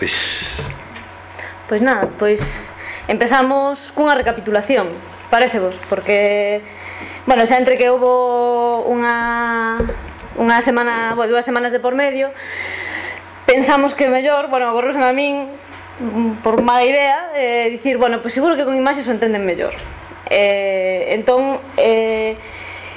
Pois Pois nada, pois empezamos cunha recapitulación, parecevos, porque bueno, xa entre que houve unha unha semana, bueno, dúas semanas de por medio, pensamos que mellor, bueno, agorrosen a min mm, por mala idea, eh, dicir, bueno, pois seguro que con imaxes o entenden mellor. Eh, entón, eh,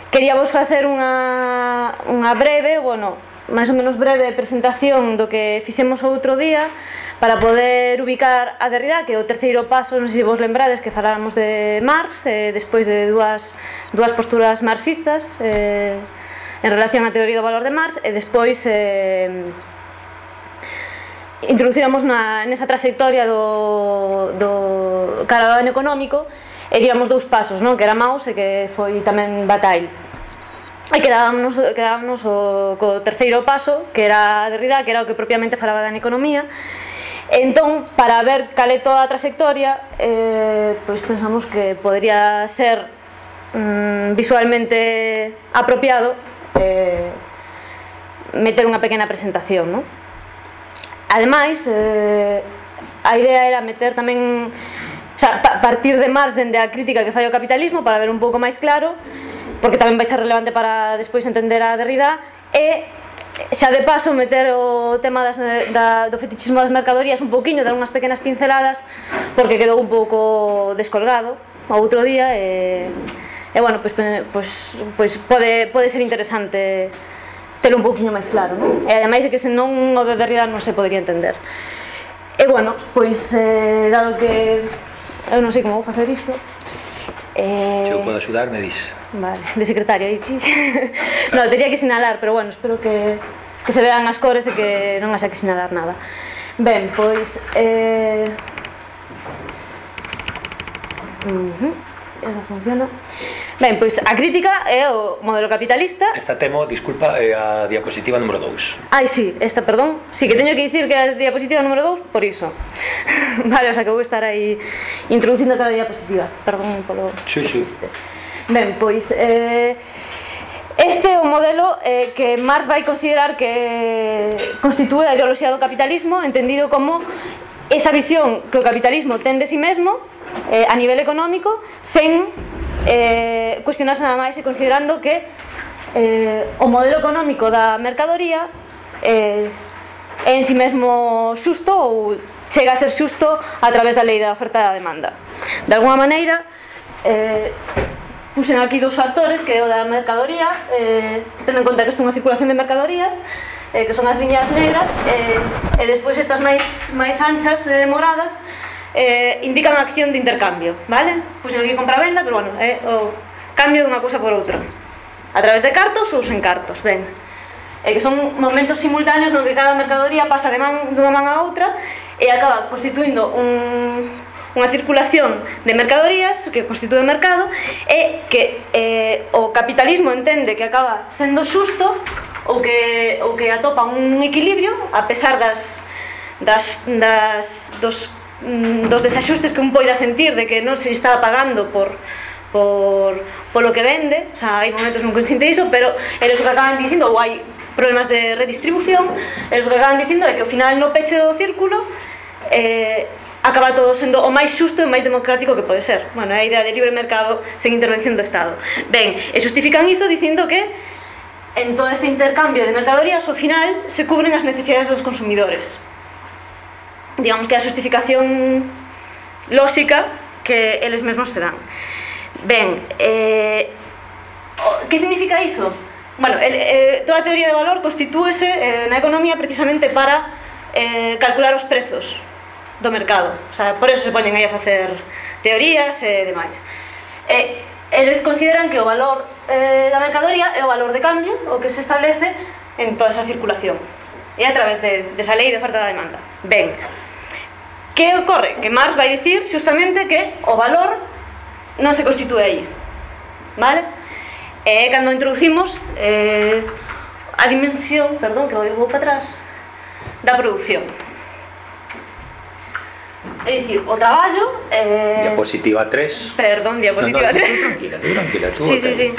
queríamos facer unha, unha breve, bueno, máis ou menos breve presentación do que fixemos o outro día para poder ubicar a Derrida, que é o terceiro paso, non sei se vos lembrades, que faláramos de Marx, eh, despois de dúas, dúas posturas marxistas eh, en relación á teoría do valor de Marx, e despois eh, introduciramos na, nesa trayectoria do, do caravano económico e digamos dous pasos, non? que era Maus e que foi tamén Bataille E quedábamos, quedábamos o, co terceiro paso, que era Derrida, que era o que propiamente falaba da economía. Entón, para ver cal é toda a trayectoria, eh, pois pensamos que podría ser mm, visualmente apropiado eh, meter unha pequena presentación, non? Ademais, eh, a idea era meter tamén, o sea, pa partir de Marx dende a crítica que fai o capitalismo para ver un pouco máis claro porque tamén vai ser relevante para despois entender a Derrida e xa de paso meter o tema das, da, do fetichismo das mercadorías un pouquiño, dar unhas pequenas pinceladas porque quedou un pouco descolgado o outro día e, e bueno, pois, pois, pois pode, pode ser interesante telo un pouquiño máis claro non? e ademais é que senón o de Derrida non se podría entender e bueno, pois eh, dado que eu non sei como vou facer isto Eh... Se eu podo axudar, me dis. Vale, de secretaria aí, chis. no, tería que sinalar, pero bueno, espero que, que se vean as cores e que non haxa que sinalar nada. Ben, pois... Eh... Uh -huh. Esa funciona. Ben, pois a crítica é o modelo capitalista Esta temo, disculpa, é a diapositiva número 2 Ai, sí, esta, perdón Si sí, que teño que dicir que é a diapositiva número 2 Por iso Vale, o sea que vou estar aí Introducindo cada diapositiva Perdón polo... Sí, sí este. Ben, pois eh, este é o modelo eh, que Marx vai considerar que constitúe a ideoloxía do capitalismo entendido como esa visión que o capitalismo ten de si sí mesmo eh, a nivel económico sen eh, cuestionarse nada máis e considerando que eh, o modelo económico da mercadoría eh, é en si sí mesmo xusto ou chega a ser xusto a través da lei da oferta e da demanda. De alguma maneira, eh, puxen aquí dous factores, que é o da mercadoría, eh, tendo en conta que isto é unha circulación de mercadorías, eh, que son as liñas negras, eh, e despois estas máis, máis anchas eh, moradas, eh, indican a acción de intercambio, vale? Puxen aquí compra-venda, pero bueno, é eh, o cambio dunha cousa por outra. A través de cartos ou sen cartos, ben. E que son momentos simultáneos no que cada mercadoría pasa de man, dunha man a outra e acaba constituindo un unha circulación de mercadorías que constitúe o mercado e que eh, o capitalismo entende que acaba sendo xusto ou que, ou que atopa un equilibrio a pesar das, das, das, dos, mm, dos desaxustes que un poida sentir de que non se está pagando por, por, por lo que vende, o sea, hai momentos non consciente iso, pero eles o que acaban dicindo, ou hai problemas de redistribución, eles o que acaban dicindo é que ao final no peche do círculo eh, acaba todo sendo o máis xusto e o máis democrático que pode ser. Bueno, é a idea de libre mercado sen intervención do Estado. Ben, e justifican iso dicindo que en todo este intercambio de mercadorías ao final se cubren as necesidades dos consumidores. Digamos que a justificación lóxica que eles mesmos se dan. Ben, eh, que significa iso? Bueno, el, eh, toda a teoría de valor constitúese eh, na economía precisamente para eh, calcular os prezos do mercado. O sea, por eso se poñen aí a facer teorías e demais. E eles consideran que o valor eh, da mercadoria é o valor de cambio, o que se establece en toda esa circulación. E a través de, desa de lei de oferta da demanda. Ben, que ocorre? Que Marx vai dicir justamente que o valor non se constitúe aí. Vale? E cando introducimos eh, a dimensión, perdón, que vou para atrás, da producción. É dicir, o traballo... Eh... Diapositiva 3. Perdón, diapositiva no, no, 3. Tú, tranquila, tú, tranquila, tú. Sí, sí, sí.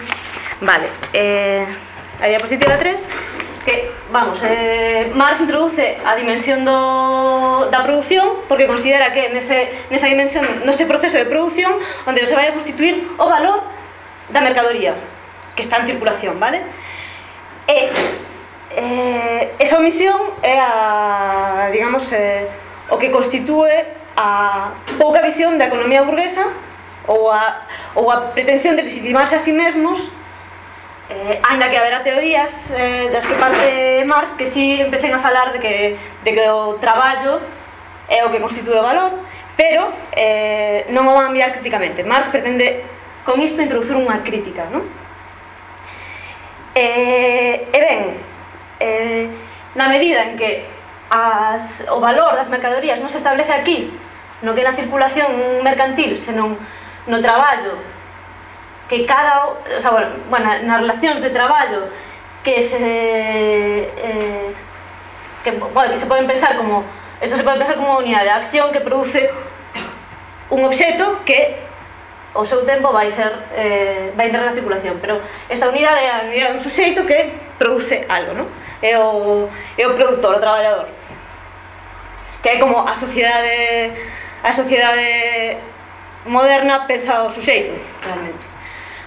Vale. Eh, a diapositiva 3 que, vamos, eh, Marx introduce a dimensión do, da produción porque considera que nese, nesa dimensión, nese proceso de produción onde se vai a constituir o valor da mercadoría que está en circulación, vale? E eh, esa omisión é a, digamos, eh, o que constitúe a pouca visión da economía burguesa ou a, ou a pretensión de legitimarse a sí mesmos eh, ainda que haberá teorías eh, das que parte Marx que si sí empecen a falar de que, de que o traballo é o que constitúe o valor pero eh, non o van a mirar críticamente Marx pretende con isto introducir unha crítica non? Eh, e ben eh, na medida en que as, o valor das mercadorías non se establece aquí, no que na circulación mercantil, senón no traballo que cada, o sea, bueno, bueno nas relacións de traballo que se eh, que, bueno, que se poden pensar como isto se pode pensar como unha unidade de acción que produce un obxeto que o seu tempo vai ser eh, vai entrar na circulación, pero esta unidade é a unidade dun suxeito que produce algo, non? é o, é o produtor, o traballador. Que é como a sociedade a sociedade moderna pensa o suxeito, realmente.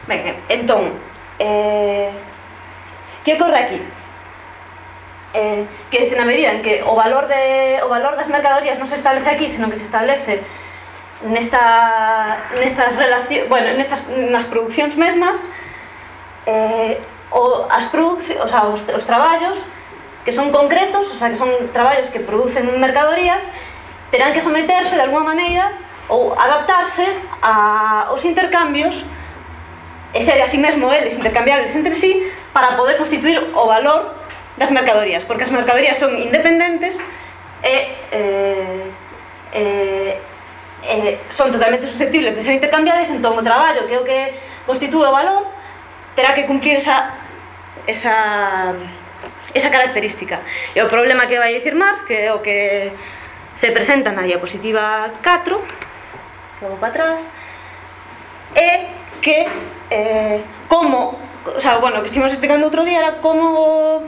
Ben, entón, eh, que corre aquí? Eh, que se na medida en que o valor, de, o valor das mercadorías non se establece aquí, senón que se establece nesta, nestas relacións, bueno, nestas, nas produccións mesmas, eh, o, as o sea, os, os traballos que son concretos, o sea, que son traballos que producen mercadorías, terán que someterse de alguma maneira ou adaptarse a, aos intercambios e ser así mesmo eles intercambiables entre sí para poder constituir o valor das mercadorías, porque as mercadorías son independentes e eh, eh, eh, son totalmente susceptibles de ser intercambiables, entón o traballo que é o que constitúe o valor terá que cumplir esa, esa, esa característica. E o problema que vai dicir Marx, que é o que se presenta na diapositiva 4, que vou para atrás, é que eh, como, o sea, bueno, que estivemos explicando outro día era como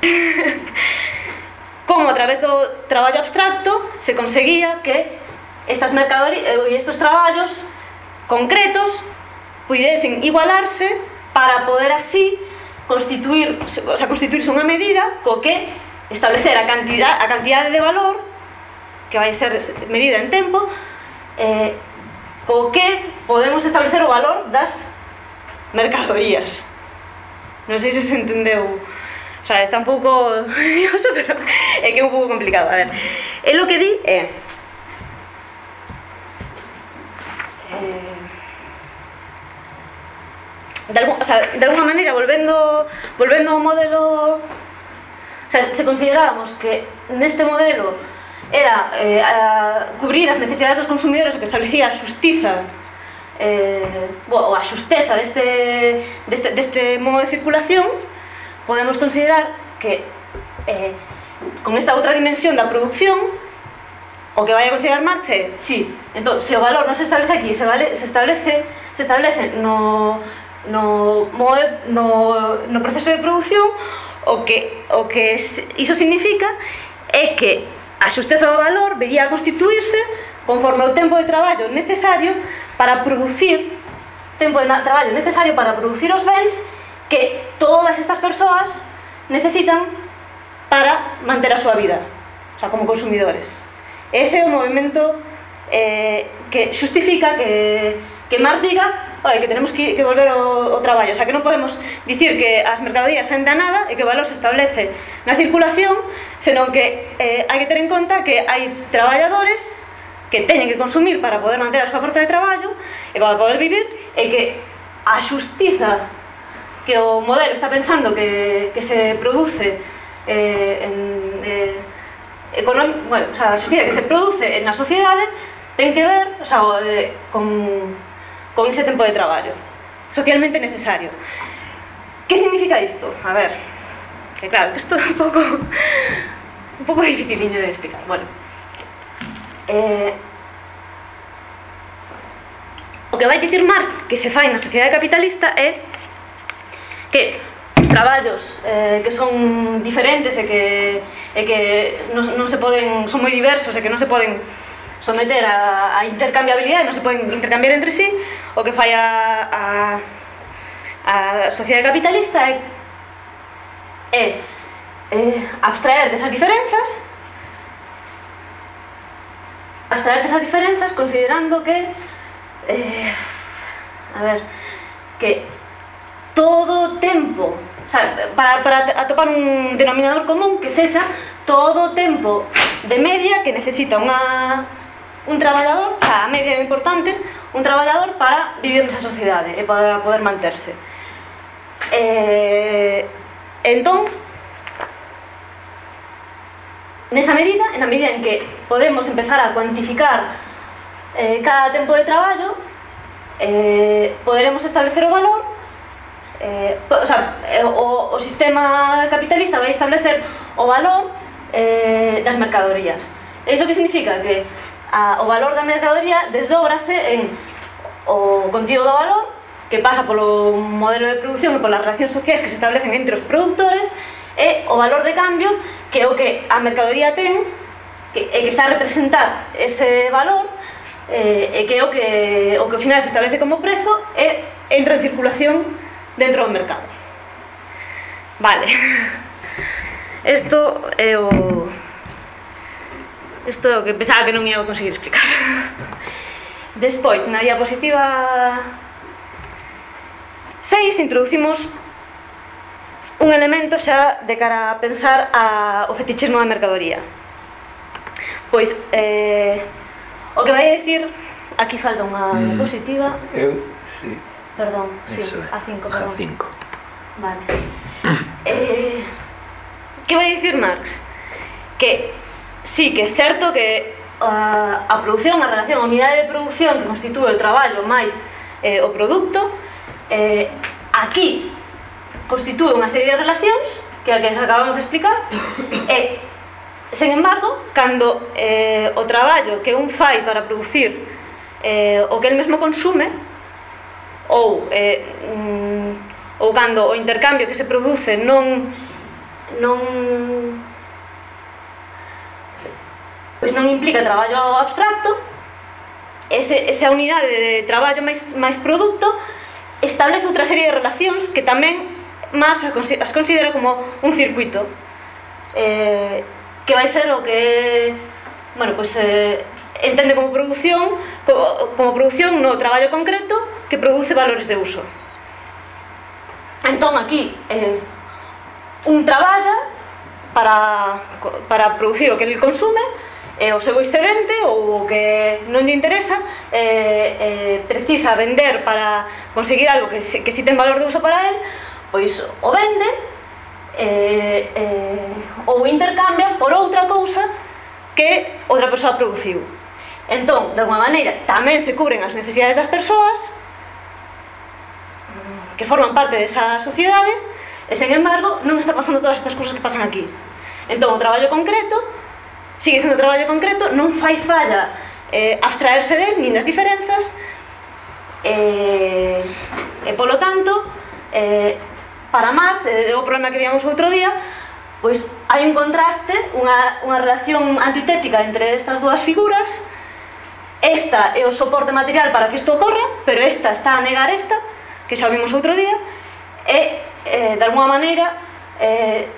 como a través do traballo abstracto se conseguía que estas mercadorías eh, e estos traballos concretos pudesen igualarse para poder así constituir, o sea, constituirse unha medida co que establecer a cantidad, a cantidade de valor que vai ser medida en tempo eh, co que podemos establecer o valor das mercadorías. Non sei se se entendeu o sea, está un pouco nervioso pero é que é un pouco complicado a ver, é lo que di é eh, de, algún, o sea, de alguna maneira volvendo volvendo ao modelo o sea, se considerábamos que neste modelo era eh, a cubrir as necesidades dos consumidores o que establecía a xustiza eh, ou a xusteza deste, deste, deste modo de circulación podemos considerar que eh, con esta outra dimensión da producción o que vai a considerar Marx é, sí, entón, se o valor non se establece aquí, se, vale, se establece se establece no, no, no, no proceso de produción o que, o que iso significa é que a xusteza do valor vería a constituirse conforme o tempo de traballo necesario para producir tempo de traballo necesario para producir os bens que todas estas persoas necesitan para manter a súa vida, o sea, como consumidores. Ese é o movimento eh, que xustifica que, que Marx diga oi, que tenemos que, que volver o, o traballo, o sea, que non podemos dicir que as mercadorías saen da nada e que o valor se establece na circulación, senón que eh, hai que ter en conta que hai traballadores que teñen que consumir para poder manter a súa forza de traballo e para poder vivir e que a xustiza que o modelo está pensando que, que se produce eh, en, eh, económico, bueno, o sea, a xustiza que se produce na sociedade ten que ver o sea, o, eh, con con ese tempo de traballo socialmente necesario que significa isto? a ver que claro, que isto é un pouco un pouco dificiliño de explicar bueno eh, o que vai dicir Marx que se fai na sociedade capitalista é que os traballos eh, que son diferentes e que, e que non, non se poden son moi diversos e que non se poden someter a, a intercambiabilidade, non se poden intercambiar entre sí, o que fai a, a, a sociedade capitalista é, é, é abstraer desas diferenzas abstraer desas diferenzas considerando que eh, a ver que todo o tempo o sea, para, para atopar un denominador común que sexa todo o tempo de media que necesita unha un traballador, a media é importante, un traballador para vivir nesa sociedade e para poder manterse. Eh, entón, nesa medida, na medida en que podemos empezar a cuantificar eh, cada tempo de traballo, eh, poderemos establecer o valor eh, o, sea, eh, o, o sistema capitalista vai establecer o valor eh, das mercadorías. E iso que significa? Que a, o valor da mercadoría desdóbrase en o contido do valor que pasa polo modelo de produción e polas relacións sociais que se establecen entre os produtores e o valor de cambio que é o que a mercadoría ten que, e que está a representar ese valor eh, e que é o que, o que ao final se establece como prezo e entra en circulación dentro do mercado. Vale. Isto é o Isto é o que pensaba que non ia conseguir explicar. Despois, na diapositiva 6 introducimos un elemento xa de cara a pensar a, o fetichismo da mercadoría. Pois, eh, o que vai decir, aquí falta unha mm. diapositiva. Eu, sí. Perdón, sí, a 5, perdón. A 5. Vale. eh, que vai dicir Marx? Que Sí, que é certo que a, a produción, a relación, a unidade de produción que constitúe o traballo máis eh, o produto, eh, aquí constitúe unha serie de relacións que a que acabamos de explicar e, sen embargo, cando eh, o traballo que un fai para producir eh, o que el mesmo consume ou eh, mm, ou cando o intercambio que se produce non non pois non implica traballo abstracto, ese, esa unidade de traballo máis, máis produto establece outra serie de relacións que tamén máis as considera como un circuito. Eh, que vai ser o que bueno, pois, eh, entende como produción como, como produción no traballo concreto que produce valores de uso. Entón aquí eh, un traballa para, para producir o que ele consume e o seu excedente ou o que non lle interesa eh, eh, precisa vender para conseguir algo que, si, que si ten valor de uso para él pois o vende eh, eh, ou intercambia por outra cousa que outra persoa produciu. Entón, de alguma maneira tamén se cubren as necesidades das persoas mm, que forman parte desa sociedade e sen embargo non está pasando todas estas cousas que pasan aquí. Entón o traballo concreto sigue sendo traballo concreto, non fai falla eh, abstraerse del, nin das diferenzas, eh, e polo tanto, eh, para Marx, eh, o problema que víamos outro día, pois hai un contraste, unha, unha relación antitética entre estas dúas figuras, esta é o soporte material para que isto ocorra, pero esta está a negar esta, que xa vimos outro día, e, eh, de alguma maneira, eh,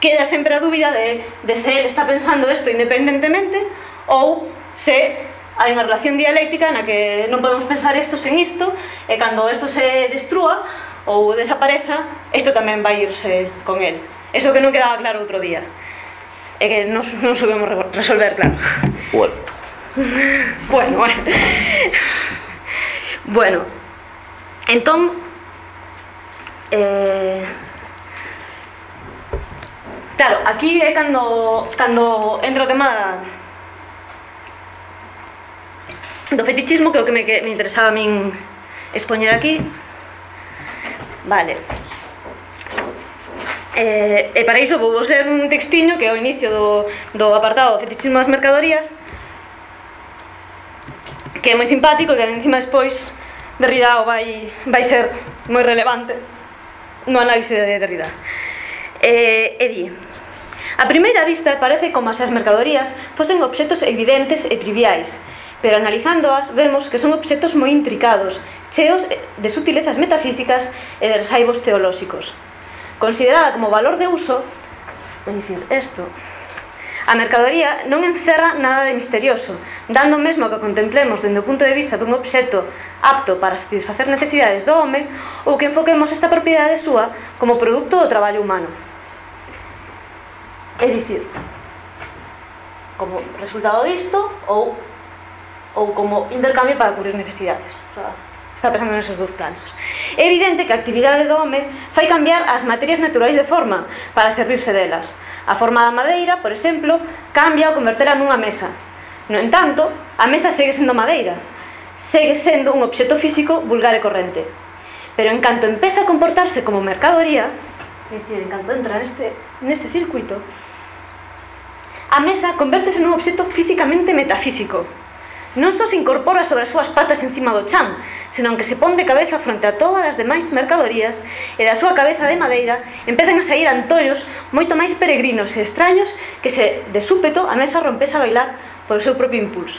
queda sempre a dúbida de, de se ele está pensando isto independentemente ou se hai unha relación dialéctica na que non podemos pensar isto sen isto e cando isto se destrúa ou desapareza, isto tamén vai irse con el. Eso que non quedaba claro outro día. E que non, non sabemos resolver, claro. Bueno. bueno, bueno. bueno. Entón, eh, Claro, aquí é cando, cando entra o tema do fetichismo, que é o que me, que me interesaba a min expoñer aquí. Vale. Eh, e para iso vou vos ler un textiño que é o inicio do, do apartado do fetichismo das mercadorías que é moi simpático que encima despois Derrida o vai, vai ser moi relevante no análise de Derrida. Eh, e di, A primeira vista parece como se as mercadorías fosen obxetos evidentes e triviais, pero analizándoas vemos que son obxetos moi intricados, cheos de sutilezas metafísicas e de resaibos teolóxicos. Considerada como valor de uso, é dicir, isto, A mercadoría non encerra nada de misterioso, dando mesmo que contemplemos dende o punto de vista dun obxecto apto para satisfacer necesidades do home ou que enfoquemos esta propiedade súa como produto do traballo humano. É dicir, como resultado disto ou ou como intercambio para cubrir necesidades. O sea, está pensando neses dous planos. É evidente que a actividade do home fai cambiar as materias naturais de forma para servirse delas. A forma da madeira, por exemplo, cambia ao convertela nunha mesa. No entanto, a mesa segue sendo madeira. Segue sendo un obxeto físico vulgar e corrente. Pero en canto empeza a comportarse como mercadoría, é dicir, en canto entra neste, neste circuito, a mesa convértese nun obxeto físicamente metafísico. Non só se incorpora sobre as súas patas encima do chan, senón que se pon de cabeza fronte a todas as demais mercadorías e da súa cabeza de madeira empezan a sair antollos moito máis peregrinos e extraños que se, de súpeto, a mesa rompese a bailar por o seu propio impulso.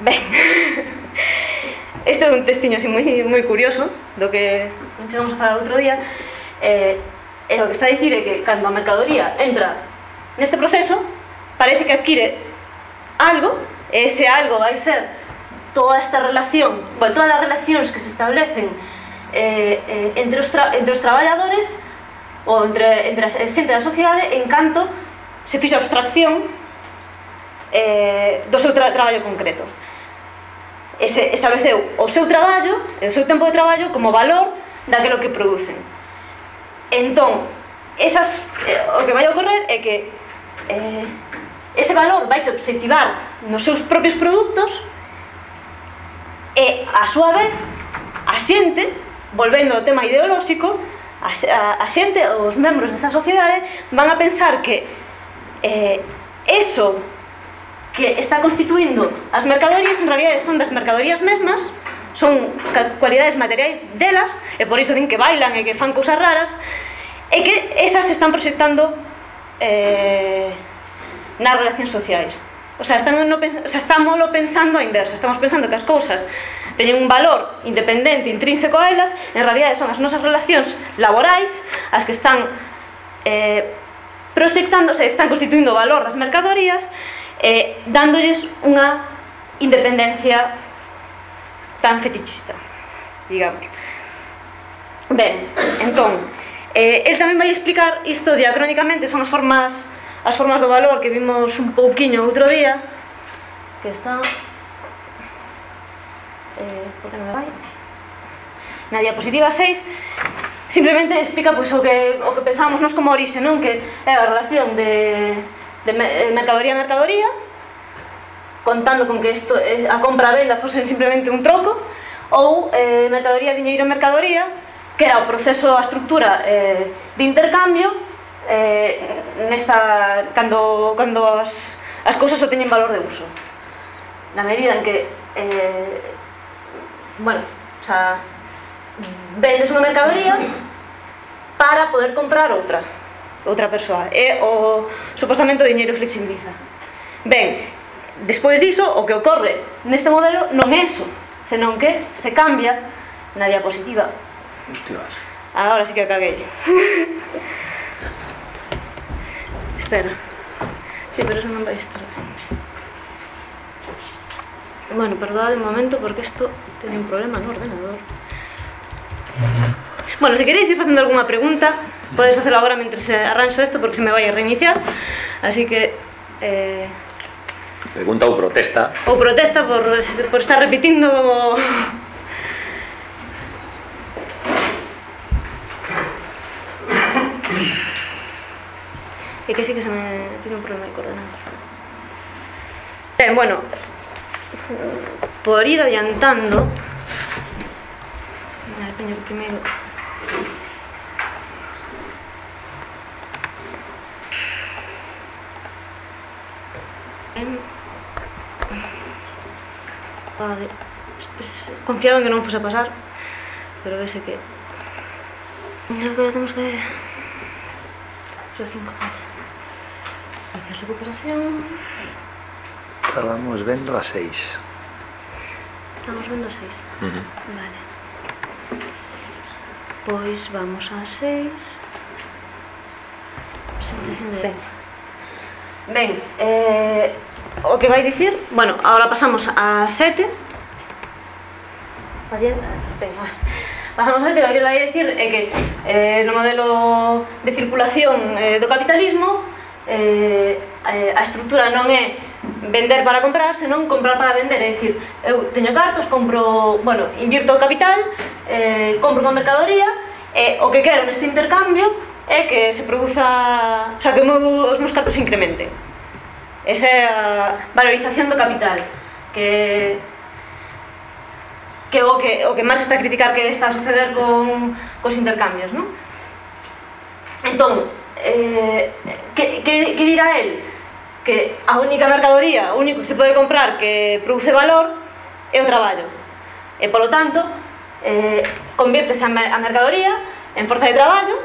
Ben, este é un testiño así moi, moi curioso do que non chegamos a falar outro día, eh, Eh, e o que está a dicir é que cando a mercadoría entra neste proceso, parece que adquire algo, e ese algo vai ser toda esta relación, bueno, todas as relacións que se establecen eh, eh, entre, os tra entre os traballadores ou entre, entre eh, a xente da sociedade en canto se fixa abstracción eh, do seu tra traballo concreto. E se estableceu o seu traballo e o seu tempo de traballo como valor daquilo que producen. Entón, esas, eh, o que vai ocorrer é que eh, ese valor vai se obxectivar nos seus propios produtos e, a súa vez, a xente, volvendo ao tema ideolóxico, a, a, a xente, os membros desta sociedade, van a pensar que eh, eso que está constituindo as mercadorías en realidad son das mercadorías mesmas son cualidades materiais delas e por iso din que bailan e que fan cousas raras e que esas están proxectando eh, nas relacións sociais. O sea, están no, o sea, estamos pensando a inversa estamos pensando que as cousas teñen un valor independente, intrínseco a elas en realidad son as nosas relacións laborais as que están eh, proxectándose, están constituindo o valor das mercadorías eh, dándolles unha independencia tan fetichista, digamos. Ben, entón, eh, el tamén vai explicar isto diacrónicamente, son as formas as formas do valor que vimos un pouquiño outro día, que está eh, por que non vai? Na diapositiva 6 simplemente explica pois, o que o que pensamos nos como orixe, non? Que é a relación de de mercadoría a mercadoría contando con que isto, eh, a compra-venda fose simplemente un troco ou eh, mercadoría, diñeiro, mercadoría que era o proceso, a estructura eh, de intercambio eh, nesta, cando, cando as, as cousas só teñen valor de uso. Na medida en que eh, bueno, o sea, vendes unha mercadoría para poder comprar outra outra persoa. E o supostamente o diñeiro flexibiliza ben, Despois diso, o que ocorre neste modelo non é eso, senón que se cambia na diapositiva. Hostias. Agora sí que caguei. Espera. Sí, pero eso non vai estar ben. Bueno, perdón un momento porque isto ten un problema no ordenador. Bueno, se queréis ir facendo alguna pregunta, podes facelo agora mentre arranxo isto porque se me vai a reiniciar. Así que... Eh... Pregunta ou protesta. Ou protesta por, por estar repitindo como... É que sí que se me tiene un problema de coordenadas. Ben, bueno, por ir adiantando, a ver, teño que vale. Confiaba en que non fose a pasar, pero vese que... Creo que temos que... Os cinco, vale. Hacer recuperación... Estábamos vendo a seis. Estamos vendo a seis. Uh -huh. Vale. Pois vamos a seis. Presentación de... Ben, ben eh, o que vai dicir, bueno, agora pasamos a 7 Pasamos a 7, o que vai dicir é que eh, no modelo de circulación eh, do capitalismo eh, eh, a estrutura non é vender para comprar, senón comprar para vender, é dicir, eu teño cartos, compro, bueno, invierto o capital, eh, compro unha mercadoría, e eh, o que quero neste intercambio é que se produza, o sea, que os meus cartos se incrementen esa valorización do capital que que o que o que máis está a criticar que está a suceder con cos intercambios, non? Entón, eh, que, que, que dirá el? Que a única mercadoría, o único que se pode comprar que produce valor é o traballo. E, polo tanto, eh, convírtese a, a mercadoría en forza de traballo,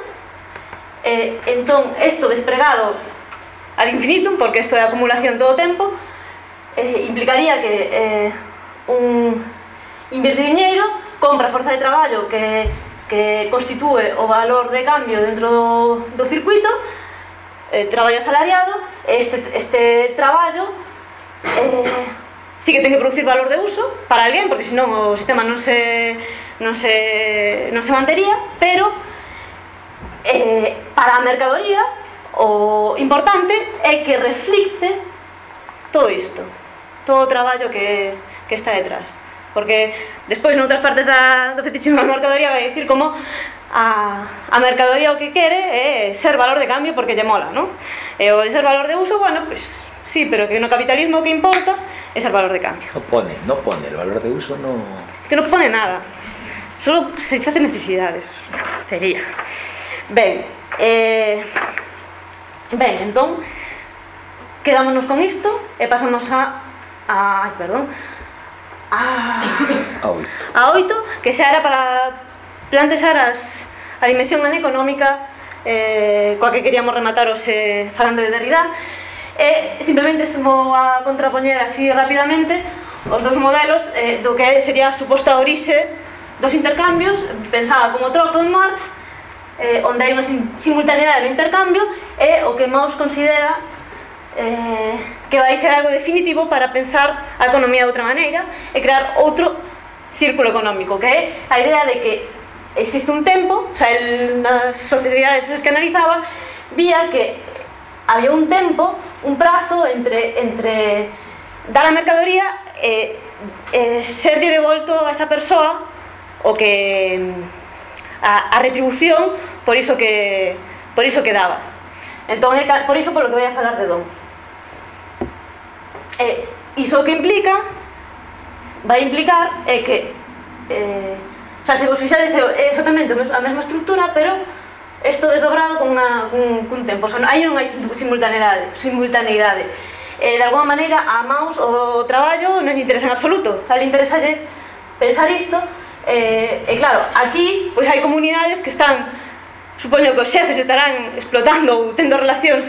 eh, entón, isto despregado ad infinitum, porque isto é acumulación todo o tempo, eh, implicaría que eh, un invierte dinheiro compra forza de traballo que, que constitúe o valor de cambio dentro do, do circuito, eh, traballo asalariado, este, este traballo eh, sí que ten que producir valor de uso para alguén, porque senón o sistema non se, non se, non se mantería, pero eh, para a mercadoría O importante é que reflicte todo isto, todo o traballo que, que está detrás. Porque despois noutras partes da, do fetichismo da mercadoría vai dicir como a, a mercadoría o que quere é ser valor de cambio porque lle mola, non? E o de ser valor de uso, bueno, pois pues, sí, pero que no capitalismo o que importa é ser valor de cambio. No pone, no pone, el valor de uso no... Que non pone nada, solo se dice necesidades, sería. Ben, eh, Ben, entón, quedámonos con isto e pasamos a... a perdón, a... A oito. A oito, que xa era para plantexar as, a dimensión económica eh, coa que queríamos rematar os eh, falando de Derrida e simplemente estivo a contrapoñer así rapidamente os dous modelos eh, do que sería a suposta orixe dos intercambios pensada como troco en Marx eh, onde hai unha simultaneidade no intercambio e o que Maus considera eh, que vai ser algo definitivo para pensar a economía de outra maneira e crear outro círculo económico, que é a idea de que existe un tempo, o sea, el, nas sociedades que analizaba, vía que había un tempo, un prazo entre, entre dar a mercadoría e, e serlle devolto a esa persoa o que a, a retribución por iso que por iso que daba. Entón, é, por iso polo que vai a falar de don. E, iso que implica vai implicar é que eh, xa se vos fixades é exactamente a mesma estrutura, pero isto desdobrado con, unha, cun, cun tempo. O sea, aí non hai simultaneidade. simultaneidade. Eh, de alguma maneira, a Maus o traballo non lle interesa en absoluto. A lle interesa pensar isto Eh, e claro, aquí pois hai comunidades que están supoño que os xefes estarán explotando ou tendo relacións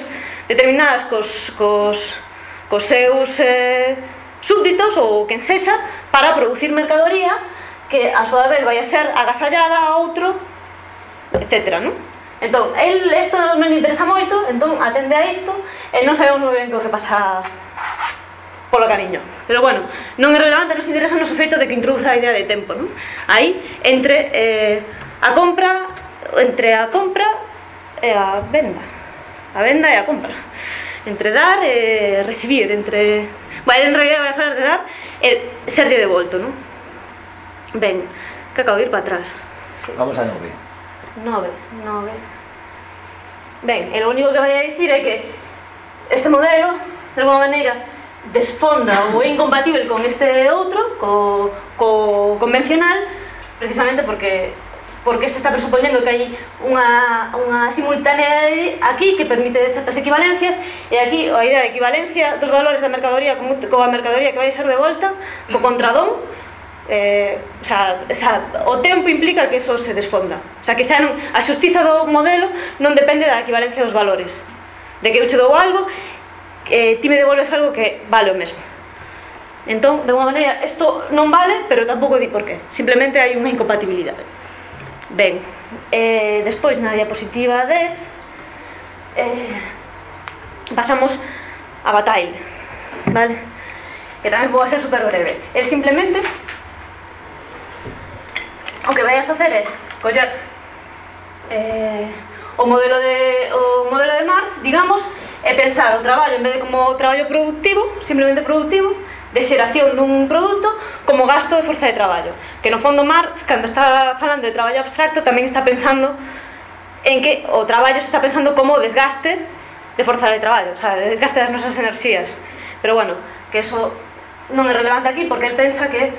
determinadas cos, cos, cos seus eh, súbditos ou quen sexa para producir mercadoría que a súa vez vai a ser agasallada a outro etc. Non? Entón, el, isto non interesa moito, entón atende a isto e non sabemos moi ben que o que pasa polo cariño. Pero bueno, non é relevante, nos interesa o noso feito de que introduza a idea de tempo, non? Aí, entre eh, a compra, entre a compra e a venda. A venda e a compra. Entre dar e recibir, entre... Vai, en realidad vai a falar de dar e serlle devolto, non? Ben, que acabo de ir para atrás. Sí. Vamos a 9. 9, 9. Ben, e o único que vai a dicir é que este modelo, de alguma maneira, desfonda ou é incompatible con este outro, co, co convencional, precisamente porque porque este está presupoñendo que hai unha, unha simultaneidade aquí que permite certas equivalencias e aquí a idea de equivalencia dos valores da mercadoría con, coa mercadoría que vai ser de volta co contradón eh, xa, xa, o tempo implica que eso se desfonda. Xa que xa non, a xustiza do modelo non depende da equivalencia dos valores. De que eu che dou algo eh, ti me devolves algo que vale o mesmo. Entón, de unha maneira, isto non vale, pero tampouco di por qué. Simplemente hai unha incompatibilidade. Ben, eh, despois na diapositiva 10 eh, pasamos a Bataille, vale? Que tamén vou a ser super breve. El simplemente o que vai a facer é coller eh, o modelo de, o modelo de Marx, digamos, e pensar o traballo, en vez de como traballo productivo, simplemente productivo, de xeración dun produto como gasto de forza de traballo. Que no fondo Marx, cando está falando de traballo abstracto, tamén está pensando en que o traballo se está pensando como desgaste de forza de traballo, o sea, de desgaste das nosas enerxías. Pero bueno, que eso non é relevante aquí porque el pensa que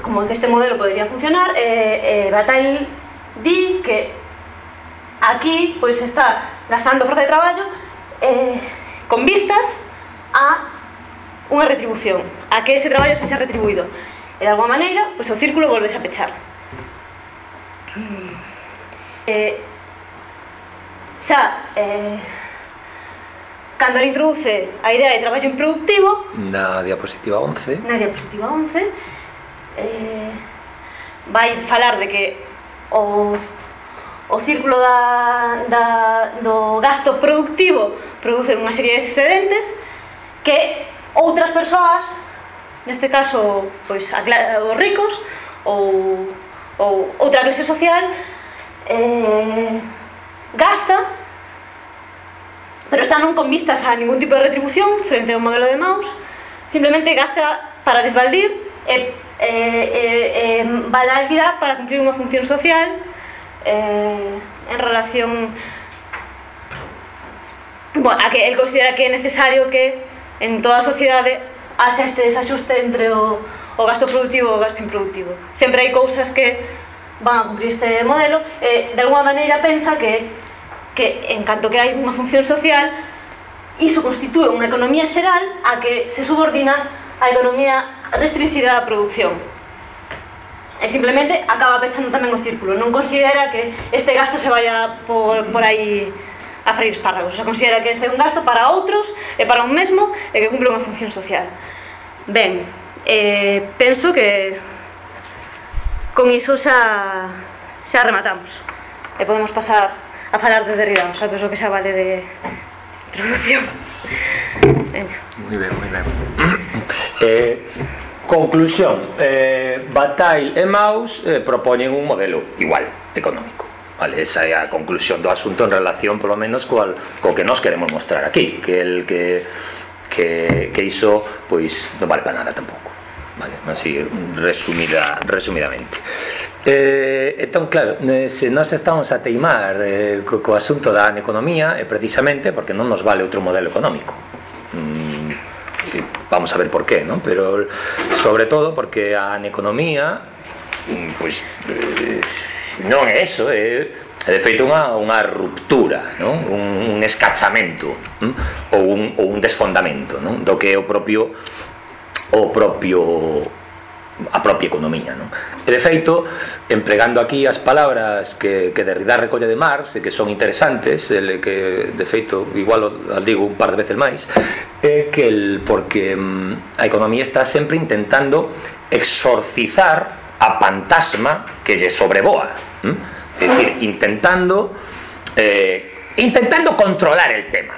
como que este modelo podería funcionar, eh, eh, Bataille di que Aquí, pois, está gastando forza de traballo eh, con vistas a unha retribución, a que ese traballo se xa retribuído. E de alguma maneira, pois o círculo volvese a pechar. Mm. Eh, xa, eh, cando ele introduce a idea de traballo improductivo... Na diapositiva 11. Na diapositiva 11, eh, vai falar de que o o círculo da, da, do gasto productivo produce unha serie de excedentes que outras persoas, neste caso pois, os ricos ou, ou outra clase social, eh, gasta pero xa non con vistas a ningún tipo de retribución frente ao modelo de Maus, simplemente gasta para desvaldir e, e, e, e para cumprir unha función social eh, en relación bueno, a que el considera que é necesario que en toda a sociedade haxa este desaxuste entre o, o gasto productivo e o gasto improductivo. Sempre hai cousas que van a cumplir este modelo e de alguma maneira pensa que, que en canto que hai unha función social iso constitúe unha economía xeral a que se subordina a economía restringida á produción e simplemente acaba pechando tamén o círculo. Non considera que este gasto se vaya por, por aí a freír espárragos. Se considera que este é un gasto para outros e para un mesmo e que cumple unha función social. Ben, eh, penso que con iso xa, xa rematamos. E podemos pasar a falar de Derrida, o sea, penso que xa vale de introducción. Venga. Moi ben, moi ben. Eh, Conclusión, eh, Bataille e Maus eh, propoñen un modelo igual, económico. Vale, esa é a conclusión do asunto en relación, polo menos, coal, co que nós queremos mostrar aquí, que el que, que, que iso, pois, non vale para nada tampouco. Vale, así, resumida, resumidamente. Eh, entón, claro, eh, se nós estamos a teimar eh, co, co asunto da economía, é eh, precisamente porque non nos vale outro modelo económico. Mm, vamos a ver por qué, ¿no? Pero sobre todo porque a economía pois eh, non é eso, é é de feito unha, unha ruptura non? Un, un escachamento non? ou un, ou un desfondamento non? do que é o propio o propio a propia economía non? e de feito, empregando aquí as palabras que, que Derrida recolle de Marx e que son interesantes el, que de feito, igual as digo un par de veces máis é que el, porque mm, a economía está sempre intentando exorcizar a fantasma que lle sobreboa ¿m? Mm? dicir, intentando eh, intentando controlar el tema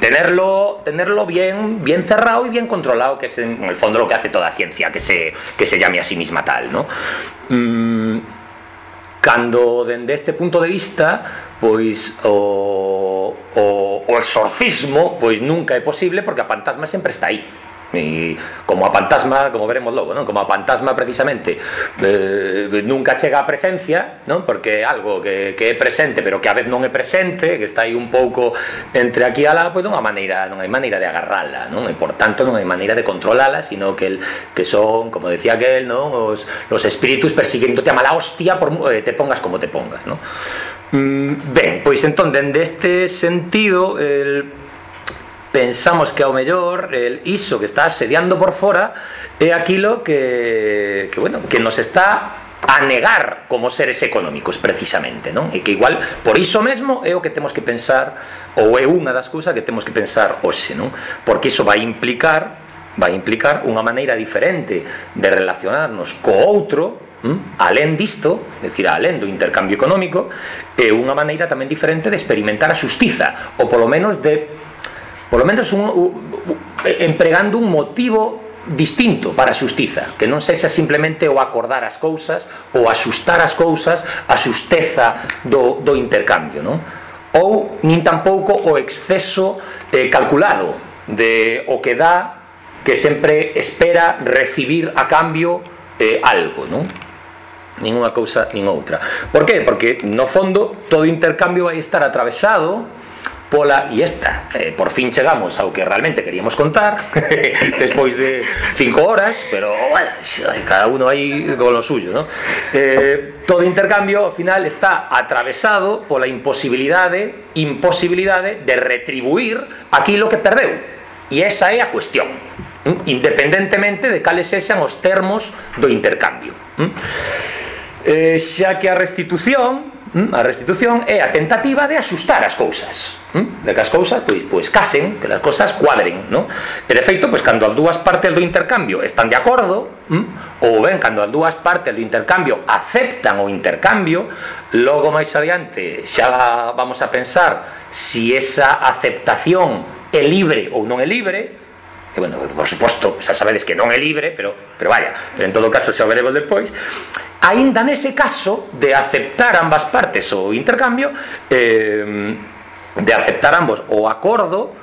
tenerlo tenerlo bien bien cerrado y bien controlado que es en el fondo lo que hace toda ciencia que se que se llame a sí misma tal no mm, cando dende este punto de vista pois o, exorcismo pois nunca é posible porque a fantasma sempre está aí e como a fantasma, como veremos logo, non? Como a fantasma precisamente eh, nunca chega a presencia, non? Porque algo que, que é presente, pero que a vez non é presente, que está aí un pouco entre aquí e lá, pois non hai maneira, non hai maneira de agarrala, non? E por tanto non hai maneira de controlala, sino que el, que son, como decía aquel, non? Os, los espíritus persiguiéndote a mala hostia por eh, te pongas como te pongas, non? Mm, ben, pois entón, dende este sentido, el pensamos que ao mellor el iso que está asediando por fora é aquilo que, que bueno, que nos está a negar como seres económicos precisamente, non? E que igual por iso mesmo é o que temos que pensar ou é unha das cousas que temos que pensar hoxe, non? Porque iso vai implicar vai implicar unha maneira diferente de relacionarnos co outro Mm? Alén disto, decir, alén do intercambio económico, é unha maneira tamén diferente de experimentar a xustiza, ou polo menos de polo menos un, un, un, empregando un motivo distinto para a xustiza que non sexa simplemente o acordar as cousas ou asustar as cousas a xusteza do, do intercambio non? ou nin tampouco o exceso eh, calculado de o que dá que sempre espera recibir a cambio eh, algo non? ninguna cousa nin outra por que? porque no fondo todo intercambio vai estar atravesado pola e esta. Eh, por fin chegamos ao que realmente queríamos contar despois de cinco horas pero bueno, cada uno aí con lo suyo ¿no? eh, todo intercambio ao final está atravesado pola imposibilidade imposibilidade de retribuir aquilo que perdeu. E esa é a cuestión independentemente de cales sexan os termos do intercambio eh, xa que a restitución Hm? A restitución é a tentativa de axustar as cousas hm? De que as cousas, pois, pois casen Que as cousas cuadren non? E de feito, pois, cando as dúas partes do intercambio Están de acordo hm? Ou ben, cando as dúas partes do intercambio Aceptan o intercambio Logo máis adiante Xa vamos a pensar Si esa aceptación é libre ou non é libre que bueno, por suposto, xa sabedes que non é libre pero, pero vaya, pero en todo caso xa veremos depois aínda nese caso de aceptar ambas partes o intercambio eh, de aceptar ambos o acordo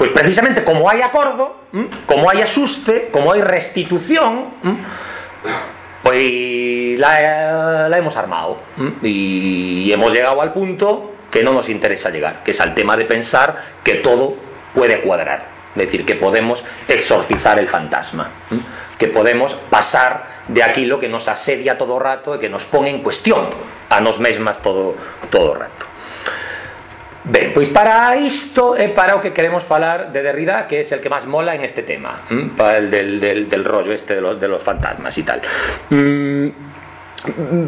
pois precisamente como hai acordo como hai asuste, como hai restitución pois la, la hemos armado y hemos llegado al punto que no nos interesa llegar que es al tema de pensar que todo puede cuadrar es decir, que podemos exorcizar el fantasma que podemos pasar de aquilo que nos asedia todo rato e que nos pon en cuestión a nos mesmas todo, todo rato. Ben, pois para isto é para o que queremos falar de Derrida, que é el que máis mola en este tema, para el del, del, del rollo este de los, de los fantasmas e tal. Mm,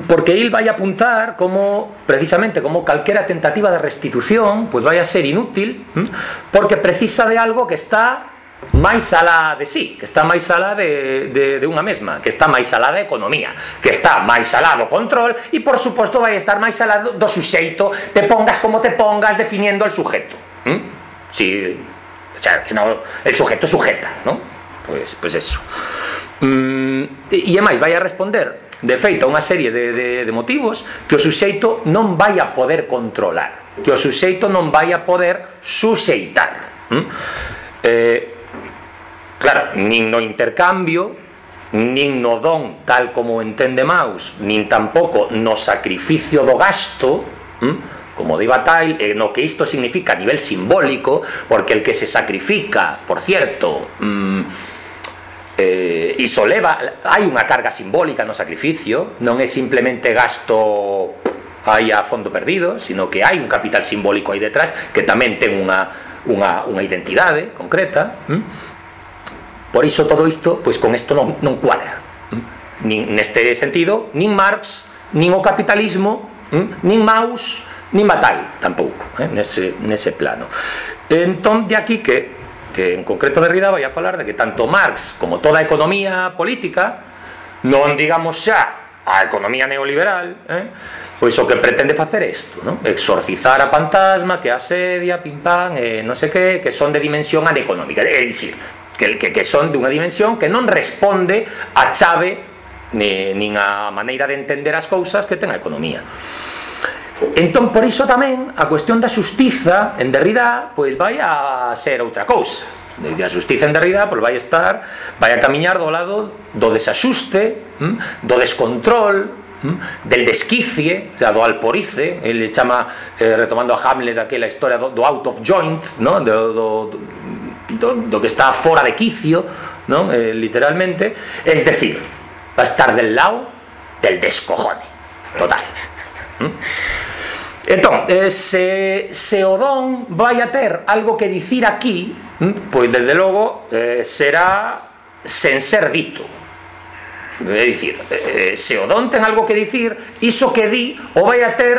porque il vai apuntar como precisamente como calquera tentativa de restitución pois vai a ser inútil porque precisa de algo que está máis alá de sí, que está máis alá de, de, de unha mesma, que está máis alá da economía, que está máis alá do control e por suposto vai estar máis alá do suxeito, te pongas como te pongas definiendo el sujeto. ¿Mm? Si, o sea, que no, el sujeto sujeta, ¿no? Pues, pues eso. Mm, e, e máis, vai a responder de feito unha serie de, de, de motivos que o suxeito non vai a poder controlar que o suxeito non vai a poder suxeitar ¿Mm? eh, claro, nin no intercambio nin no don tal como entende Maus nin tampouco no sacrificio do gasto hm? como de Bataille, eh, no que isto significa a nivel simbólico, porque el que se sacrifica, por cierto, mmm, eh, iso leva hai unha carga simbólica no sacrificio non é simplemente gasto aí a fondo perdido sino que hai un capital simbólico aí detrás que tamén ten unha, unha, unha identidade concreta Hm? por iso todo isto pois con isto non, non cuadra hm? nin, neste sentido nin Marx, nin o capitalismo hm? nin Maus, nin Bataille tampouco, eh? nese, nese plano entón de aquí que que en concreto Derrida vai a falar de que tanto Marx como toda a economía política non digamos xa a economía neoliberal eh, pois o que pretende facer isto non? exorcizar a fantasma que asedia, pim pam, eh, non sei que que son de dimensión aneconómica é dicir, que, que, que son dunha dimensión que non responde a chave ni, nin a maneira de entender as cousas que ten a economía Entón, por iso tamén, a cuestión da xustiza en Derrida, pois vai a ser outra cousa. A xustiza en Derrida, pois vai estar, vai a camiñar do lado do desaxuste, hm, do descontrol, hm, del desquicie, o sea, do alporice, ele chama, eh, retomando a Hamlet aquela historia do, do out of joint, no? do, do, do, do que está fora de quicio, non? Eh, literalmente, es decir, va a estar del lado del descojone, total. ¿Mm? Entón, eh, se, se don vai a ter algo que dicir aquí, hm, pois desde logo eh, será sen ser dito. É dicir, eh, se don ten algo que dicir, iso que di o vai a ter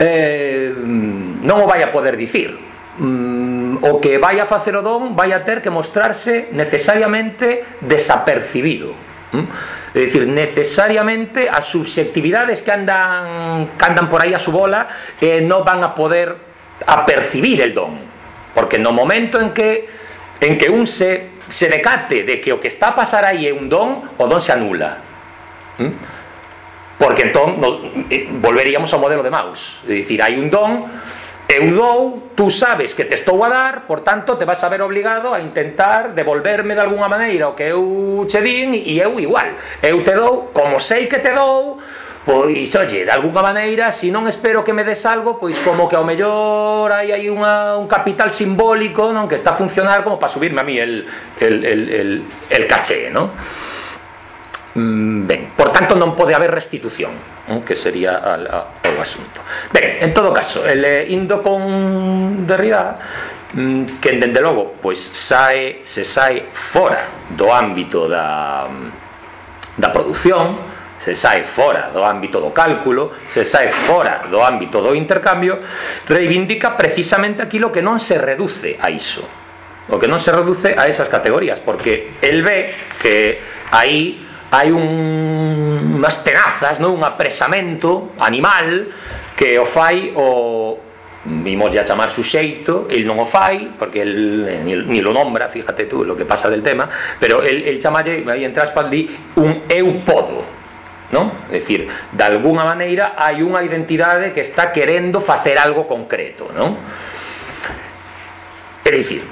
eh, non o vai a poder dicir. Mm, o que vai a facer o don vai a ter que mostrarse necesariamente desapercibido É dicir, necesariamente as subjetividades que andan que andan por aí a su bola non van a poder apercibir el don. Porque no momento en que en que un se se decate de que o que está a pasar aí é un don, o don se anula. Porque entón no, eh, volveríamos ao modelo de Maus. É dicir, hai un don, eu tú sabes que te estou a dar, por tanto te vas a ver obligado a intentar devolverme de alguna maneira o que eu che din e eu igual. Eu te dou, como sei que te dou, Pois, oye, de alguna maneira, si non espero que me des algo, pois como que ao mellor hai aí unha, un capital simbólico non está a funcionar como para subirme a mí el, el, el, el, el caché, non? Mm, ben, por tanto non pode haber restitución eh, que sería al, a, o asunto. Ben, en todo caso, el eh, indo con Derrida mm, que dende logo pois sae, se sae fora do ámbito da, mm, da produción se sae fora do ámbito do cálculo se sae fora do ámbito do intercambio reivindica precisamente aquilo que non se reduce a iso. O que non se reduce a esas categorías porque el ve que aí hai un, unhas tenazas, non? un apresamento animal que o fai o vimos a chamar suxeito, el non o fai, porque el, eh, ni, ni lo nombra, fíjate tú lo que pasa del tema, pero el, el chamalle, aí en Traspal di, un eu podo, non? É dicir, de alguna maneira hai unha identidade que está querendo facer algo concreto, non? É dicir,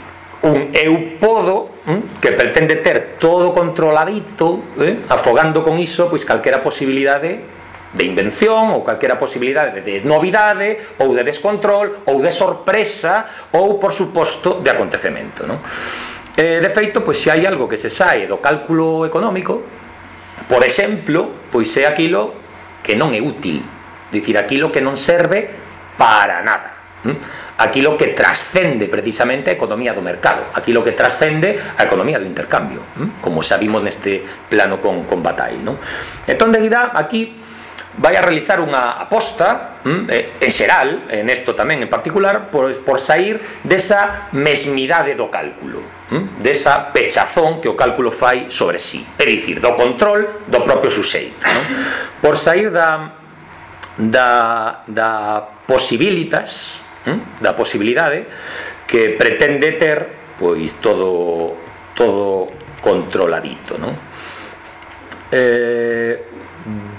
un eu podo hm, mm, que pretende ter todo controladito eh, afogando con iso pois calquera posibilidade de invención ou calquera posibilidade de novidade ou de descontrol ou de sorpresa ou por suposto de acontecemento non? Eh, de feito, pois se hai algo que se sae do cálculo económico por exemplo, pois é aquilo que non é útil dicir, aquilo que non serve para nada Aquí lo que trascende precisamente a economía do mercado. Aquí lo que trascende a economía do intercambio Como xa vimos neste plano con, con Bataille non? Entón, de guida, aquí vai a realizar unha aposta eh, en xeral, en esto tamén en particular por, por sair desa mesmidade do cálculo desa pechazón que o cálculo fai sobre si sí, é dicir, do control do propio suxeito non? por sair da da, da posibilitas da posibilidade que pretende ter pois todo todo controladito, non? Eh,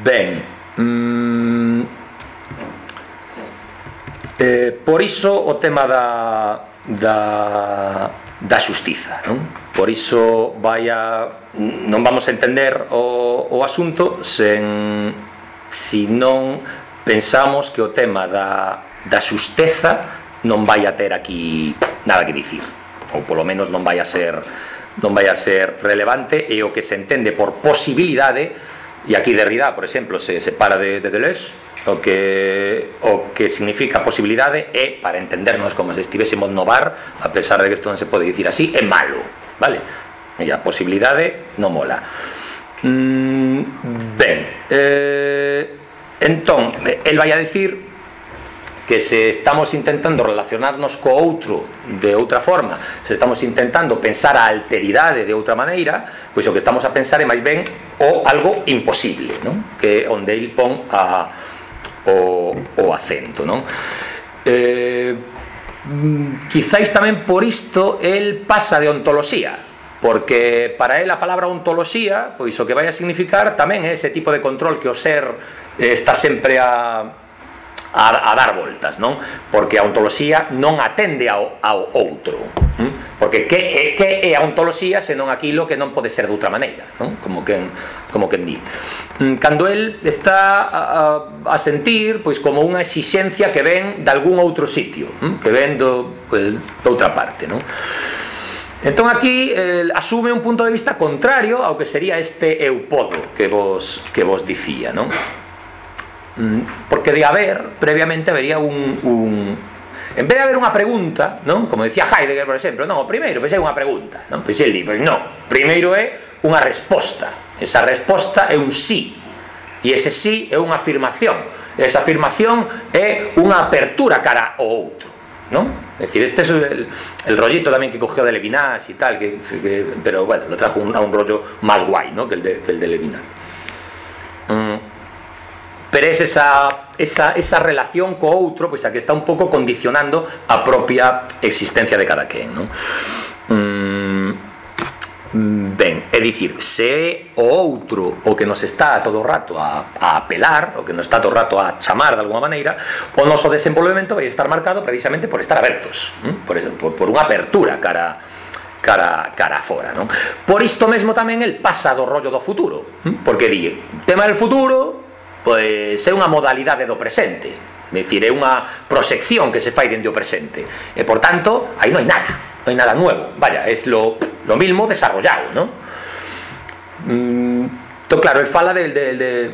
ben, mm, eh, por iso o tema da da da xustiza, non? Por iso vai a non vamos a entender o, o asunto sen si non pensamos que o tema da da xusteza non vai a ter aquí nada que dicir ou polo menos non vai a ser non vai a ser relevante e o que se entende por posibilidade e aquí Derrida, por exemplo, se separa de, de Deleuze o que, o que significa posibilidade é, para entendernos como se estivésemos no bar a pesar de que isto non se pode dicir así, é malo vale? e a posibilidade non mola mm, ben eh, entón, eh, el vai a decir que se estamos intentando relacionarnos co outro de outra forma, se estamos intentando pensar a alteridade de outra maneira, pois o que estamos a pensar é máis ben o algo imposible, non? Que onde el pon a, o, o acento, non? Eh, quizáis tamén por isto el pasa de ontoloxía, porque para él a palabra ontoloxía, pois o que vai a significar tamén é ese tipo de control que o ser eh, está sempre a a, a dar voltas, non? Porque a ontoloxía non atende ao, ao outro. Hm? Porque que, é, que é a ontoloxía senón aquilo que non pode ser de outra maneira, non? Como que como que di. Mm, cando el está a, a, sentir pois como unha exixencia que ven de algún outro sitio, hm? que ven do, pues, de outra parte, non? Entón aquí eh, asume un punto de vista contrario ao que sería este eu podo que vos que vos dicía, non? Mm, porque de haber previamente habería un, en vez de haber unha pregunta, non? Como decía Heidegger, por exemplo, non, o primeiro, pois é unha pregunta, non? Pois el di, pois non, primeiro é unha resposta. Esa resposta é un sí. E ese sí é unha afirmación. Esa afirmación é unha apertura cara ao outro, non? Es decir, este es el, el rollito también que cogió de Levinas y tal, que, pero bueno, lo trajo a un rollo más guay, ¿no? Que el de, que el de Levinas. Mm. pero es esa, esa, esa relación co outro pois a que está un pouco condicionando a propia existencia de cada quen non? Mm, Ben, é dicir, se é o outro o que nos está todo o rato a, a apelar, o que nos está todo o rato a chamar de alguma maneira, o noso desenvolvemento vai estar marcado precisamente por estar abertos, mm? por, por, por unha apertura cara cara cara fora, non? Por isto mesmo tamén el pasa do rollo do futuro, mm? porque di, tema del futuro, pois é unha modalidade do presente. Decir, é unha proxección que se fai dende o presente. E por tanto, aí non hai nada. Non hai nada nuevo, vaya, é lo, lo mismo desarrollado ¿no? mm, to, claro, el fala del, de, de,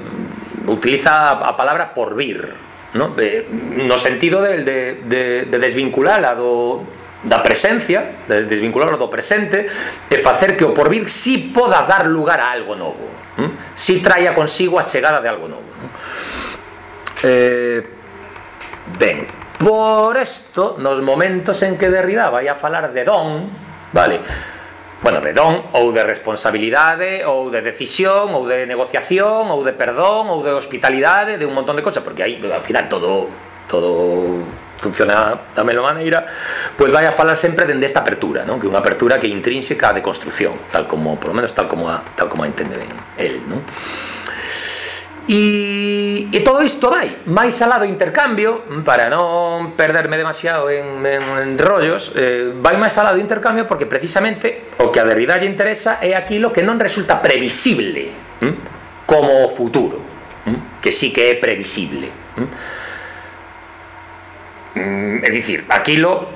utiliza a palabra por vir ¿no? De, no sentido del, de, de, de desvincularla do, da presencia de desvincularla do presente e facer que o porvir si poda dar lugar a algo novo si traía consigo a chegada de algo novo. Eh, ben, por isto, nos momentos en que Derrida vai a falar de don, vale, bueno, de don ou de responsabilidade ou de decisión ou de negociación ou de perdón ou de hospitalidade de un montón de cosas porque aí ao final todo todo funciona da mesma maneira, pois vai a falar sempre dende esta apertura, non? Que unha apertura que é intrínseca de construción, tal como, por lo menos tal como a, tal como a entende ben el, non? E, e todo isto vai máis alá do intercambio para non perderme demasiado en, en, en rollos eh, vai máis alá do intercambio porque precisamente o que a Derrida lle interesa é aquilo que non resulta previsible ¿m? como o futuro ¿m? que sí que é previsible ¿m? Mm, é dicir, aquilo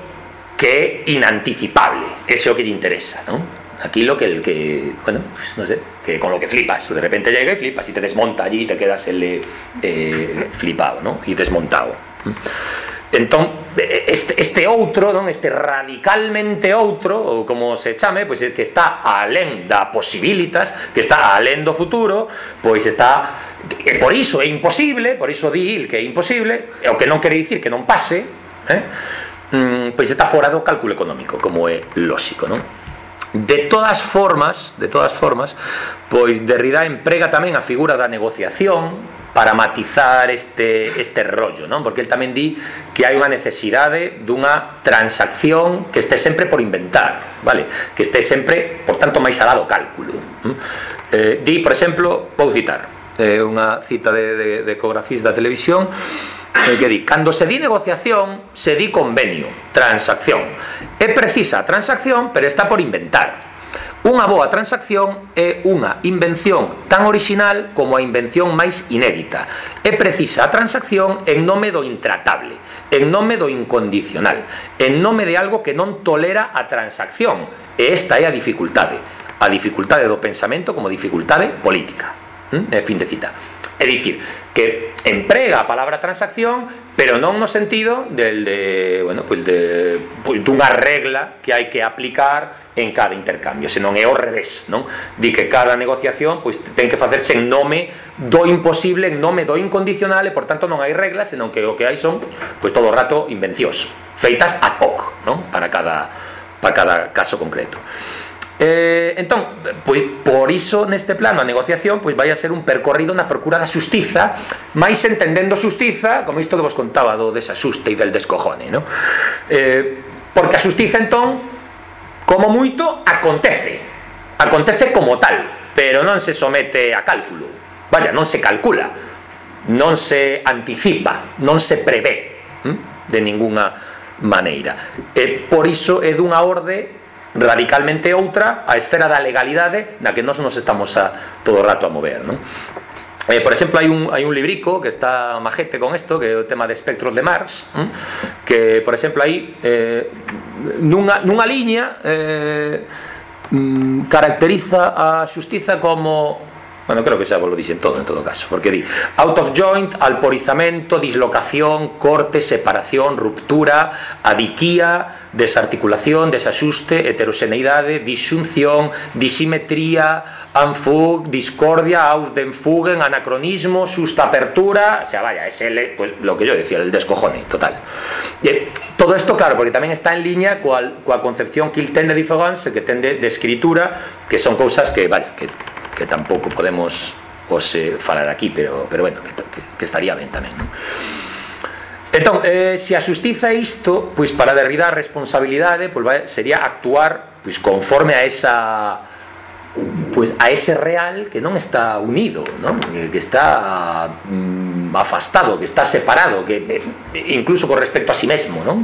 que é inanticipable, ese é o que lle interesa, non? Aquilo que el que, bueno, pues, no sé, que con lo que flipas, de repente llega y flipas y te desmonta allí y te quedas el eh, flipado, ¿no? Y desmontado. Entón, este, este outro, este radicalmente outro, ou como se chame, pois que está alén da posibilitas, que está alén do futuro, pois está e por iso é imposible, por iso di que é imposible, o que non quere dicir que non pase, eh? Mm, pois está fora do cálculo económico, como é lóxico, non? De todas formas, de todas formas, pois Derrida emprega tamén a figura da negociación para matizar este este rollo, non? Porque el tamén di que hai unha necesidade dunha transacción que este sempre por inventar, vale? Que este sempre, por tanto, máis alado cálculo. Mm? Eh, di, por exemplo, vou citar, eh, unha cita de, de, de ecografís da televisión eh, que di, cando se di negociación se di convenio, transacción é precisa a transacción pero está por inventar Unha boa transacción é unha invención tan orixinal como a invención máis inédita. É precisa a transacción en nome do intratable, en nome do incondicional, en nome de algo que non tolera a transacción. E esta é a dificultade, a dificultade do pensamento como dificultade política. ¿Mm? fin de cita. É dicir, que emprega a palabra transacción, pero non no sentido del de, bueno, pues de pues dunha regla que hai que aplicar en cada intercambio, senón é ao revés, non? Di que cada negociación pois ten que facerse en nome do imposible, en nome do incondicional e por tanto non hai reglas, senón que o que hai son pois todo o rato invencións, feitas ad hoc, non? Para cada para cada caso concreto. Eh, entón, pois, por iso neste plano a negociación pois vai a ser un percorrido na procura da xustiza máis entendendo xustiza como isto que vos contaba do desasuste e del descojone no? eh, porque a xustiza entón como moito acontece acontece como tal pero non se somete a cálculo vaya, non se calcula non se anticipa non se prevé hm? ¿eh? de ninguna maneira e por iso é dunha orde radicalmente outra a esfera da legalidade na que nós nos estamos a, todo o rato a mover non? Eh, por exemplo, hai un, hai un librico que está majete con isto que é o tema de espectros de Mars, ¿eh? que, por exemplo, aí eh, nunha, nunha liña eh, mm, caracteriza a xustiza como Bueno, creo que xa vos lo dixen todo en todo caso, porque di out of joint, alporizamento, dislocación, corte, separación, ruptura, adiquía, desarticulación, desaxuste, heteroxeneidade, disunción, disimetría, anfug, discordia, ausdenfugen, anacronismo, sustapertura, o sea, vaya, es el, pues lo que yo decía, el descojone, total. Todo esto, claro, porque tamén está en liña coa, coa concepción que il ten de que ten de, de escritura, que son cousas que, vaya, que, que tampouco podemos os eh, falar aquí, pero, pero bueno, que, que, que estaría ben tamén, non? Entón, eh, se a xustiza é isto, pois para derribar a responsabilidade pois, vai, sería actuar pois, conforme a esa pois a ese real que non está unido, non? que está mm, afastado, que está separado, que eh, incluso con respecto a si sí mesmo, non?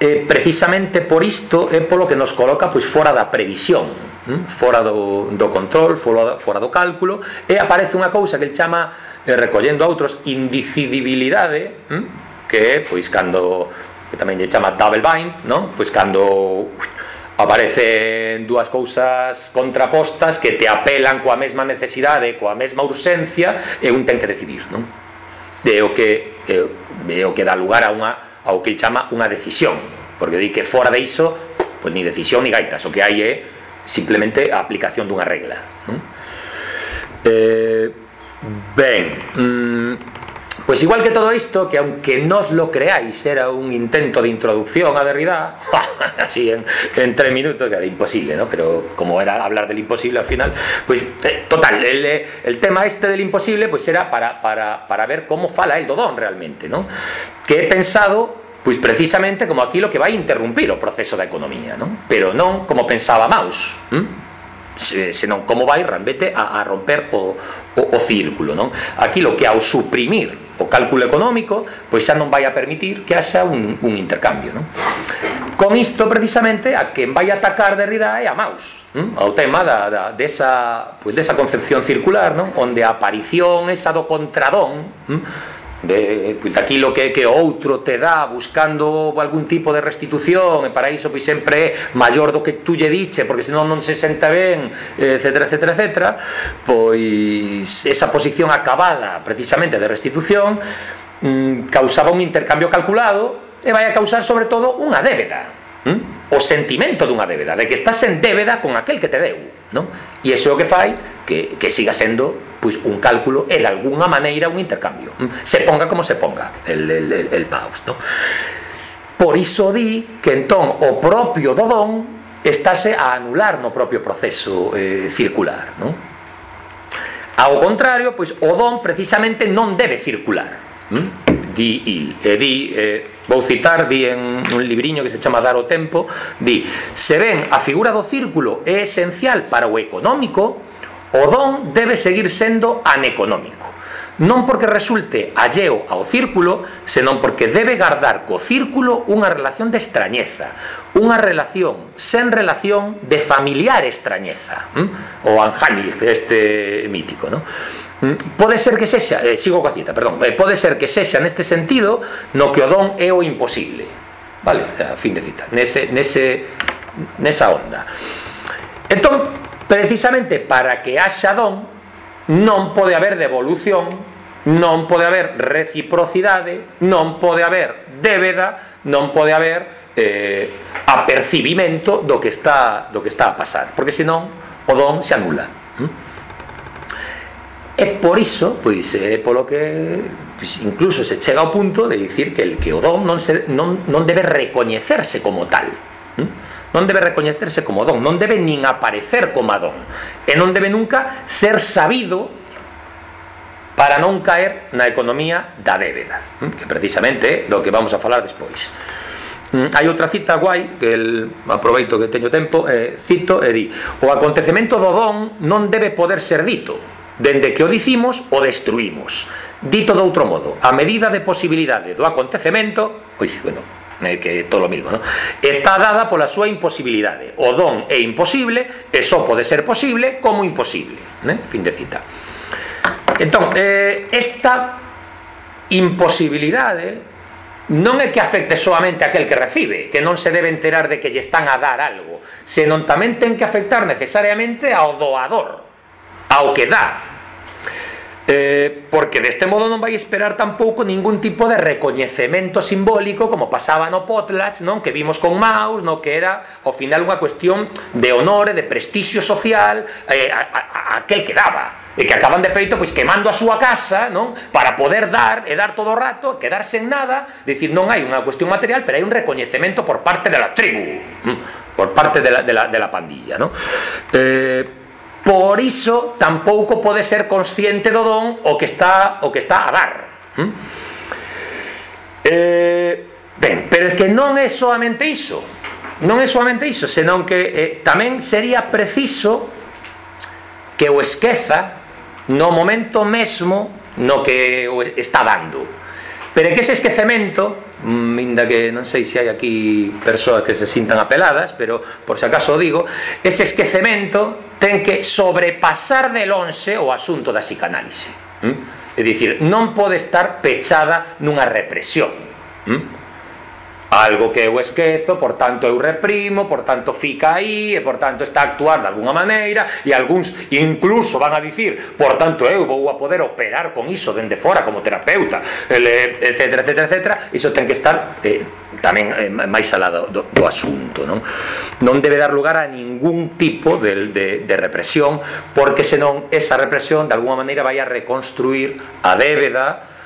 Eh, precisamente por isto é polo que nos coloca pois fora da previsión, fora do, do control, fora, fora do cálculo e aparece unha cousa que el chama eh, recollendo a outros indicidibilidade hm? que é pois cando que tamén lle chama double bind non? pois cando aparecen dúas cousas contrapostas que te apelan coa mesma necesidade coa mesma urxencia e un ten que decidir non? De o que é o que dá lugar a unha ao que el chama unha decisión porque di que fora de iso pois ni decisión ni gaitas o que hai é simplemente a aplicación dunha regla, non? Eh, mm, igual que todo isto, que aunque no os lo creáis, era un intento de introducción a Derrida, así en, tres minutos, que era imposible, ¿no? Pero como era hablar del imposible al final, pues total, el, el, tema este del imposible, pues era para, para, para ver cómo fala el Dodón realmente, ¿no? Que he pensado Pois precisamente como aquilo que vai interrumpir o proceso da economía, non? Pero non como pensaba Maus, hm? senón como vai realmente a, a romper o, o, o círculo non? aquilo que ao suprimir o cálculo económico pois xa non vai a permitir que haxa un, un intercambio non? con isto precisamente a quen vai atacar Derrida é a Maus non? ao tema da, da, desa, pois desa concepción circular non? onde a aparición esa do contradón non? de pois, aquilo que, que outro te dá buscando algún tipo de restitución e para iso pois sempre é maior do que tú lle diche porque senón non se senta ben etcétera, etcétera, etcétera pois esa posición acabada precisamente de restitución mm, causaba un intercambio calculado e vai a causar sobre todo unha débeda mm? o sentimento dunha débeda, de que estás en débeda con aquel que te deu, non? E iso é o que fai que, que siga sendo pois un cálculo e de alguna maneira un intercambio. Mm? Se ponga como se ponga el, el, el, el paus, non? Por iso di que entón o propio dodón estáse a anular no propio proceso eh, circular, non? Ao contrario, pois o don precisamente non debe circular. hm? Di il, e di eh, Vou citar, di en un libriño que se chama Dar o Tempo, di, se ven a figura do círculo é esencial para o económico, o don debe seguir sendo aneconómico non porque resulte alleo ao círculo, senón porque debe guardar co círculo unha relación de extrañeza, unha relación sen relación de familiar extrañeza, ¿m? o Anjani, este mítico, non? Hm? Pode ser que sexa, eh, sigo coa cita, perdón, eh, pode ser que sexa neste sentido no que o don é o imposible. Vale, a fin de cita, nese, nese, nesa onda. Entón, precisamente para que haxa don, non pode haber devolución, non pode haber reciprocidade, non pode haber débeda, non pode haber eh, apercibimento do que está do que está a pasar, porque senón o don se anula. ¿Mm? E por iso, pois, é polo que pois, incluso se chega ao punto de dicir que el que o don non, se, non, non debe recoñecerse como tal. Hm? Non debe recoñecerse como don, non debe nin aparecer como don. E non debe nunca ser sabido para non caer na economía da débeda, hm? que precisamente é do que vamos a falar despois. Hm, hai outra cita guai que el, aproveito que teño tempo, eh, cito e di: "O acontecemento do don non debe poder ser dito, dende que o dicimos o destruímos dito de outro modo a medida de posibilidade do acontecemento ui, bueno, que é todo o mismo, ¿no? está dada pola súa imposibilidade. O don é imposible e só pode ser posible como imposible. Fin de cita. Entón, eh, esta imposibilidade non é que afecte solamente a aquel que recibe, que non se debe enterar de que lle están a dar algo, senón tamén ten que afectar necesariamente ao doador. Ao que dá eh, porque deste modo non vai esperar tampouco ningún tipo de recoñecemento simbólico como pasaba no Potlatch, non? que vimos con Maus, no? que era ao final unha cuestión de honor de prestixio social eh, a, aquel que daba e que acaban de feito pois quemando a súa casa, non? Para poder dar e dar todo o rato, quedarse en nada, dicir, non hai unha cuestión material, pero hai un recoñecemento por parte de la tribu, por parte de la pandilla, non? Eh, Por iso tampouco pode ser consciente do don o que está o que está a dar. ¿Mm? Eh, ben, pero é que non é soamente iso. Non é soamente iso, senón que eh, tamén sería preciso que o esqueza no momento mesmo no que o está dando. Pero é que ese esquecemento Mm, Minda que non sei se hai aquí persoas que se sintan apeladas, pero por se acaso digo, ese esquecemento ten que sobrepasar de lonxe o asunto da psicanálise. Mm? É dicir, non pode estar pechada nunha represión. Mm? algo que eu esquezo, por tanto eu reprimo, por tanto fica aí, e por tanto está a actuar de alguna maneira, e algúns incluso van a dicir, por tanto eu vou a poder operar con iso dende fora como terapeuta, etcétera, etcétera, etcétera, iso ten que estar eh, tamén eh, máis alá do, do, do asunto, non? Non debe dar lugar a ningún tipo de, de, de represión, porque senón esa represión de alguna maneira vai a reconstruir a débeda,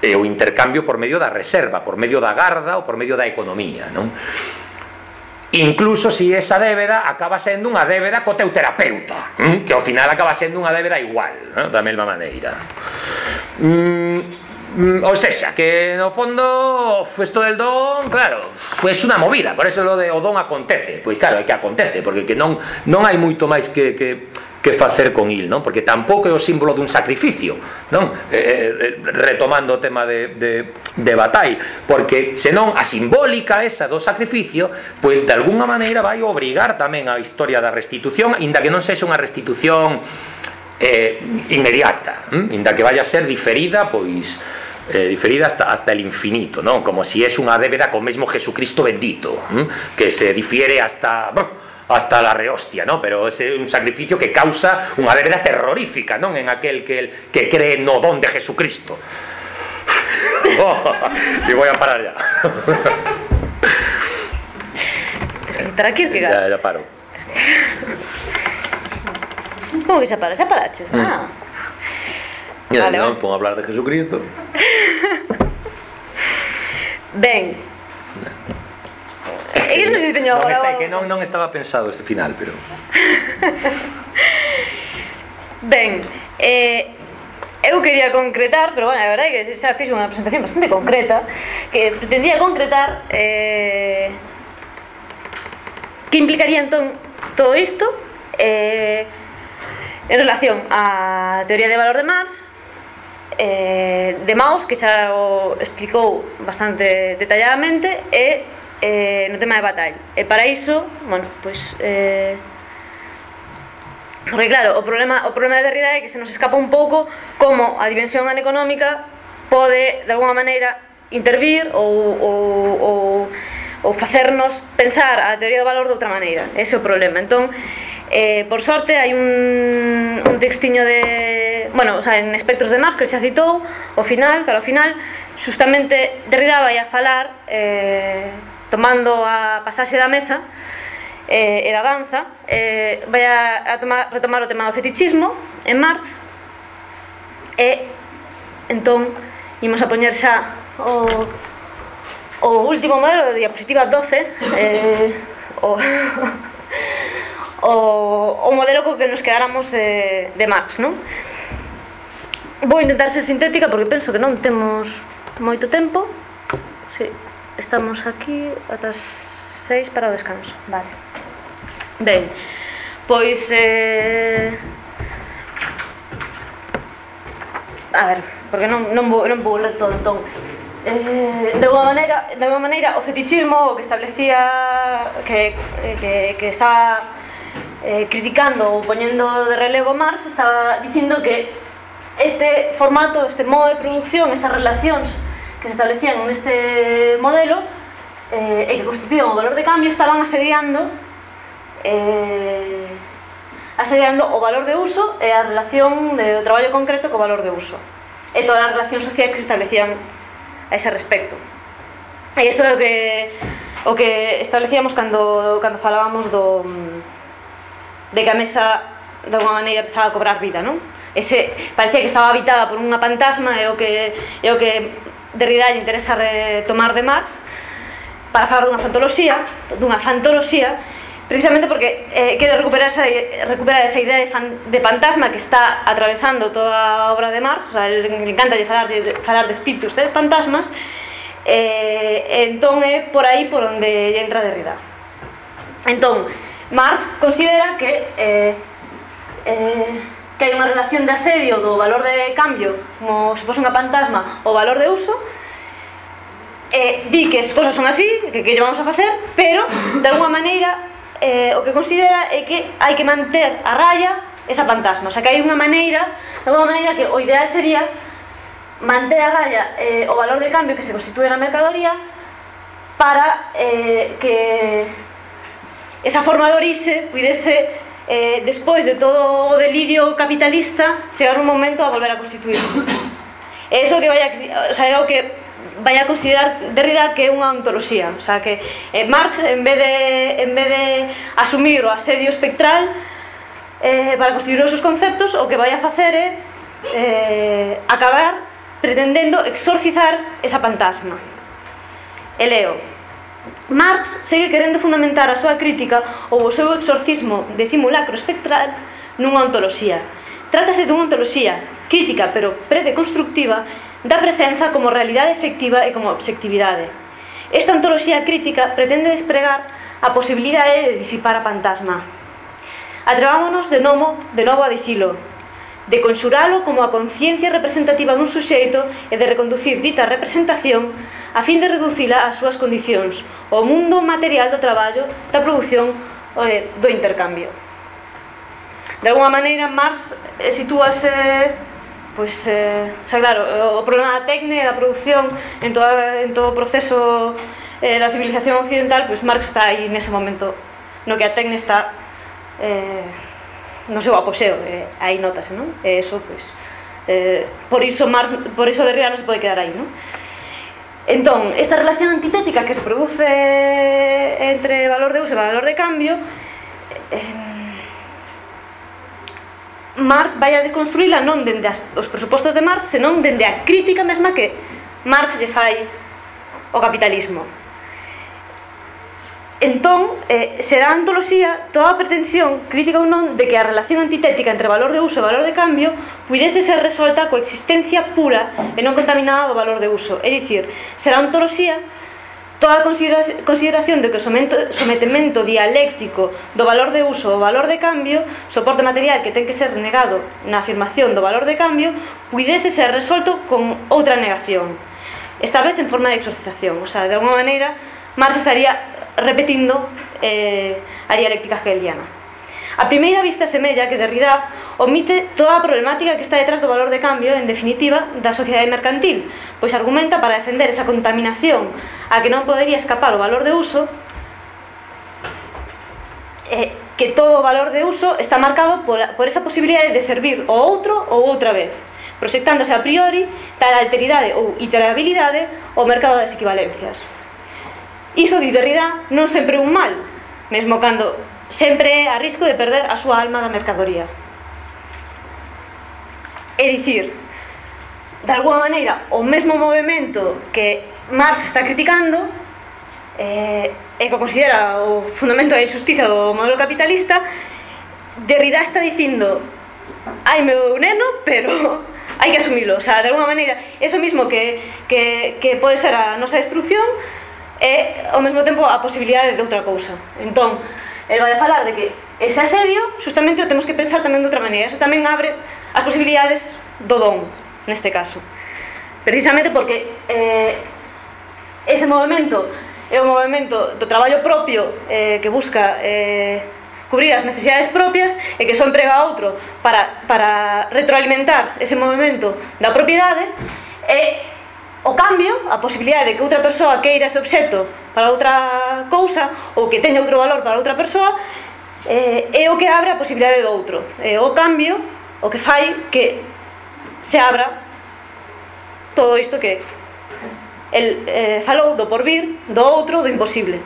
e o intercambio por medio da reserva, por medio da garda ou por medio da economía, non? Incluso se si esa débeda acaba sendo unha débeda co teu terapeuta, ¿eh? que ao final acaba sendo unha débeda igual, ¿no? da mesma maneira. Mm, mm O sea, que no fondo esto del don, claro, pues unha movida, por eso lo de o don acontece, pois claro, é que acontece, porque que non non hai moito máis que que que facer con il, non? Porque tampouco é o símbolo dun sacrificio, non? Eh, eh, retomando o tema de, de, de batai, porque senón a simbólica esa do sacrificio, pois de algunha maneira vai obrigar tamén a historia da restitución, inda que non sexa unha restitución eh, inmediata, eh? inda que vaya a ser diferida, pois eh, diferida hasta, hasta el infinito, non? Como si es unha débeda co mesmo Jesucristo bendito, eh? que se difiere hasta... Bueno, hasta la rehostia, ¿no? Pero es un sacrificio que causa unha débeda terrorífica, non? En aquel que, el, que cree no don de Jesucristo. Oh, y voy a parar ya. Aquí que ya, ya paro. Como que se para? Se paraches? Mm. Ah. Ya, vale, non, pongo a hablar de Jesucristo. Ben, É que non sei se teño agora. Non, está, que non, non estaba pensado este final, pero... ben, eh, eu quería concretar, pero bueno, a verdade é que xa fixo unha presentación bastante concreta, que pretendía concretar eh, que implicaría entón todo isto eh, en relación á teoría de valor de Marx, eh, de Maus, que xa o explicou bastante detalladamente, e eh, no tema de batalla. E para iso, bueno, pois... Eh, Porque claro, o problema, o problema da Derrida é que se nos escapa un pouco como a dimensión económica pode, de alguma maneira, intervir ou, ou, ou, ou facernos pensar a teoría do valor de outra maneira. Ese é o problema. Entón, eh, por sorte, hai un, un textiño de... Bueno, o sea, en Espectros de Marx, que xa citou, o final, claro, o final, justamente Derrida vai a falar eh, tomando a pasaxe da mesa eh, e da danza, eh, vai a, a tomar, retomar o tema do fetichismo en Marx e entón imos a poñer xa o, o último modelo de diapositiva 12 eh, o, o, o modelo co que nos quedáramos de, de Marx non? vou intentar ser sintética porque penso que non temos moito tempo sí. Estamos aquí ata as 6 para o descanso. Vale. Ben. Pois eh A ver, porque non non vou non vou ler todo entón. Eh, de unha maneira, de unha maneira o fetichismo que establecía que eh, que que estaba eh, criticando ou poñendo de relevo Marx estaba dicindo que este formato, este modo de producción, estas relacións que se establecían neste modelo eh, e que constituían o valor de cambio estaban asediando eh, asediando o valor de uso e a relación de, do traballo concreto co valor de uso e todas as relacións sociais que se establecían a ese respecto e iso é o que, o que establecíamos cando, cando falábamos do, de que a mesa de alguma maneira empezaba a cobrar vida, non? Ese, parecía que estaba habitada por unha fantasma e o que, e o que Derrida lle interesa retomar de Marx para falar dunha fantoloxía, dunha fantoloxía, precisamente porque eh, quere recuperar esa, recuperar esa idea de, fan, de fantasma que está atravesando toda a obra de Marx, o sea, le encanta lle falar, de, falar de espíritus de fantasmas, eh, entón é por aí por onde lle entra Derrida. Entón, Marx considera que eh, eh, que hai unha relación de asedio do valor de cambio como se fose unha pantasma o valor de uso eh, di que as cosas son así, que que vamos a facer pero, de alguma maneira eh, o que considera é que hai que manter a raya esa pantasma o sea, que hai unha maneira de alguma maneira que o ideal sería manter a raya eh, o valor de cambio que se constitúe na mercadoría para eh, que esa forma de orixe pudese eh, despois de todo o delirio capitalista, chegar un momento a volver a constituirse. é iso que vai a, o sea, é o que vai a considerar Derrida que é unha ontoloxía, o sea, que eh, Marx en vez de en vez de asumir o asedio espectral eh, para constituir os seus conceptos, o que vai a facer é eh, acabar pretendendo exorcizar esa fantasma. E leo, Marx segue querendo fundamentar a súa crítica ou o seu exorcismo de simulacro espectral nunha ontoloxía. Trátase dunha ontoloxía crítica pero predeconstructiva da presenza como realidade efectiva e como obxectividade. Esta ontoloxía crítica pretende despregar a posibilidade de disipar a fantasma. Atrevámonos de novo, de novo a dicilo, de conxuralo como a conciencia representativa dun suxeito e de reconducir dita representación a fin de reducila ás súas condicións, o mundo material do traballo, da produción e do intercambio. De alguma maneira, Marx eh, sitúase pois, eh, xa claro, o problema da técnica e da produción en, toda, en todo o proceso eh, da civilización occidental, pois Marx está aí nese momento no que a técnica está eh, no seu apoxeo, eh, aí notase, non? E eso, pois, eh, por iso Marx, por iso de non se pode quedar aí, non? Entón, esta relación antitética que se produce entre valor de uso e valor de cambio eh, Marx vai a desconstruíla non dende as, os presupostos de Marx, senón dende a crítica mesma que Marx lle fai ao capitalismo. Entón, eh, será a antoloxía toda a pretensión, crítica ou non, de que a relación antitética entre valor de uso e valor de cambio pudese ser resolta coa existencia pura e non contaminada do valor de uso. É dicir, será antoloxía toda a consideración de que o sometemento dialéctico do valor de uso ao valor de cambio, soporte material que ten que ser negado na afirmación do valor de cambio, pudese ser resolto con outra negación. Esta vez en forma de exorcización, o sea, de alguma maneira Marx estaría repetindo eh, a dialéctica hegeliana. A primeira vista semella que Derrida omite toda a problemática que está detrás do valor de cambio, en definitiva, da sociedade mercantil, pois argumenta para defender esa contaminación a que non podería escapar o valor de uso eh, que todo o valor de uso está marcado por, por esa posibilidade de servir o outro ou outra vez proxectándose a priori tal alteridade ou iterabilidade ao mercado das equivalencias. Iso de Derrida non sempre un mal, mesmo cando sempre a risco de perder a súa alma da mercadoría. É dicir, de alguma maneira, o mesmo movimento que Marx está criticando eh, e que considera o fundamento da injustiza do modelo capitalista Derrida está dicindo ai meu neno, pero hai que asumilo, o sea, de alguma maneira, eso mismo que, que, que pode ser a nosa destrucción, e ao mesmo tempo a posibilidade de outra cousa. Entón, el vai a falar de que ese asedio justamente o temos que pensar tamén de outra maneira. Eso tamén abre as posibilidades do don, neste caso. Precisamente porque eh, ese movimento é o movimento do traballo propio eh, que busca eh, cubrir as necesidades propias e que só emprega a outro para, para retroalimentar ese movimento da propiedade e o cambio, a posibilidade de que outra persoa queira ese obxeto para outra cousa ou que teña outro valor para outra persoa eh, é o que abre a posibilidade do outro. É o cambio o que fai que se abra todo isto que el eh, falou do porvir, do outro, do imposible.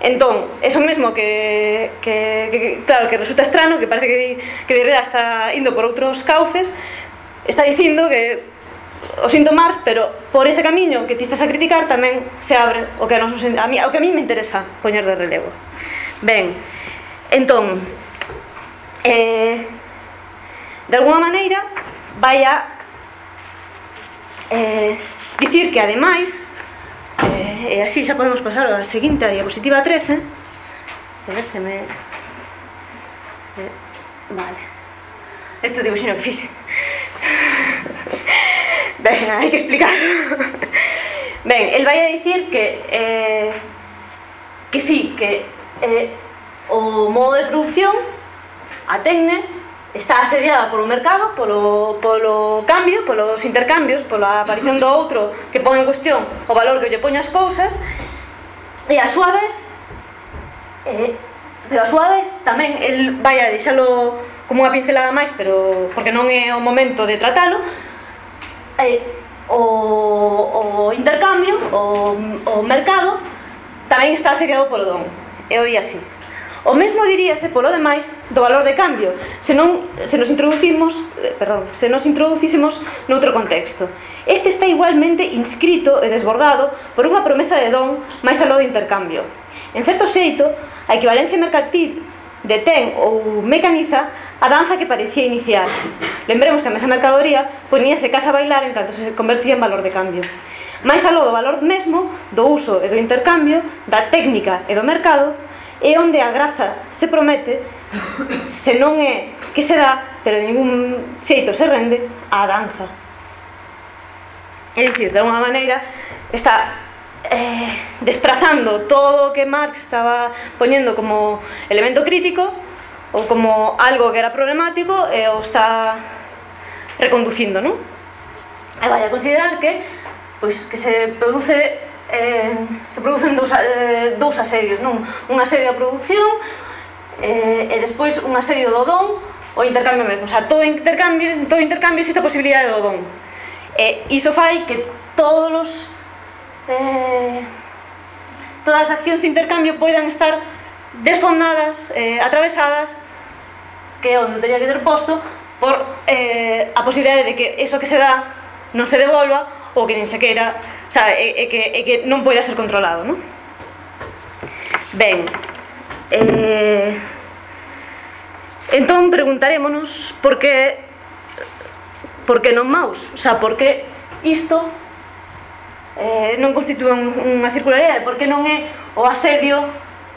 Entón, eso mesmo que, que, que claro, que resulta estrano que parece que, que de hasta indo por outros cauces está dicindo que os síntomas, pero por ese camiño que ti estás a criticar tamén se abre o que a, nos, a, mí, o que a mí me interesa poñer de relevo. Ben, entón, eh, de alguma maneira, vai a eh, dicir que ademais eh, e así xa podemos pasar á seguinte a diapositiva 13 a ver se me eh, vale. Este xino que fixe. Ben, hai que explicar. ben, el vai a dicir que eh, que sí, que eh, o modo de producción a tecne está asediada polo mercado, polo, polo cambio, polos intercambios, pola aparición do outro que pon en cuestión o valor que lle poña as cousas e a súa vez eh, pero a súa vez tamén el vai a deixalo como unha pincelada máis pero porque non é o momento de tratalo eh, o, o intercambio, o, o mercado, tamén está asediado polo don. E o día así. O mesmo diríase polo demais do valor de cambio, se non se nos introducimos, eh, perdón, se nos introducísemos noutro contexto. Este está igualmente inscrito e desbordado por unha promesa de don máis aló do intercambio. En certo xeito, a equivalencia mercantil detén ou mecaniza a danza que parecía iniciar. Lembremos que a mesa mercadoría poñíase casa a bailar en tanto se convertía en valor de cambio. Mais aló do valor mesmo, do uso e do intercambio, da técnica e do mercado, é onde a graza se promete, se non é que se dá, pero de ningún xeito se rende, a danza. É dicir, de unha maneira, está eh, desprazando todo o que Marx estaba poñendo como elemento crítico ou como algo que era problemático e eh, o está reconducindo, non? E ah, vai a considerar que pois que se produce eh, se producen dous, eh, dous asedios, non? Un asedio a produción eh, e despois un asedio do don o intercambio mesmo, o sea, todo intercambio, todo intercambio existe a posibilidade do don. E iso fai que todos os eh, todas as accións de intercambio poidan estar desfondadas, eh, atravesadas, que é onde teria que ter posto, por eh, a posibilidade de que eso que se dá non se devolva ou que nin sequera, o sea, é, é, que, é que non poida ser controlado, non? Ben, eh, entón preguntarémonos por que por que non maus, o sea, por que isto eh, non constitúen unha circularidade, porque non é o asedio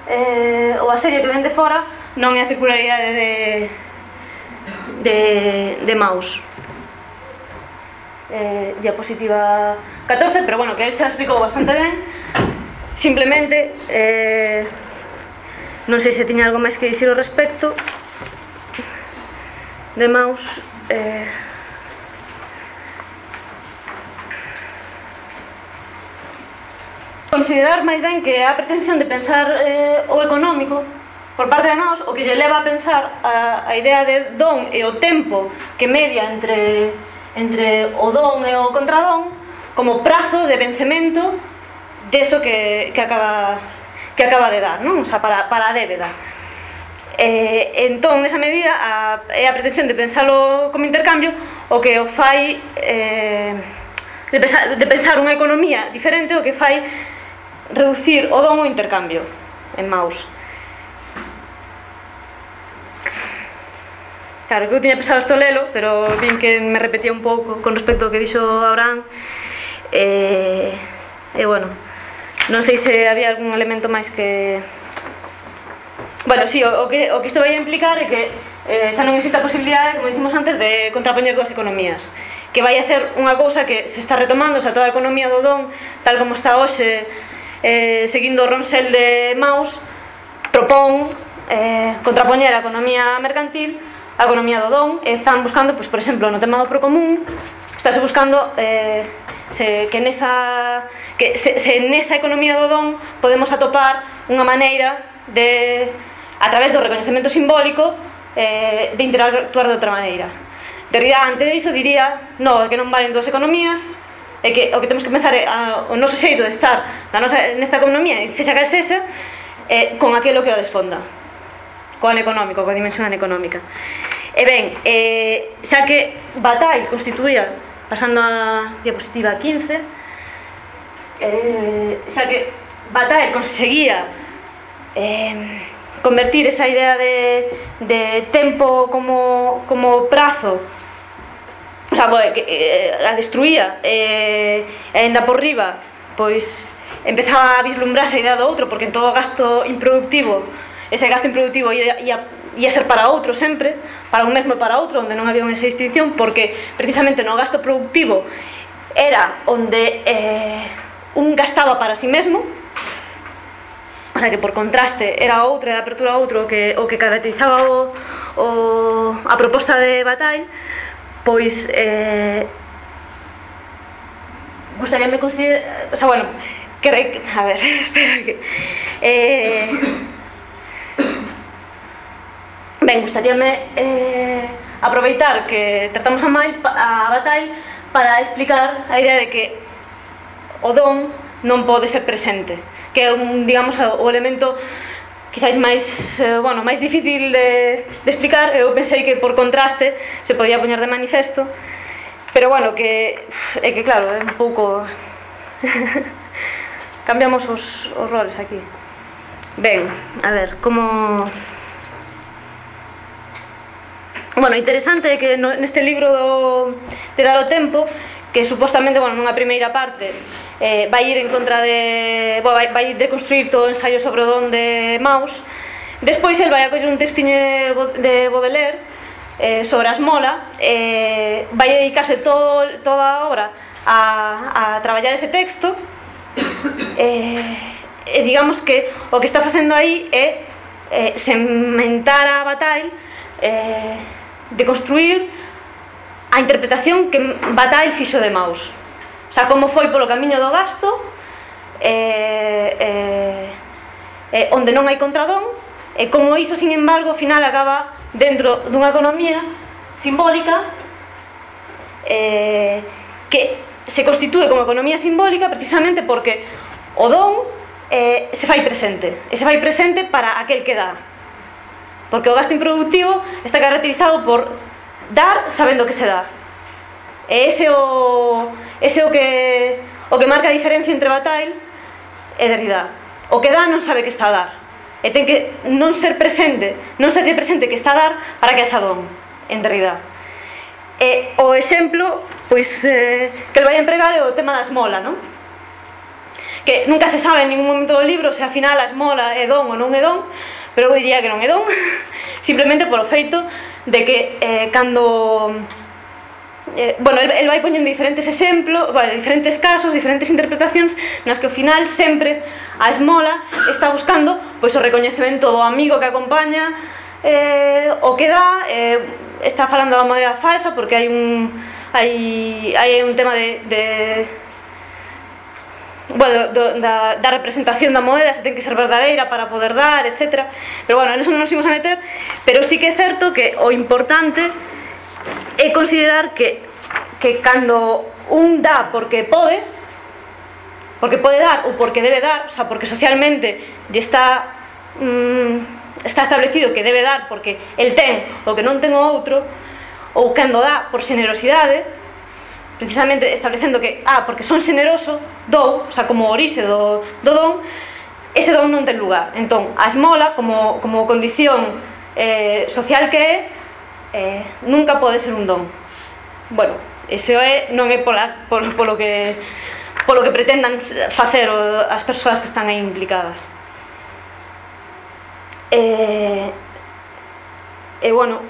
eh, o asedio que vende fora non é a circularidade de, de, de Maus. Eh, diapositiva 14, pero bueno, que él se la explicou bastante ben simplemente eh, non sei se tiña algo máis que dicir ao respecto de Maus eh, Considerar máis ben que a pretensión de pensar eh, o económico por parte de nós o que lle leva a pensar a, a idea de don e o tempo que media entre, entre o don e o contradón como prazo de vencemento deso que, que acaba que acaba de dar, non? O sea, para, para a débeda. Eh, entón, nesa medida, a, é a pretensión de pensalo como intercambio o que o fai eh, de, pensar, de pensar unha economía diferente o que fai reducir o don o intercambio en Maus. Claro, que eu tiña pensado esto lelo, pero vin que me repetía un pouco con respecto ao que dixo Abraham. E, eh, e bueno, non sei se había algún elemento máis que... Bueno, sí, o, o, que, o que isto vai a implicar é que eh, xa non existe a posibilidade, como dicimos antes, de contrapoñer dúas economías que vai a ser unha cousa que se está retomando, xa toda a economía do don, tal como está hoxe, eh, seguindo o ronsel de Maus, propón eh, contrapoñer a economía mercantil a economía do don e están buscando, pois, por exemplo, no tema do procomún estáse buscando eh, se, que nesa que se, se nesa economía do don podemos atopar unha maneira de a través do recoñecemento simbólico eh, de interactuar de outra maneira. Derrida ante iso diría no, que non valen dúas economías é que o que temos que pensar é a, o noso xeito de estar na nosa, nesta economía, se xa que sexa, eh, con aquilo que o desfonda, con económico, coa dimensión económica. E ben, eh, xa que Batai constituía, pasando a diapositiva 15, eh, xa que Batai conseguía eh, convertir esa idea de, de tempo como, como prazo xa, bo, a destruía eh, e ainda por riba pois empezaba a vislumbrarse a idea do outro porque en todo gasto improductivo ese gasto improductivo ia, ia, ia ser para outro sempre para un mesmo e para outro onde non había unha distinción porque precisamente no gasto productivo era onde eh, un gastaba para si sí mesmo o sea que por contraste era outro e a apertura a outro que, o que caracterizaba o, o, a proposta de Bataille pois eh, gustaríame considerar, o sea, bueno, que, a ver, espera que eh, ben, gustaríame eh, aproveitar que tratamos a, Mail, a Bataille para explicar a idea de que o don non pode ser presente que é un, digamos, o elemento quizáis máis, eh, bueno, máis difícil de, de explicar, eu pensei que por contraste se podía poñer de manifesto, pero bueno, que é que claro, é un pouco cambiamos os, os roles aquí. Ben, a ver, como Bueno, interesante é que no, neste libro do Tirar o tempo que supostamente, bueno, nunha primeira parte eh, vai ir en contra de bueno, vai, vai deconstruir todo o ensaio sobre o don de Maus. Despois el vai a coller un textiño de Baudelaire eh, sobre as mola eh, vai dedicarse todo, toda a obra a, a traballar ese texto eh, e digamos que o que está facendo aí é eh, sementar a Bataille eh, de construir a interpretación que Bataille fixo de Maus. O sea, como foi polo camiño do gasto, eh, eh, eh, onde non hai contradón, e como iso, sin embargo, ao final acaba dentro dunha economía simbólica eh, que se constitúe como economía simbólica precisamente porque o don eh, se fai presente e se fai presente para aquel que dá porque o gasto improductivo está caracterizado por dar sabendo que se dá. E ese o ese o que o que marca a diferencia entre Bataille e Derrida. O que dá non sabe que está a dar. E ten que non ser presente, non ser presente que está a dar para que haxa don en Derrida. E o exemplo, pois eh, que el vai empregar é o tema da esmola, non? Que nunca se sabe en ningún momento do libro se afinal a esmola é don ou non é don, pero eu diría que non é don simplemente polo feito de que eh, cando eh, bueno, el, el vai poñendo diferentes exemplos, bueno, diferentes casos, diferentes interpretacións nas que ao final sempre a esmola está buscando pois o recoñecemento do amigo que acompaña eh, o que dá eh, está falando da moeda falsa porque hai un hai, hai un tema de, de bueno, do, da, da representación da moeda, se ten que ser verdadeira para poder dar, etc. Pero bueno, en eso non nos imos a meter, pero sí que é certo que o importante é considerar que, que cando un dá porque pode, porque pode dar ou porque debe dar, o sea, porque socialmente lle está mm, está establecido que debe dar porque el ten o que non ten o outro, ou cando dá por generosidade, precisamente establecendo que, ah, porque son xeneroso, dou, o sea, como orixe do, do don, ese don non ten lugar. Entón, a esmola, como, como condición eh, social que é, eh, nunca pode ser un don. Bueno, ese é, non é pola, polo, polo que polo que pretendan facer as persoas que están aí implicadas. E, e bueno,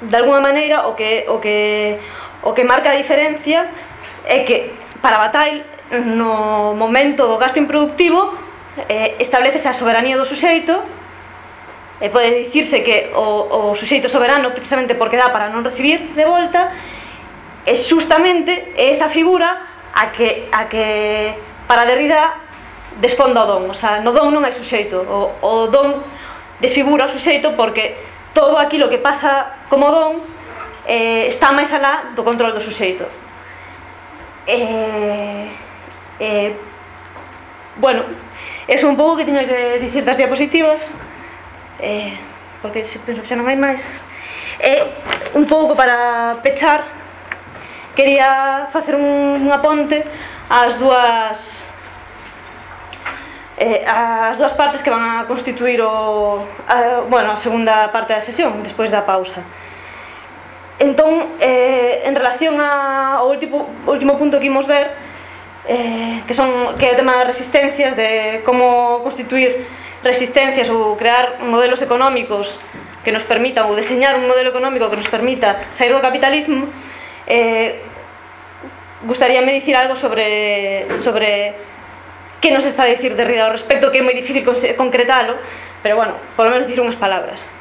de alguma maneira o que o que O que marca a diferencia é que para Bataille no momento do gasto improductivo eh, establece a soberanía do suxeito e pode dicirse que o, o suxeito soberano precisamente porque dá para non recibir de volta é justamente esa figura a que, a que para Derrida desfonda o don, o sea, no don non hai suxeito. O, o don desfigura o suxeito porque todo aquilo que pasa como don eh, está máis alá do control do suxeito. Eh, eh, bueno, eso un pouco que tiña que dicir das diapositivas, eh, porque se penso que xa non hai máis. Eh, un pouco para pechar, quería facer un, un aponte ás dúas eh, as dúas partes que van a constituir o, a, bueno, a segunda parte da sesión, despois da pausa. Entón, eh, en relación a, ao último, último punto que imos ver, eh, que son que é o tema das resistencias, de como constituir resistencias ou crear modelos económicos que nos permitan ou deseñar un modelo económico que nos permita sair do capitalismo, eh, gustaríame dicir algo sobre, sobre que nos está a dicir Derrida ao respecto, que é moi difícil concretalo, pero bueno, polo menos dicir unhas palabras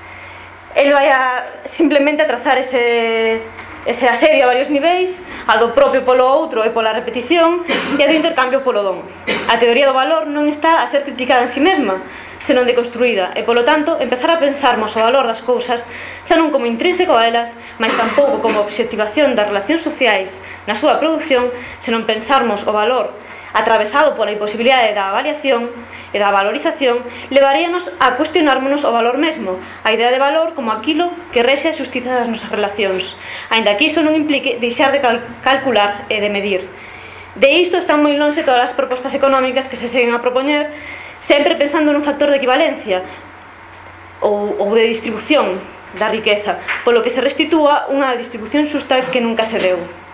el vai a simplemente a trazar ese, ese asedio a varios niveis, a do propio polo outro e pola repetición, e a do intercambio polo don. A teoría do valor non está a ser criticada en si sí mesma, senón deconstruída, e polo tanto empezar a pensarmos o valor das cousas xa non como intrínseco a elas, mas tampouco como obxectivación das relacións sociais na súa produción, senón pensarmos o valor atravesado pola imposibilidade da avaliación e da valorización, levaríanos a cuestionármonos o valor mesmo, a idea de valor como aquilo que rexe a justiza das nosas relacións, aínda que iso non implique deixar de cal calcular e de medir. De isto están moi longe todas as propostas económicas que se seguen a propoñer, sempre pensando nun factor de equivalencia ou, ou de distribución da riqueza, polo que se restitúa unha distribución xusta que nunca se deu.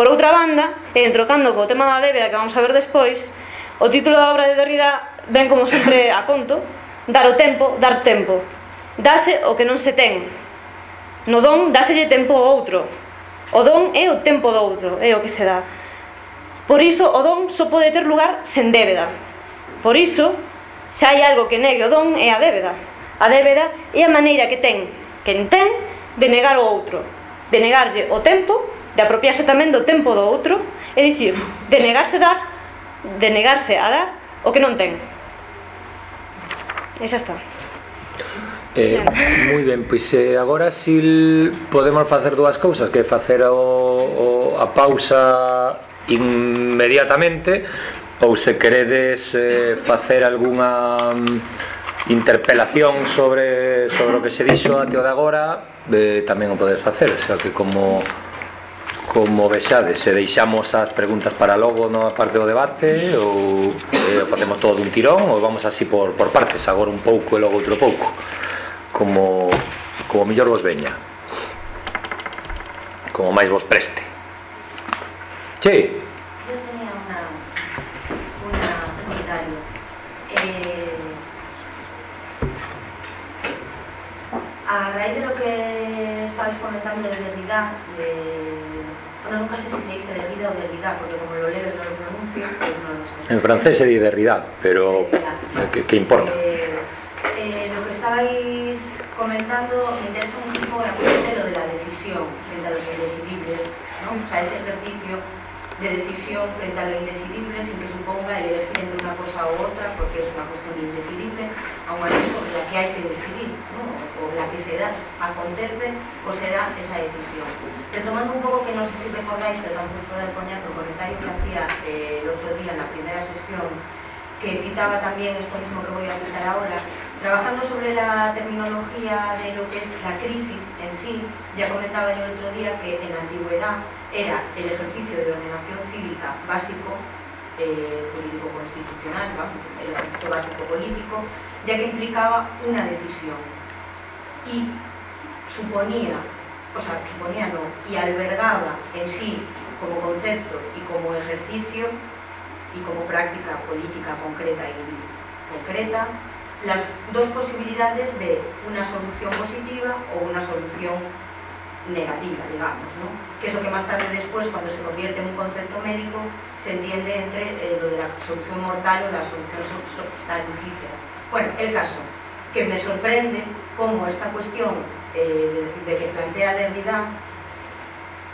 Por outra banda, e entrocando co tema da débeda que vamos a ver despois, o título da obra de Derrida ven como sempre a conto, dar o tempo, dar tempo. Dase o que non se ten. No don dáselle tempo ao outro. O don é o tempo do outro, é o que se dá. Por iso o don só pode ter lugar sen débeda. Por iso, se hai algo que negue o don é a débeda. A débeda é a maneira que ten, quen ten, de negar o outro, de negarlle o tempo de apropiarse tamén do tempo do outro, é dicir, de negarse a dar, de negarse a dar o que non ten. E xa está. Eh, moi ben, pois eh, agora si podemos facer dúas cousas que facer o, o, a pausa inmediatamente ou se queredes eh, facer algunha mm, interpelación sobre sobre o que se dixo até o de agora, eh, tamén o podes facer, o sea que como Como vexades, se deixamos as preguntas para logo na parte do debate ou eh, facemos todo dun tirón ou vamos así por, por partes, agora un pouco e logo outro pouco como, como mellor vos veña? Como máis vos preste. Che, eh, a raíz de lo que estabais comentando de Derrida, de Nunca sé si se dice Derrida o Derrida, porque como lo leo y no lo pronuncio, pues no lo sé. En francés se dice Derrida, pero ¿qué, ¿qué, importa? Pues, eh, lo que estabais comentando me interesa muchísimo la cuestión de lo de la decisión frente a los indecidibles, ¿no? O sea, ese ejercicio de decisión frente a lo indecidible sin que suponga el elegir entre una cosa u otra, porque es una cuestión indecidible, aún así que hay que decidir, ¿no? o la que se da, acontece o se da esa decisión. Retomando un poco que no sé si recordáis, pero tampoco dar coñazo, el comentario que hacía eh, el otro día en la primera sesión, que citaba también esto mismo que voy a citar ahora, trabajando sobre la terminología de lo que es la crisis en sí, ya comentaba yo el otro día que en la antigüedad era el ejercicio de ordenación cívica básico, eh, jurídico-constitucional, el ejercicio básico político, ya que implicaba una decisión y suponía, o sea, suponía no, y albergaba en sí como concepto y como ejercicio y como práctica política concreta y concreta las dos posibilidades de una solución positiva o una solución negativa, digamos, ¿no? que es lo que más tarde después, cuando se convierte en un concepto médico, se entiende entre eh, lo de la solución mortal o la solución salutífera. Bueno, el caso, que me sorprende cómo esta cuestión eh, de, que plantea Derrida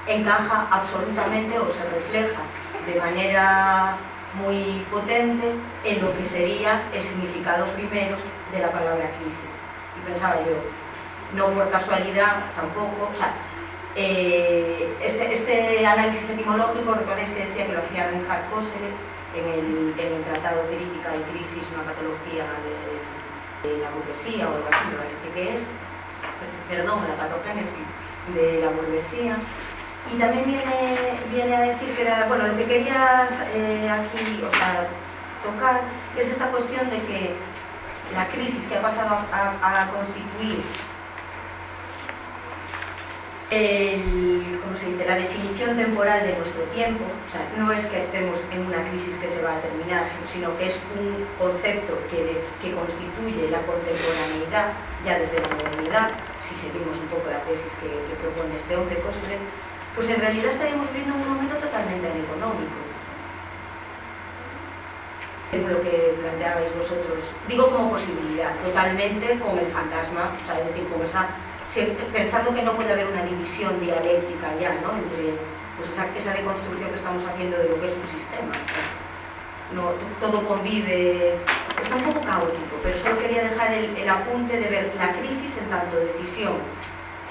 encaja absolutamente o se refleja de manera muy potente en lo que sería el significado primero de la palabra crisis. Y pensaba yo, no por casualidad tampoco, o sea, eh, este, este, análisis etimológico, recordáis que decía que lo hacía Reinhard Kossel en el, en el Tratado Crítica y Crisis, una patología de, la burguesía o algo así, me parece que es, perdón, la patogénesis de la burguesía. Y también viene, viene a decir que era, bueno, lo que querías eh, aquí, o sea, tocar es esta cuestión de que la crisis que ha pasado a constituir el, ¿cómo se dice? la definición temporal de nuestro tiempo, no es que estemos en una crisis que se va a terminar, sino que es un concepto que, que constituye la contemporaneidad ya desde la modernidad, si seguimos un poco la tesis que, propone este hombre, Kosover, pues en realidad estaríamos viviendo un momento totalmente aneconómico. Es lo que planteabais vosotros, digo como posibilidad, totalmente con el fantasma, o sea, es decir, con esa pensando que no puede haber una división dialéctica ya, ¿no? Entre pues esa, esa deconstrucción que estamos haciendo de lo que es un sistema. No, todo convive, está un poco caótico, pero solo quería dejar el, apunte de ver la crisis en tanto decisión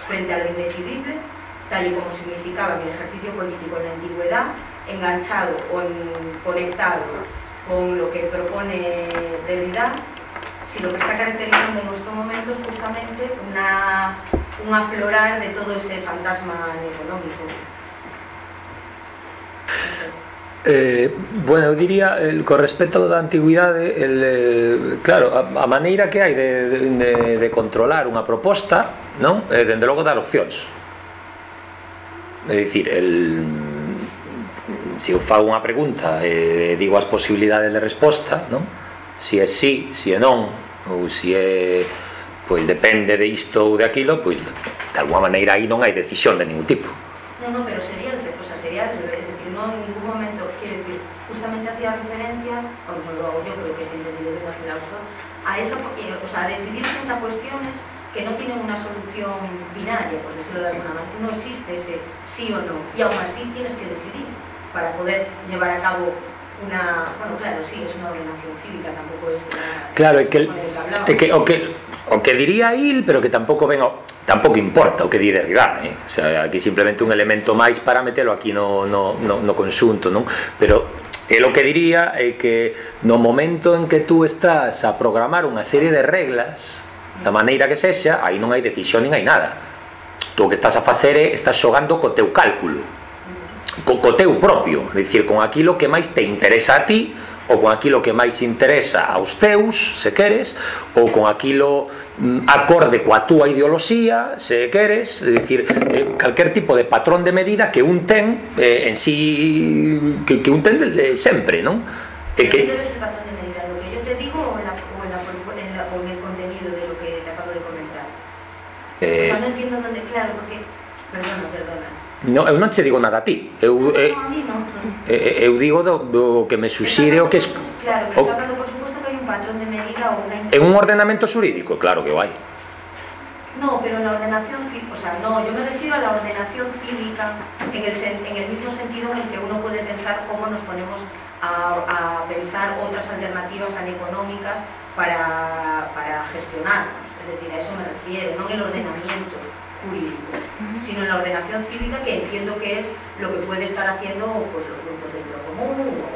frente a lo indecidible, tal y como significaba en el ejercicio político en la antigüedad, enganchado o conectado con lo que propone Derrida si lo que está caracterizando en nuestro momento es justamente una, un aflorar de todo ese fantasma económico. Eh, bueno, eu diría el, co respecto da antigüidade el, eh, claro, a, a maneira que hai de, de, de controlar unha proposta non eh, dende logo dar opcións é dicir el, se eu fago unha pregunta e eh, digo as posibilidades de resposta non? si é sí, si é non ou se é pois depende de isto ou de aquilo, pois de alguma maneira aí non hai decisión de ningún tipo. No, no, pero sería o sea, sería al revés, es decir, no en ningún momento, quiere decir, justamente hacía referencia, o no, yo creo que es entendido bien el autor, a esa, eh, o sea, a decidir frente cuestiones que no tienen una solución binaria, por decirlo de alguna manera, no existe ese sí o no, y aún así tienes que decidir para poder llevar a cabo una, bueno, claro, sí, es una ordenación cívica, tampouco es una, Claro, é que, el, é que o que o que diría il, pero que tampouco ven o, tampouco importa o que di Derrida, eh? o sea, aquí simplemente un elemento máis para metelo aquí no, no, no, no consunto, non? Pero E lo que diría é que no momento en que tú estás a programar unha serie de reglas, da maneira que sexa, aí non hai decisión nin hai nada. Tú o que estás a facer é estás xogando co teu cálculo co, co teu propio, dicir, con aquilo que máis te interesa a ti, ou con aquilo que máis interesa aos teus, se queres, ou con aquilo mm, acorde coa túa ideoloxía, se queres, é dicir, eh, calquer tipo de patrón de medida que un ten eh, en sí que, que un ten de, de sempre, non? E que debe ser patrón de medida, lo que yo te digo la, ou, la, ou, en, la, en el contenido de lo que te acabo de comentar. Eh... O sea, eh. no entiendo dónde, claro, No, eu non che digo nada a ti. Eu, eh, eu, eh, eh, eu digo do, do que me suxire o que... Es, claro, pero está por suposto, que hai un patrón de medida ou unha... En un ordenamento xurídico, claro que o hai. No, pero la ordenación cívica, o sea, no, yo me refiero a la ordenación cívica en el, en el mismo sentido en el que uno puede pensar cómo nos ponemos a, a pensar otras alternativas económicas para, para gestionarnos. Es decir, a eso me refiero, no en el ordenamiento. Jurídico, sino en la ordenación cívica que entiendo que es lo que puede estar haciendo pues, los grupos del común o,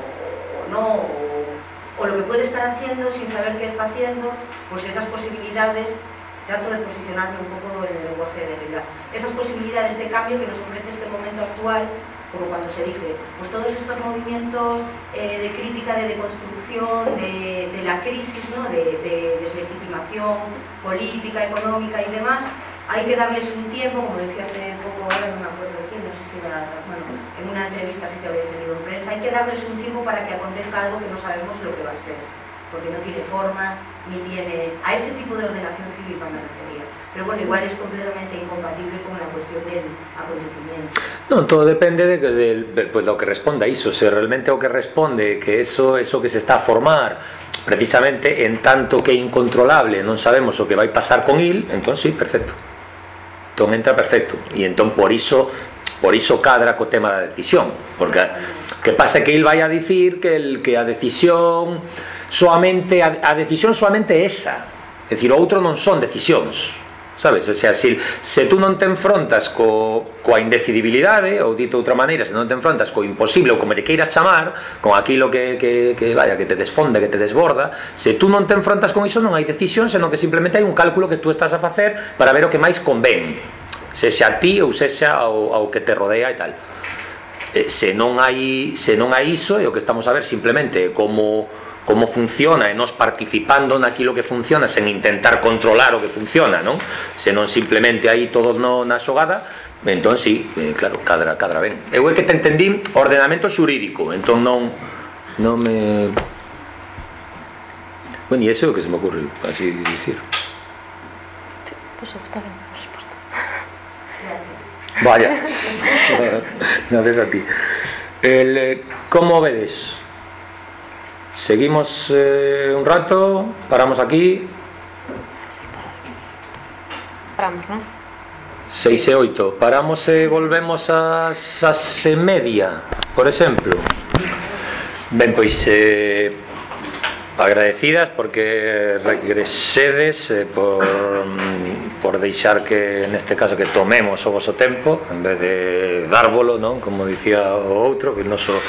o no, o, o, lo que puede estar haciendo sin saber qué está haciendo, pues esas posibilidades, trato de posicionarme un poco en el lenguaje de realidad, esas posibilidades de cambio que nos ofrece este momento actual como cuando se dice, pues todos estos movimientos eh, de crítica, de deconstrucción, de, de la crisis, ¿no? de, de deslegitimación política, económica y demás, hay que darles un tiempo, como decía hace poco, ahora no me acuerdo quién, no sé si era, bueno, en una entrevista sí que habéis tenido en prensa, hay que darles un tiempo para que acontezca algo que no sabemos lo que va a ser, porque no tiene forma, ni tiene... A ese tipo de ordenación cívica me refería. Pero bueno, igual es completamente incompatible con la cuestión del acontecimiento. Non, todo depende de, de, de pues, lo que responda iso, se realmente o que responde que eso, eso que se está a formar precisamente en tanto que incontrolable, non sabemos o que vai pasar con il, entón sí, perfecto entón entra perfecto. E entón por iso por iso cadra co tema da decisión porque que pasa que el vai a dicir que el que a decisión soamente a, a decisión soamente esa. É dicir, outro non son decisións sabes? O sea, se, se tú non te enfrontas co, coa indecidibilidade ou dito outra maneira, se non te enfrontas co imposible ou como te queiras chamar con aquilo que, que, que vaya, que te desfonda que te desborda, se tú non te enfrontas con iso non hai decisión, senón que simplemente hai un cálculo que tú estás a facer para ver o que máis convén sexa a ti ou sexa ao, ao que te rodea e tal eh, se non hai se non hai iso e o que estamos a ver simplemente como como funciona e nos participando naquilo que funciona sen intentar controlar o que funciona, non? Senón simplemente aí todos no, na xogada, entón si, sí, claro, cadra, cadra ben. Eu é que te entendí ordenamento xurídico, entón non non me Bueno, e iso é o que se me ocurre, así dicir. Pois pues, está ben a resposta. Vaya. Gracias a ti. El, eh, como vedes? Seguimos eh, un rato, paramos aquí. Paramos, non? 6 e 8. Paramos e volvemos ás, as e media, por exemplo. Ben, pois eh, agradecidas porque regresedes eh, por, por deixar que neste caso que tomemos o voso tempo en vez de dárvolo, non? Como dicía o outro, que non so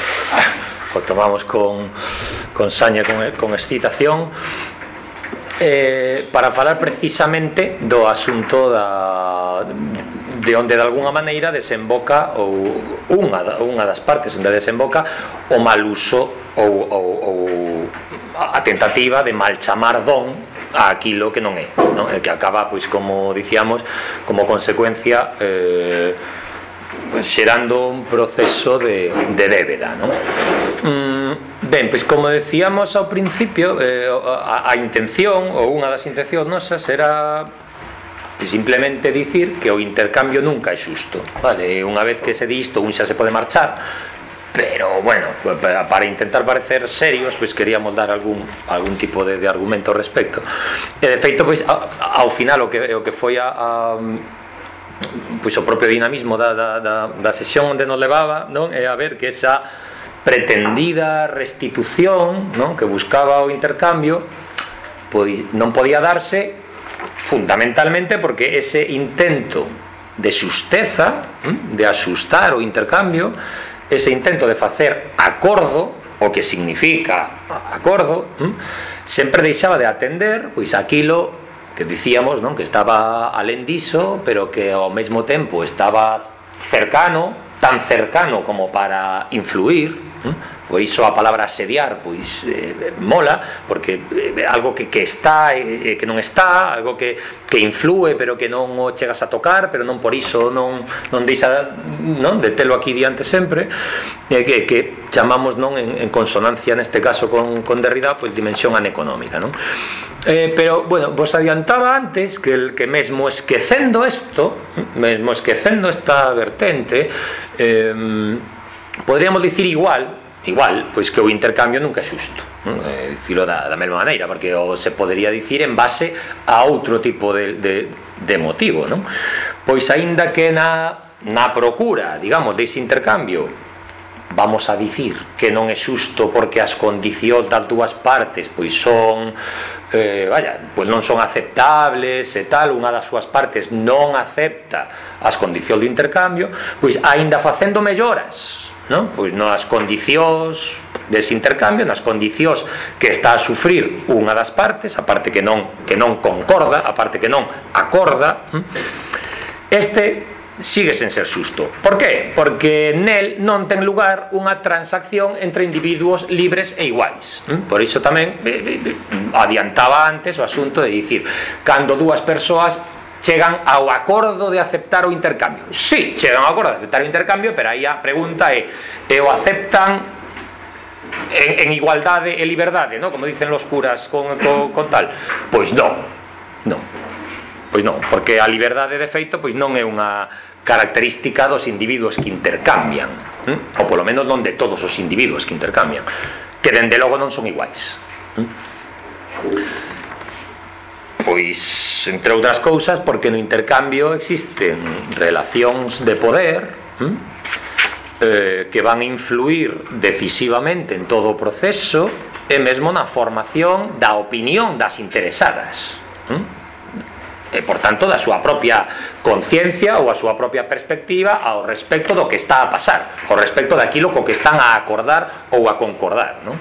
o tomamos con, con saña, con, con excitación, eh, para falar precisamente do asunto da de onde de alguna maneira desemboca ou unha, unha das partes onde desemboca o mal uso ou, ou, ou a tentativa de mal chamar don a aquilo que non é non? E que acaba, pois como dicíamos como consecuencia eh, xerando un proceso de, de débeda non? Mm, ben, pois como decíamos ao principio eh, a, a intención ou unha das intencións nosas era simplemente dicir que o intercambio nunca é xusto vale? unha vez que se di isto un xa se pode marchar pero bueno, para intentar parecer serios, pois queríamos dar algún algún tipo de, de argumento ao respecto. E de feito, pois ao, ao final o que o que foi a, a pois o propio dinamismo da, da, da, da sesión onde nos levaba non? É a ver que esa pretendida restitución non? Que buscaba o intercambio pois non podía darse fundamentalmente porque ese intento de susteza hm, de asustar o intercambio ese intento de facer acordo o que significa acordo hm, sempre deixaba de atender pois aquilo que dicíamos que estaba alén diso pero que ao mesmo tempo estaba cercano tan cercano como para influir pois iso a palabra asediar pois eh, mola porque eh, algo que, que está e eh, que non está algo que, que influe pero que non o chegas a tocar pero non por iso non, non deixa non, de telo aquí diante sempre eh, que, que chamamos non en, en consonancia neste caso con, con Derrida pois dimensión aneconómica non? Eh, pero bueno, vos adiantaba antes que, el, que mesmo esquecendo isto mesmo esquecendo esta vertente eh, podríamos dicir igual igual, pois que o intercambio nunca é xusto mm, eh, dicilo da, da mesma maneira porque o se podería dicir en base a outro tipo de, de, de motivo non? pois aínda que na, na procura digamos, dese intercambio vamos a dicir que non é xusto porque as condicións das dúas partes pois son eh, vaya, pois non son aceptables e tal, unha das súas partes non acepta as condicións do intercambio, pois aínda facendo melloras non? Pois nas condicións dese intercambio, nas condicións que está a sufrir unha das partes, a parte que non que non concorda, a parte que non acorda, hm? este sigue sen ser xusto. Por qué? Porque nel non ten lugar unha transacción entre individuos libres e iguais. Hm? Por iso tamén eh, eh, eh, adiantaba antes o asunto de dicir cando dúas persoas chegan ao acordo de aceptar o intercambio. Sí, chegan ao acordo de aceptar o intercambio, pero aí a pregunta é, e o aceptan en, en igualdade e liberdade, ¿no? como dicen los curas con, con, con tal? Pois non, non. Pois non, porque a liberdade de feito pois non é unha característica dos individuos que intercambian, ¿eh? ou polo menos non de todos os individuos que intercambian, que dende logo non son iguais. ¿eh? Pois, entre outras cousas, porque no intercambio existen relacións de poder hm, eh, que van a influir decisivamente en todo o proceso e mesmo na formación da opinión das interesadas. Eh? e, por tanto, da súa propia conciencia ou a súa propia perspectiva ao respecto do que está a pasar, ao respecto daquilo co que están a acordar ou a concordar, non?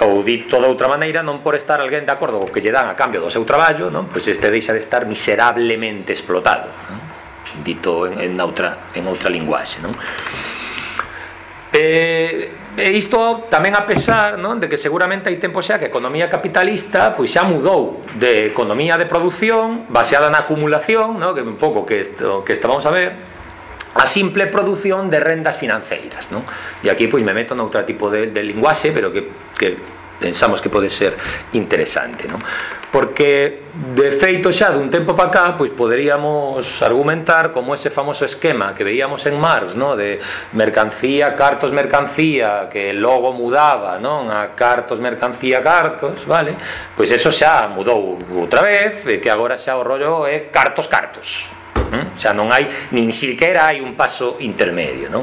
ou dito de outra maneira non por estar alguén de acordo co que lle dan a cambio do seu traballo non? pois este deixa de estar miserablemente explotado non? dito en, en, outra, en outra linguaxe non? Eh, e isto tamén a pesar non? de que seguramente hai tempo xa que a economía capitalista pois xa mudou de economía de produción baseada na acumulación non? que un pouco que, esto, que estábamos a ver a simple produción de rendas financeiras non? e aquí pois me meto noutro tipo de, de linguaxe pero que, que pensamos que pode ser interesante non? porque de feito xa dun tempo para cá pois poderíamos argumentar como ese famoso esquema que veíamos en Marx non? de mercancía, cartos, mercancía que logo mudaba non a cartos, mercancía, cartos vale pois eso xa mudou outra vez e que agora xa o rollo é cartos, cartos ¿eh? non? xa non hai nin siquiera hai un paso intermedio non?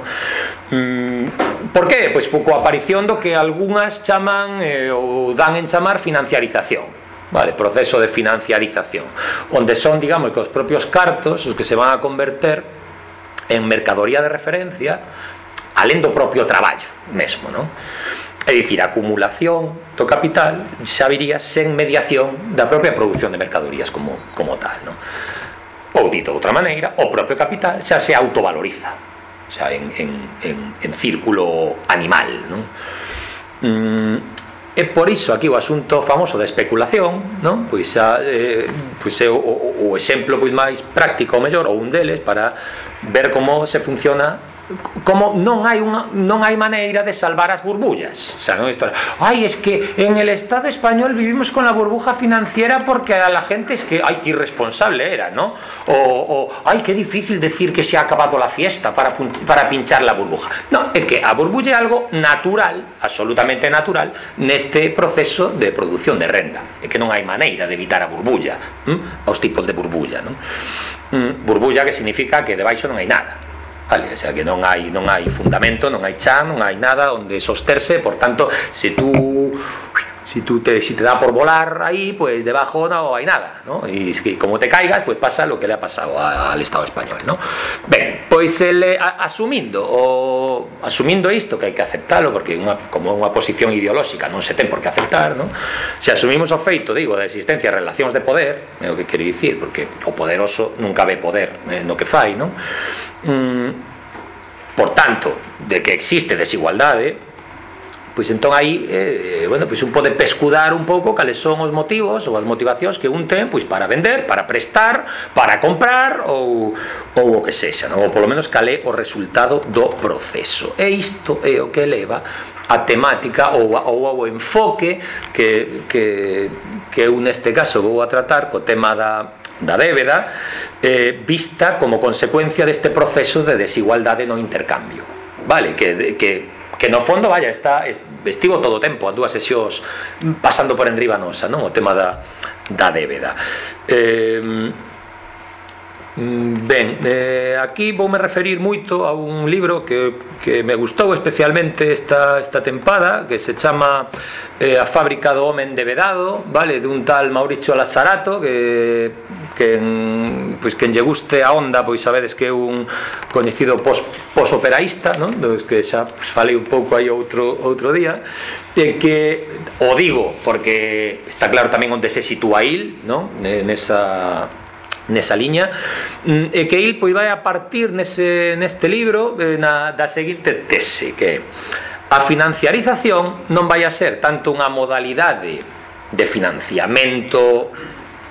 Mm, por que? pois coa aparición do que algunhas chaman eh, ou dan en chamar financiarización vale, proceso de financiarización onde son, digamos, que os propios cartos os que se van a converter en mercadoría de referencia alén do propio traballo mesmo, non? É dicir, a acumulación do capital xa viría sen mediación da propia produción de mercadorías como, como tal, non? Ou dito de outra maneira, o propio capital xa se autovaloriza, xa en, en, en, en círculo animal, non? Mm, e por iso aquí o asunto famoso da especulación, non? Pois xa, eh, pois é o, o, o exemplo pois máis práctico, ou mellor, ou un deles para ver como se funciona como non hai unha non hai maneira de salvar as burbullas. O sea, non isto. Ai, es que en el Estado español vivimos con la burbuja financiera porque a la gente es que ay que irresponsable era, ¿no? O, o ay, qué difícil decir que se ha acabado la fiesta para para pinchar la burbuja. No, é que a burbulla é algo natural, absolutamente natural neste proceso de produción de renda. É que non hai maneira de evitar a burbulla, ¿m? os tipos de burbulla, non? Mm, burbulla que significa que debaixo non hai nada Vale, o sea que non hai non hai fundamento, non hai chan, non hai nada onde sosterse, por tanto, se tú si tú te, si te da por volar ahí, pues debajo no hay nada, ¿no? Y como te caigas, pues pasa lo que le ha pasado a, al Estado español, ¿no? Ben, pois ele, a, asumindo o asumindo isto que hai que aceptalo porque como unha posición ideolóxica non se ten por que aceptar, ¿no? Se asumimos o feito, digo, da existencia de de poder, é o que quero dicir, porque o poderoso nunca ve poder eh, no que fai, ¿no? Mm, por tanto, de que existe desigualdade, pois entón aí eh, eh, bueno, pois un pode pescudar un pouco cales son os motivos ou as motivacións que un ten pois para vender, para prestar, para comprar ou ou o que sexa, non? ou polo menos cale o resultado do proceso. E isto é o que leva a temática ou, a, ou ao enfoque que, que, que eu neste caso vou a tratar co tema da, da débeda eh, vista como consecuencia deste proceso de desigualdade no intercambio vale que, que que no fondo, vaya, está estivo todo o tempo as dúas sesións pasando por enriba nosa, non? O tema da, da débeda. Eh, Mm, ben, eh, aquí voume referir moito a un libro que, que me gustou especialmente esta, esta tempada que se chama eh, A fábrica do homen de vedado vale dun tal Mauricio Lazarato que, que en, pois, quen lle guste a onda pois sabedes que é un coñecido pos, posoperaísta non? Dos que xa pois, falei un pouco aí outro, outro día e que o digo porque está claro tamén onde se sitúa il non? nesa nesa liña. Mm, e que il pois vai a partir nese, neste libro eh, na, da seguinte tese que a financiarización non vai a ser tanto unha modalidade de financiamento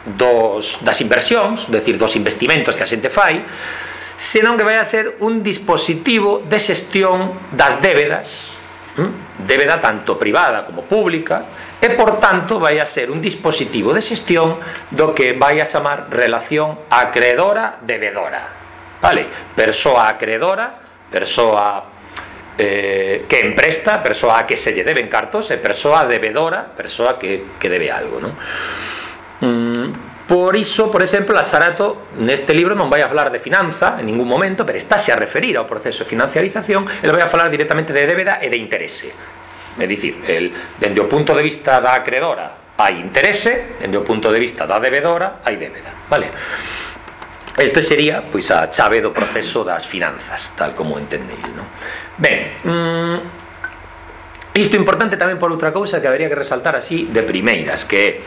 dos, das inversións, decir, dos investimentos que a xente fai, senón que vai a ser un dispositivo de xestión das débedas, mm, débeda tanto privada como pública, e por tanto vai a ser un dispositivo de xestión do que vai a chamar relación acreedora debedora vale? persoa acreedora persoa eh, que empresta persoa a que se lle deben cartos e persoa debedora persoa que, que debe algo? Mm, Por iso, por exemplo, Lazarato neste libro non vai a falar de finanza en ningún momento, pero estáse a referir ao proceso de financiarización, ele vai a falar directamente de débeda e de interese. É dicir, el, dende o punto de vista da acredora hai interese, dende o punto de vista da devedora hai débeda, vale? Este sería pois a chave do proceso das finanzas, tal como entendeis, non? Ben, mmm, Isto importante tamén por outra cousa que habería que resaltar así de primeiras, que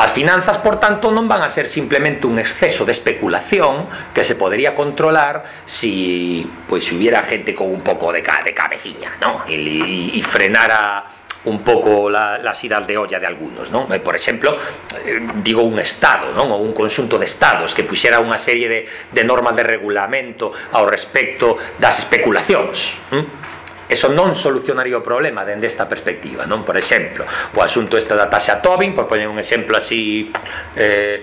as finanzas, por tanto, non van a ser simplemente un exceso de especulación que se podría controlar si pois si hubiera gente con un pouco de, de cabeciña, ¿no? E, e, e frenara un pouco la, las idas de olla de algunos, non? Eh, por exemplo, eh, digo un estado, non? Ou un conxunto de estados que puxera unha serie de, de normas de regulamento ao respecto das especulacións, non? Eso non solucionaría o problema dende esta perspectiva, non? Por exemplo, o asunto este da taxa Tobin, por poñer un exemplo así eh,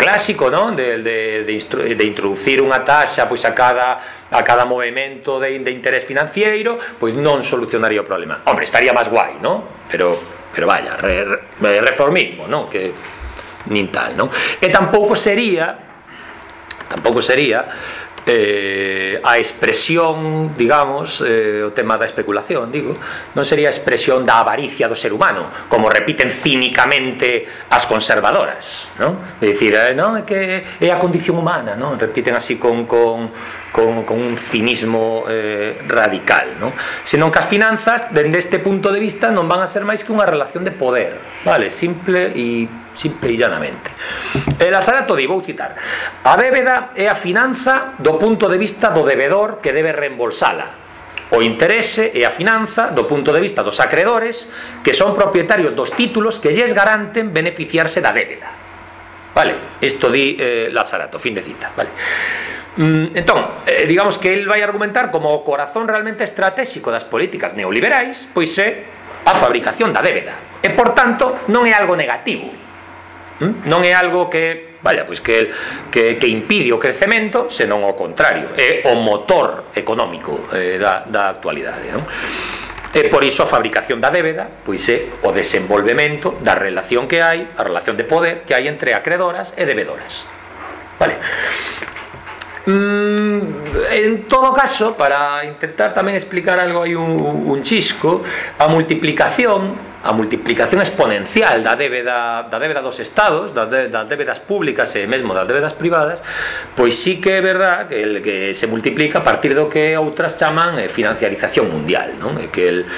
clásico, non? De, de, de, instru, de introducir unha taxa pois a cada a cada movimento de, de interés financiero, pois non solucionaría o problema. Hombre, estaría máis guai, non? Pero pero vaya, re, re, reformismo, non? Que nin tal, non? E tampouco sería tampouco sería eh, a expresión, digamos, eh, o tema da especulación, digo, non sería a expresión da avaricia do ser humano, como repiten cínicamente as conservadoras, non? É dicir, eh, non, é que é a condición humana, non? Repiten así con, con, con, con un cinismo eh, radical non? senón que as finanzas dende este punto de vista non van a ser máis que unha relación de poder vale simple e simple e llanamente eh, el Lazarato di, vou citar a débeda é a finanza do punto de vista do devedor que debe reembolsala O interese e a finanza do punto de vista dos acredores que son propietarios dos títulos que lles garanten beneficiarse da débeda. Vale, isto di eh, Lazarato, fin de cita. Vale. Mm, entón, eh, digamos que el vai argumentar como o corazón realmente estratégico das políticas neoliberais, pois é a fabricación da débeda. E, por tanto, non é algo negativo. Mm? Non é algo que, vaya, pois que, que, que impide o crecemento, senón o contrario. É o motor económico eh, da, da actualidade. Non? E por iso a fabricación da débeda pois é o desenvolvemento da relación que hai, a relación de poder que hai entre acreedoras e debedoras. Vale. Mm, en todo caso, para intentar tamén explicar algo hai un, un chisco, a multiplicación a multiplicación exponencial da débeda, da débeda dos estados, das, de, das débedas públicas e mesmo das débedas privadas, pois sí que é verdad que, el, que se multiplica a partir do que outras chaman eh, financiarización mundial, non? É que el,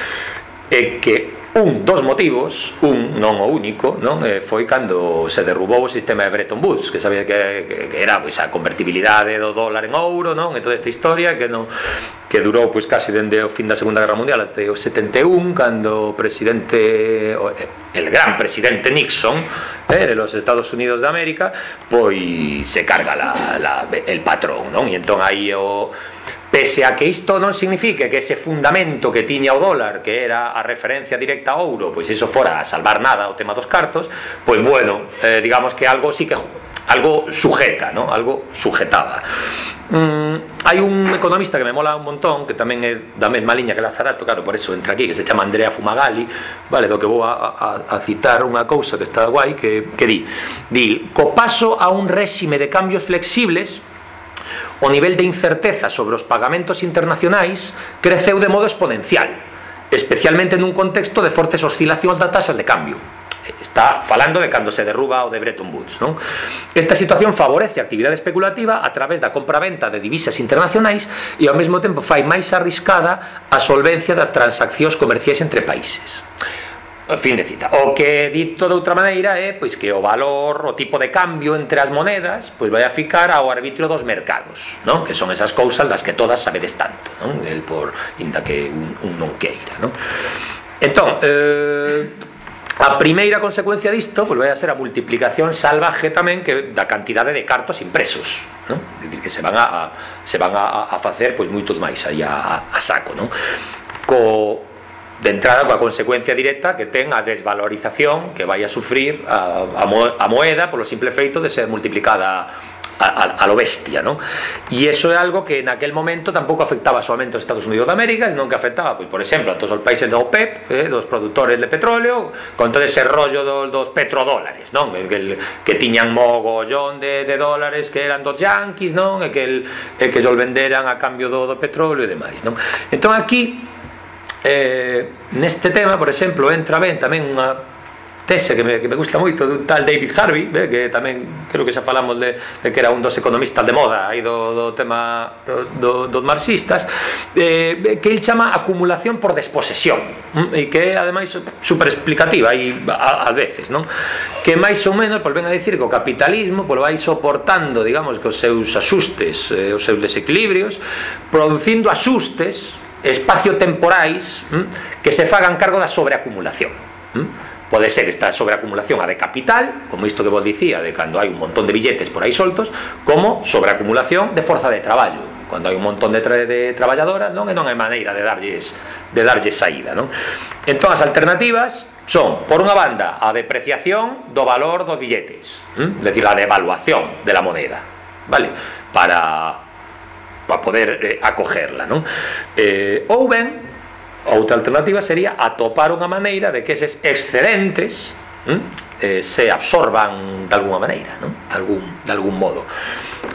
é que Un dos motivos, un non o único, non eh, foi cando se derrubou o sistema de Bretton Woods, que sabía que, que, que era pois, a convertibilidade do dólar en ouro, non? E toda esta historia que non que durou pois casi dende o fin da Segunda Guerra Mundial até o 71, cando o presidente eh, el gran presidente Nixon eh, de los Estados Unidos de América, pois se carga la, la, el patrón, non? E entón aí o Pese a que isto non signifique que ese fundamento que tiña o dólar, que era a referencia directa ao ouro, pois iso fora a salvar nada o tema dos cartos, pois bueno, eh, digamos que algo sí que algo sujeta, ¿no? algo sujetada. Mm, hai un economista que me mola un montón, que tamén é da mesma liña que Lazarato, claro, por eso entra aquí, que se chama Andrea Fumagalli, vale, do que vou a, citar unha cousa que está guai, que, que di, di, co paso a un réxime de cambios flexibles, O nivel de incerteza sobre os pagamentos internacionais creceu de modo exponencial, especialmente nun contexto de fortes oscilacións da tasas de cambio. Está falando de cando se derruba o de Bretton Woods, non? Esta situación favorece a actividade especulativa a través da compraventa de divisas internacionais e ao mesmo tempo fai máis arriscada a solvencia das transaccións comerciais entre países. Eh, fin de cita. O que dito de outra maneira é pois que o valor, o tipo de cambio entre as monedas, pois vai a ficar ao arbitrio dos mercados, non? Que son esas cousas das que todas sabedes tanto, non? El por inda que un, un non queira, non? Entón, eh, A primeira consecuencia disto pois vai a ser a multiplicación salvaje tamén que da cantidade de cartos impresos, non? Dicir que se van a, a se van a, a facer pois moitos máis aí a, a saco, non? Co de entrada coa consecuencia directa que ten a desvalorización que vai a sufrir a, a, a moeda polo simple feito de ser multiplicada a, a, a lo bestia, non? E iso é algo que naquel momento tampouco afectaba solamente aos Estados Unidos de América, senón que afectaba, pois, por exemplo, a todos os países da OPEP, eh, dos produtores de petróleo, con todo ese rollo do, dos petrodólares, non? Que, que, que tiñan mogollón de, de dólares que eran dos yanquis, non? E que, el, e que os venderan a cambio do, do petróleo e demais, non? Entón aquí eh, neste tema, por exemplo, entra ben tamén unha tese que me, que me gusta moito dun tal David Harvey eh, que tamén creo que xa falamos de, de que era un dos economistas de moda aí do, do tema do, do, dos marxistas eh, que el chama acumulación por desposesión eh, e que é ademais super explicativa aí a, a veces non? Que máis ou menos pois ven a dicir que o capitalismo pois vai soportando digamos que os seus asustes eh, os seus desequilibrios producindo asustes espacio temporais mm, que se fagan cargo da sobreacumulación mm? Pode ser esta sobreacumulación a de capital, como isto que vos dicía, de cando hai un montón de billetes por aí soltos, como sobreacumulación de forza de traballo, cando hai un montón de, tra de traballadoras, non e non hai maneira de darlles de darlles saída, non? Entón as alternativas son, por unha banda, a depreciación do valor dos billetes, ¿Mm? es decir, a devaluación de la moneda, vale? Para para poder eh, acogerla, non? Eh, ou ben alternativa sería atopar unha maneira de que eses excedentes hm, eh, se absorban de alguna maneira, non? De, algún, de algún modo.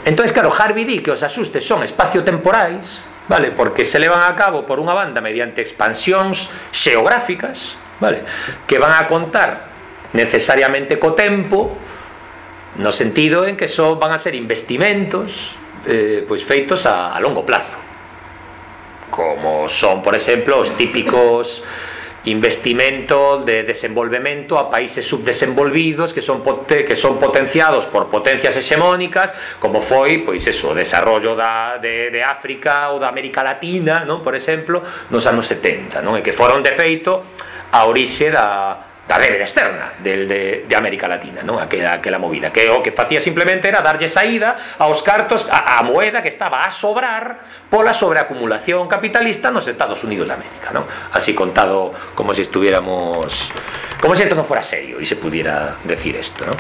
Entón, claro, Harvey di que os asustes son espacio-temporais, vale? porque se levan a cabo por unha banda mediante expansións xeográficas, vale? que van a contar necesariamente co tempo, no sentido en que son, van a ser investimentos eh, pois feitos a, a longo plazo como son, por exemplo, os típicos investimento de desenvolvemento a países subdesenvolvidos que son que son potenciados por potencias hexemónicas, como foi pois eso, o desarrollo da de de África ou da América Latina, non, por exemplo, nos anos 70, non? E que foron de feito a orixe da da débeda externa del, de, América Latina, non? Aquela, aquela movida, que o que facía simplemente era darlle saída aos cartos, a, a moeda que estaba a sobrar pola sobreacumulación capitalista nos Estados Unidos de América, non? Así contado como si estuviéramos como si esto non fuera serio e se pudiera decir esto, non?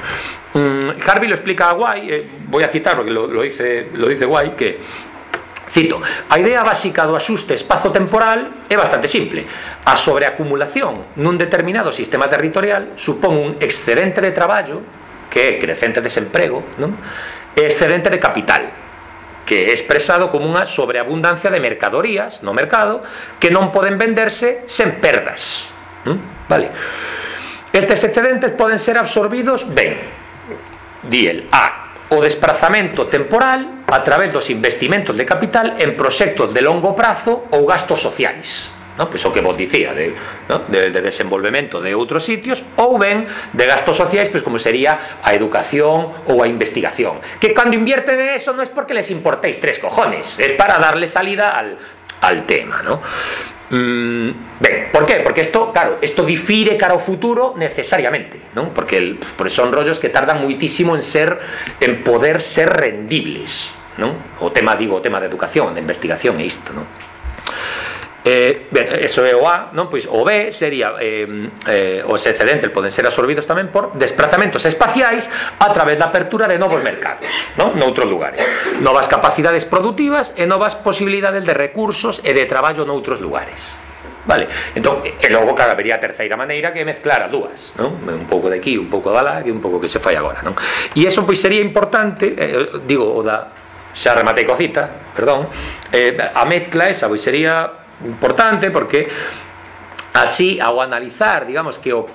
Mm, Harvey lo explica a Guay, eh, voy a citar porque lo, lo dice lo dice Guay que Cito, a idea básica do axuste espazo-temporal é bastante simple. A sobreacumulación nun determinado sistema territorial supón un excedente de traballo, que é crecente desemprego, non? e excedente de capital, que é expresado como unha sobreabundancia de mercadorías no mercado que non poden venderse sen perdas. Non? Vale. Estes excedentes poden ser absorbidos ben, di el A, o desprazamento temporal a través dos investimentos de capital en proxectos de longo prazo ou gastos sociais. No? pois o que vos dicía de, no? de, de de outros sitios ou ben de gastos sociais pois como sería a educación ou a investigación que cando invierte de eso non es porque les importéis tres cojones es para darle salida al, al tema ¿no? Mm, por qué? Porque isto, claro, isto difire cara ao futuro necesariamente, non? Porque el, porque son rollos que tardan muitísimo en ser en poder ser rendibles, non? O tema, digo, tema de educación, de investigación e isto, non? Eh, ben, eso é o A, non? Pois o B sería eh, eh, os excedentes poden ser absorbidos tamén por desplazamentos espaciais a través da apertura de novos mercados, non? Noutros lugares. Novas capacidades produtivas e novas posibilidades de recursos e de traballo noutros lugares. Vale, entón, e logo cada vería a terceira maneira que mezclar as dúas, non? Un pouco de aquí, un pouco da lá, e un pouco que se fai agora, non? E eso pois sería importante, eh, digo, o da xa rematei cocita, perdón, eh, a mezcla esa pois sería importante porque así ao analizar, digamos que o,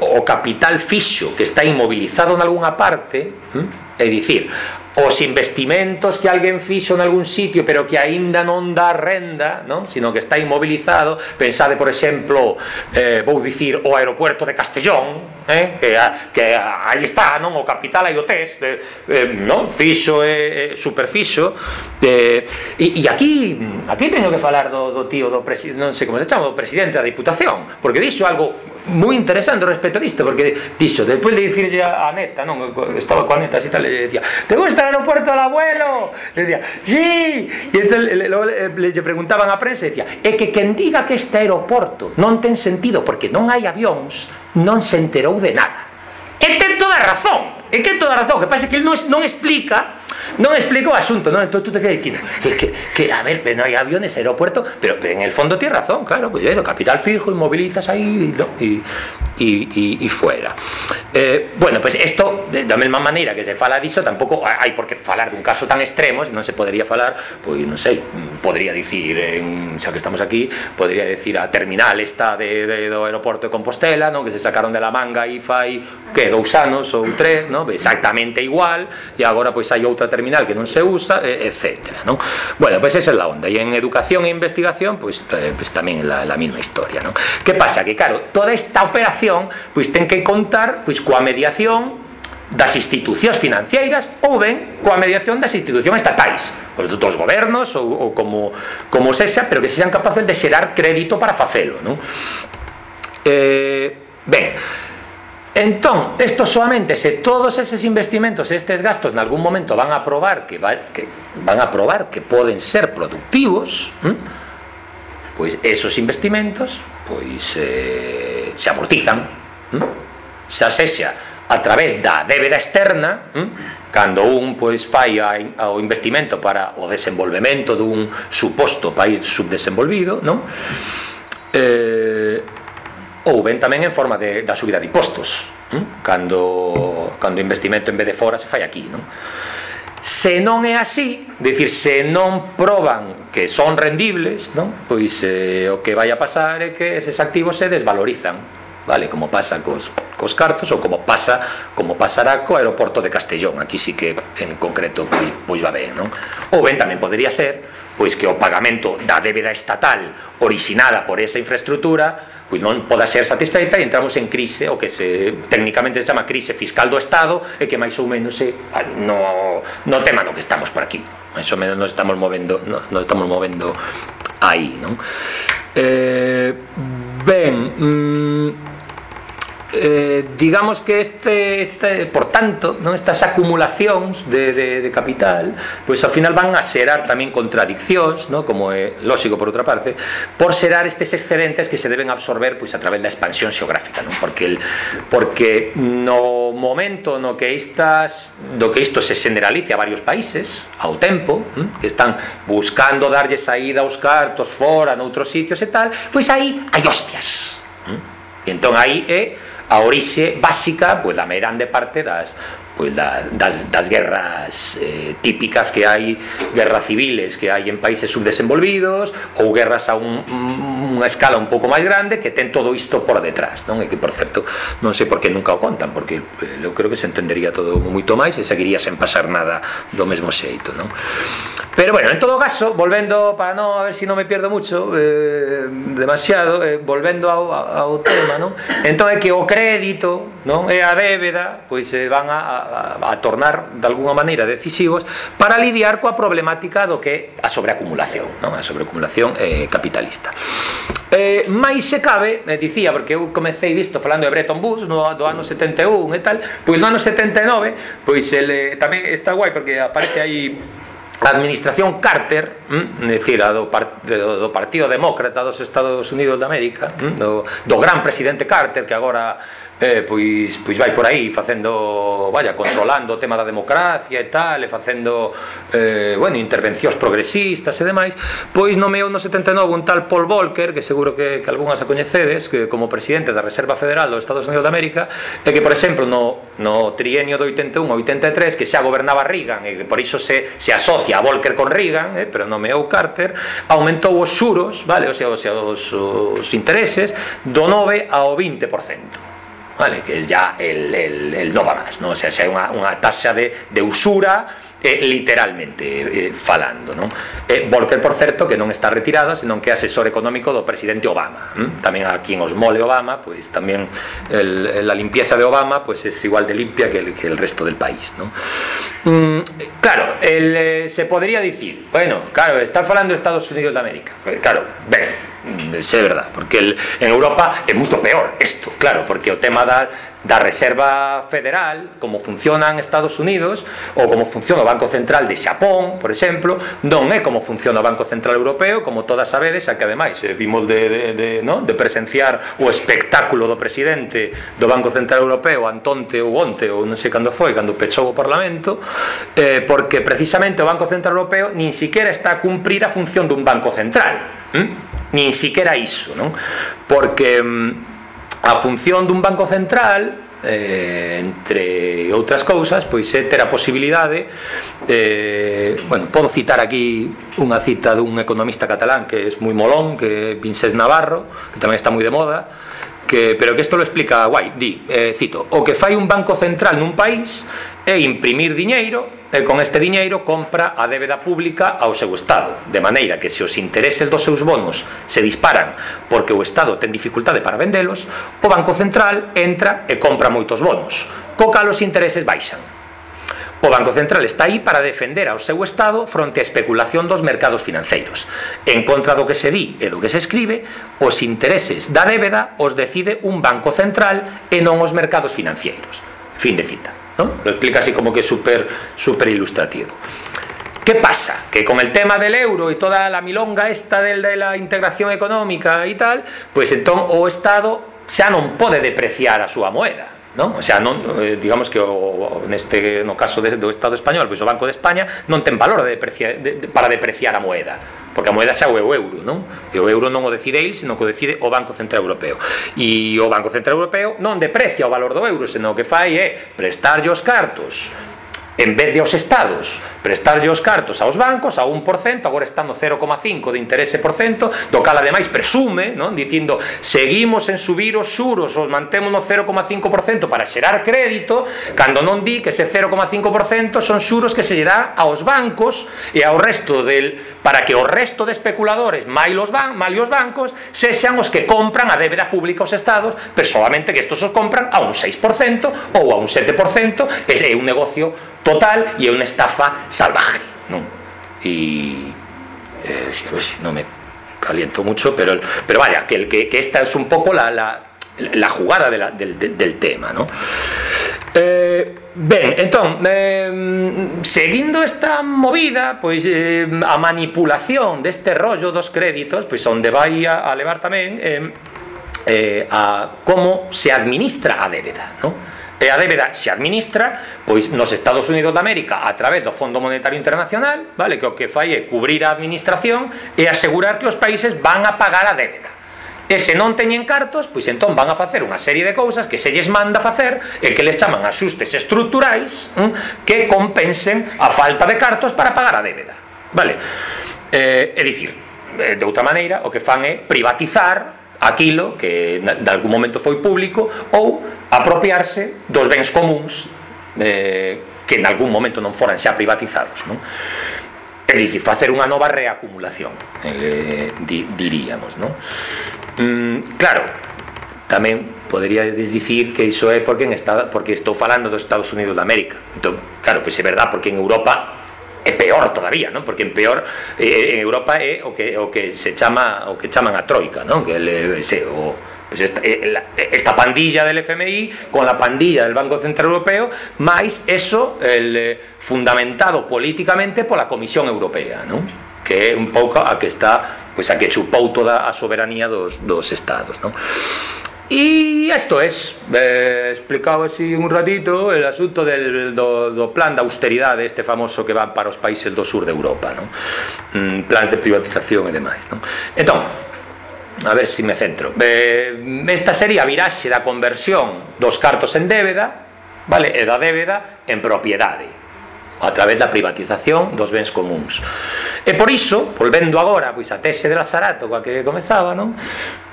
o capital fixo que está inmobilizado en algunha parte, ¿eh? É dicir, os investimentos que alguén fixo en algún sitio pero que aínda non dá renda non? sino que está inmobilizado pensade por exemplo eh, vou dicir o aeropuerto de Castellón eh, que, a, que a, aí está non o capital aí o test de, eh, non? fixo e eh, superfixo eh, e, e aquí aquí teño que falar do, do tío do non sei como se chama do presidente da diputación porque dixo algo moi interesante respecto a isto porque dixo, despois de dicirlle a neta non? estaba coa neta así tal le decía, ¿te gusta el aeropuerto del abuelo? Le decía, sí. Y entonces le, le, le, le preguntaban a prensa e decía, é que quen diga que este aeroporto non ten sentido porque non hai avións, non se enterou de nada. E ten toda a razón. E ten toda a razón. Que pasa que ele non, non explica non explico o asunto, non? Entón tú te quedas dicindo que, que, que, a ver, non hai aviones, aeropuerto, pero, pero en el fondo tienes razón, claro, pues eh, capital fijo, inmovilizas aí ¿no? y, fuera. Eh, bueno, pues esto, da mesma maneira que se fala diso, tampouco hai por que falar dun caso tan extremo, non se podería falar, pois non sei, podría dicir, en, xa que estamos aquí, podría decir a terminal esta de, de, do aeroporto de Compostela, non? que se sacaron de la manga e fai, que dous anos tres, non? exactamente igual e agora pois hai outra terminal que non se usa eh, etc. Non? Bueno, pois esa é a onda e en educación e investigación pois, eh, pois tamén é la, la mesma historia non? que pasa? que claro, toda esta operación pois ten que contar pois coa mediación das institucións financeiras ou ben coa mediación das institucións estatais os dos gobernos ou, ou como, como sexa, pero que sexan capaces de xerar crédito para facelo non? Eh, ben, Entón, isto solamente se todos eses investimentos estes gastos en algún momento van a probar que, va, que van a probar que poden ser productivos, ¿m? pois esos investimentos pois eh, se amortizan, ¿m? xa sexa a través da débeda externa, ¿m? cando un pois fai o investimento para o desenvolvemento dun suposto país subdesenvolvido, non? Eh, ou ben tamén en forma de, da subida de impostos hm? cando, cando investimento en vez de fora se fai aquí non? se non é así decir, se non proban que son rendibles non? pois eh, o que vai a pasar é que eses activos se desvalorizan vale como pasa cos, cos cartos ou como pasa como pasará co aeroporto de Castellón aquí sí que en concreto pois, pois va ben non? ou ben tamén podría ser pois que o pagamento da débeda estatal originada por esa infraestructura pois non poda ser satisfeita e entramos en crise, o que se técnicamente se chama crise fiscal do Estado e que máis ou menos se, ah, no, no tema no que estamos por aquí máis ou menos nos estamos movendo no, nos estamos movendo aí non? Eh, ben mm, eh, digamos que este, este por tanto non estas acumulacións de, de, de capital pois ao final van a xerar tamén contradiccións no? como é lógico por outra parte por xerar estes excedentes que se deben absorber pois a través da expansión xeográfica non? porque el, porque no momento no que estas do que isto se generalice a varios países ao tempo ¿eh? que están buscando darlle saída aos cartos fora noutros sitios e tal pois aí hai hostias ¿eh? e entón aí é a orixe básica pois, da de parte das, pois da, das, das guerras eh, típicas que hai guerras civiles que hai en países subdesenvolvidos ou guerras a un, unha escala un pouco máis grande que ten todo isto por detrás non? e que por certo non sei por que nunca o contan porque eh, eu creo que se entendería todo moito máis e seguiría sen pasar nada do mesmo xeito non? pero bueno, en todo caso volvendo para non a ver se si non me pierdo mucho eh, demasiado eh, volvendo ao, ao tema non? entón é que o crédito non? e a débeda pois eh, van a, a a tornar de alguna maneira decisivos para lidiar coa problemática do que a sobreacumulación, non? A sobreacumulación eh, capitalista. Eh, máis se cabe, eh, dicía, porque eu comecei disto falando de Bretton Woods no, do ano 71 e tal, pois no ano 79, pois ele, eh, tamén está guai porque aparece aí a administración Carter, mm, dicir, a do, part, do, do Partido Demócrata dos Estados Unidos de América, hm? do, do gran presidente Carter que agora eh, pois, pois vai por aí facendo, vaya, controlando o tema da democracia e tal, e facendo eh, bueno, intervencións progresistas e demais, pois nomeou no 79 un tal Paul Volcker, que seguro que, que algunhas a coñecedes, que como presidente da Reserva Federal dos Estados Unidos de América, e que, por exemplo, no, no trienio do 81-83, que xa gobernaba Reagan, e que por iso se, se asocia a Volcker con Reagan, eh, pero nomeou Carter, aumentou os xuros, vale, o sea, os, os, os intereses, do 9 ao 20% vale? que ya el, el, el no va más, ¿no? o sea, xa é unha, unha taxa de, de usura eh, literalmente eh, falando non? Eh, Volker, por certo, que non está retirado senón que é asesor económico do presidente Obama ¿eh? tamén a quien os mole Obama pues tamén el, la limpieza de Obama pues es igual de limpia que el, que el resto del país ¿no? mm, claro, el, eh, se podría dicir bueno, claro, está falando de Estados Unidos de América claro, ben, Mm, é verdad, porque el, en Europa é moito peor isto, claro, porque o tema da, da Reserva Federal, como funcionan Estados Unidos, ou como funciona o Banco Central de Xapón, por exemplo, non é como funciona o Banco Central Europeo, como todas sabedes, a que ademais eh, vimos de, de, de, no? de presenciar o espectáculo do presidente do Banco Central Europeo, Antonte ou Onte, ou non sei cando foi, cando pechou o Parlamento, eh, porque precisamente o Banco Central Europeo nin siquiera está a cumprir a función dun Banco Central. ¿Mm? nin siquiera iso, non? Porque mm, a función dun banco central eh, entre outras cousas, pois é ter a posibilidade eh, bueno, podo citar aquí unha cita dun economista catalán que é moi molón, que é Vincés Navarro, que tamén está moi de moda, que, pero que isto lo explica guai, di, eh, cito, o que fai un banco central nun país é imprimir diñeiro e con este diñeiro compra a débeda pública ao seu Estado, de maneira que se os intereses dos seus bonos se disparan porque o Estado ten dificultade para vendelos, o Banco Central entra e compra moitos bonos, co cal os intereses baixan. O Banco Central está aí para defender ao seu Estado fronte á especulación dos mercados financeiros. En contra do que se di e do que se escribe, os intereses da débeda os decide un Banco Central e non os mercados financeiros. Fin de cita. ¿no? Lo explica así como que súper super ilustrativo. ¿Qué pasa? Que con el tema del euro y toda la milonga esta del, de la integración económica y tal, pues entón o Estado xa non pode depreciar a súa moeda. non? O sea, non, eh, digamos que o, neste no caso de, do Estado español, pois o Banco de España non ten valor de deprecia, de, de, para depreciar a moeda porque a moeda xa é o euro, non? E o euro non o decide el, senón que o decide o Banco Central Europeo. E o Banco Central Europeo non deprecia o valor do euro, senón que fai é prestarlle os cartos en vez de aos estados prestarlle os cartos aos bancos a 1%, agora están no 0,5 de interese por cento, do cal ademais presume, non, dicindo, seguimos en subir os xuros, os mantemos no 0,5% para xerar crédito, cando non di que ese 0,5% son xuros que se lle dá aos bancos e ao resto del para que o resto de especuladores, mai os ban, mai os bancos, sexan os que compran a débeda pública aos estados, pero solamente que estos os compran a un 6% ou a un 7%, que é un negocio total e é unha estafa salvaje non? e eh, pues, non me caliento mucho pero, pero vaya, que, que, que esta es un poco la, la, la jugada del, del tema ¿no? eh, ben, entón seguindo esta movida pois eh, a manipulación deste rollo dos créditos pois onde vai a, a levar tamén eh, eh, a como se administra a débeda ¿no? E a débeda se administra pois nos Estados Unidos de América a través do Fondo Monetario Internacional, vale, que o que fai é cubrir a administración e asegurar que os países van a pagar a débeda. E se non teñen cartos, pois entón van a facer unha serie de cousas que se lles manda facer e que les chaman axustes estruturais hm, que compensen a falta de cartos para pagar a débeda. Vale? Eh, é dicir, eh, de outra maneira, o que fan é privatizar aquilo que de algún momento foi público ou apropiarse dos bens comuns eh, que en algún momento non foran xa privatizados non? é dicir, facer unha nova reacumulación eh, di, diríamos non? Mm, claro tamén podería dicir que iso é porque en está, porque estou falando dos Estados Unidos de América entón, claro, pois é verdad porque en Europa é peor todavía, non? Porque en peor eh, eh, en Europa é o que o que se chama o que chaman a troika, non? Que el, se, o pues esta, eh, esta pandilla del FMI con la pandilla del Banco Central Europeo, máis eso el eh, fundamentado políticamente pola Comisión Europea, non? Que é un pouco a que está, pois pues, a que chupou toda a soberanía dos, dos estados, non? Y esto es, eh, explicado así un ratito, el asunto del, do, do plan de austeridade este famoso que van para os países do sur de Europa, non? Mm, plans de privatización e demais. Non? Entón, a ver se si me centro. Eh, esta sería a viraxe da conversión dos cartos en débeda, vale, e da débeda en propiedade a través da privatización dos bens comuns. E por iso, volvendo agora pois a tese de Lazarato coa que comezaba, non?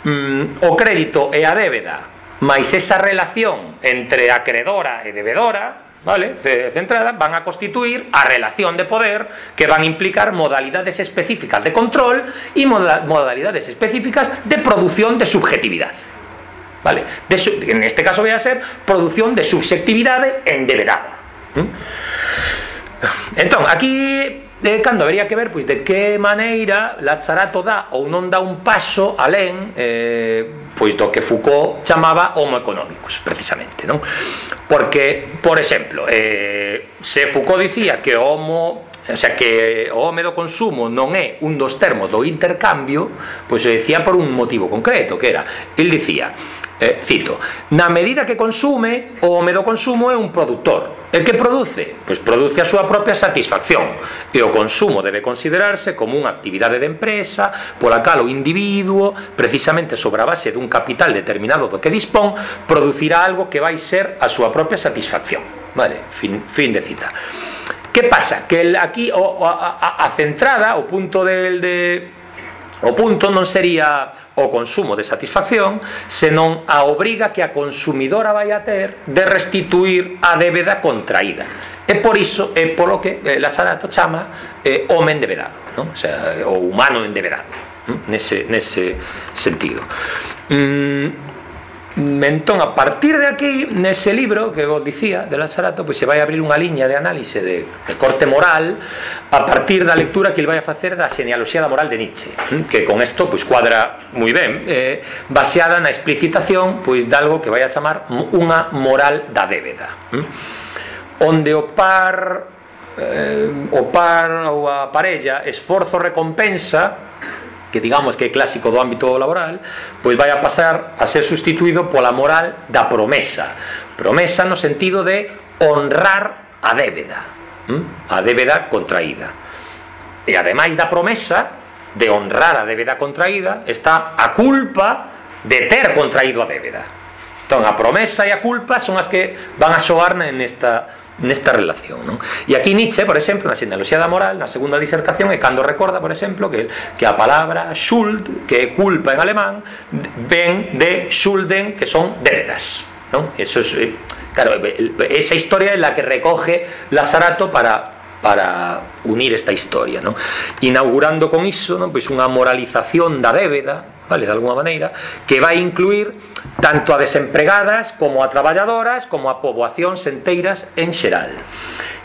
Mm, o crédito e a débeda, máis esa relación entre acredora e devedora, vale, centrada, van a constituir a relación de poder que van a implicar modalidades específicas de control e moda modalidades específicas de producción de subjetividad. Vale, de su en este caso voy a ser producción de subjetividad endevedada. ¿Mm? Entón, aquí de cando habería que ver pois de que maneira Lazzarato dá ou non dá un paso alén eh, pois do que Foucault chamaba homo económicos, precisamente, non? Porque, por exemplo, eh, se Foucault dicía que o homo O sea, que o home do consumo non é un dos termos do intercambio Pois se decía por un motivo concreto Que era, el dicía eh, cito, na medida que consume, o home do consumo é un produtor. E que produce? Pois produce a súa propia satisfacción. E o consumo debe considerarse como unha actividade de empresa pola cal o individuo, precisamente sobre a base dun capital determinado do que dispón, producirá algo que vai ser a súa propia satisfacción. Vale, fin, fin de cita. Que pasa? Que el, aquí o, a, a, a centrada, o punto del de O punto non sería o consumo de satisfacción, senón a obriga que a consumidora vai a ter de restituir a débeda contraída. E por iso é polo que eh, Lazarato chama eh, home endevedado, non? O, sea, o humano endevedado, non? nese, nese sentido. Mm, Entón, a partir de aquí, nese libro que vos dicía, de Lanzarato, pois se vai abrir unha liña de análise de, de corte moral a partir da lectura que ele vai a facer da genealoxía da moral de Nietzsche, hm, que con isto pois cuadra moi ben, eh, baseada na explicitación pois de algo que vai a chamar unha moral da débeda. Eh? Onde o par eh, o par ou a parella esforzo recompensa que digamos que é clásico do ámbito laboral, pois vai a pasar a ser sustituído pola moral da promesa. Promesa no sentido de honrar a débeda, a débeda contraída. E ademais da promesa de honrar a débeda contraída, está a culpa de ter contraído a débeda. Entón, a promesa e a culpa son as que van a xoar nesta nesta relación non? e aquí Nietzsche, por exemplo, na xenealoxía da moral na segunda disertación é cando recorda, por exemplo que, que a palabra Schuld que é culpa en alemán ven de Schulden que son débedas non? Eso es, eh, claro, esa historia é la que recoge Lazarato para para unir esta historia inaugurando con iso non? Pois unha moralización da débeda vale, de alguma maneira, que vai incluir tanto a desempregadas como a traballadoras, como a poboacións enteiras en xeral.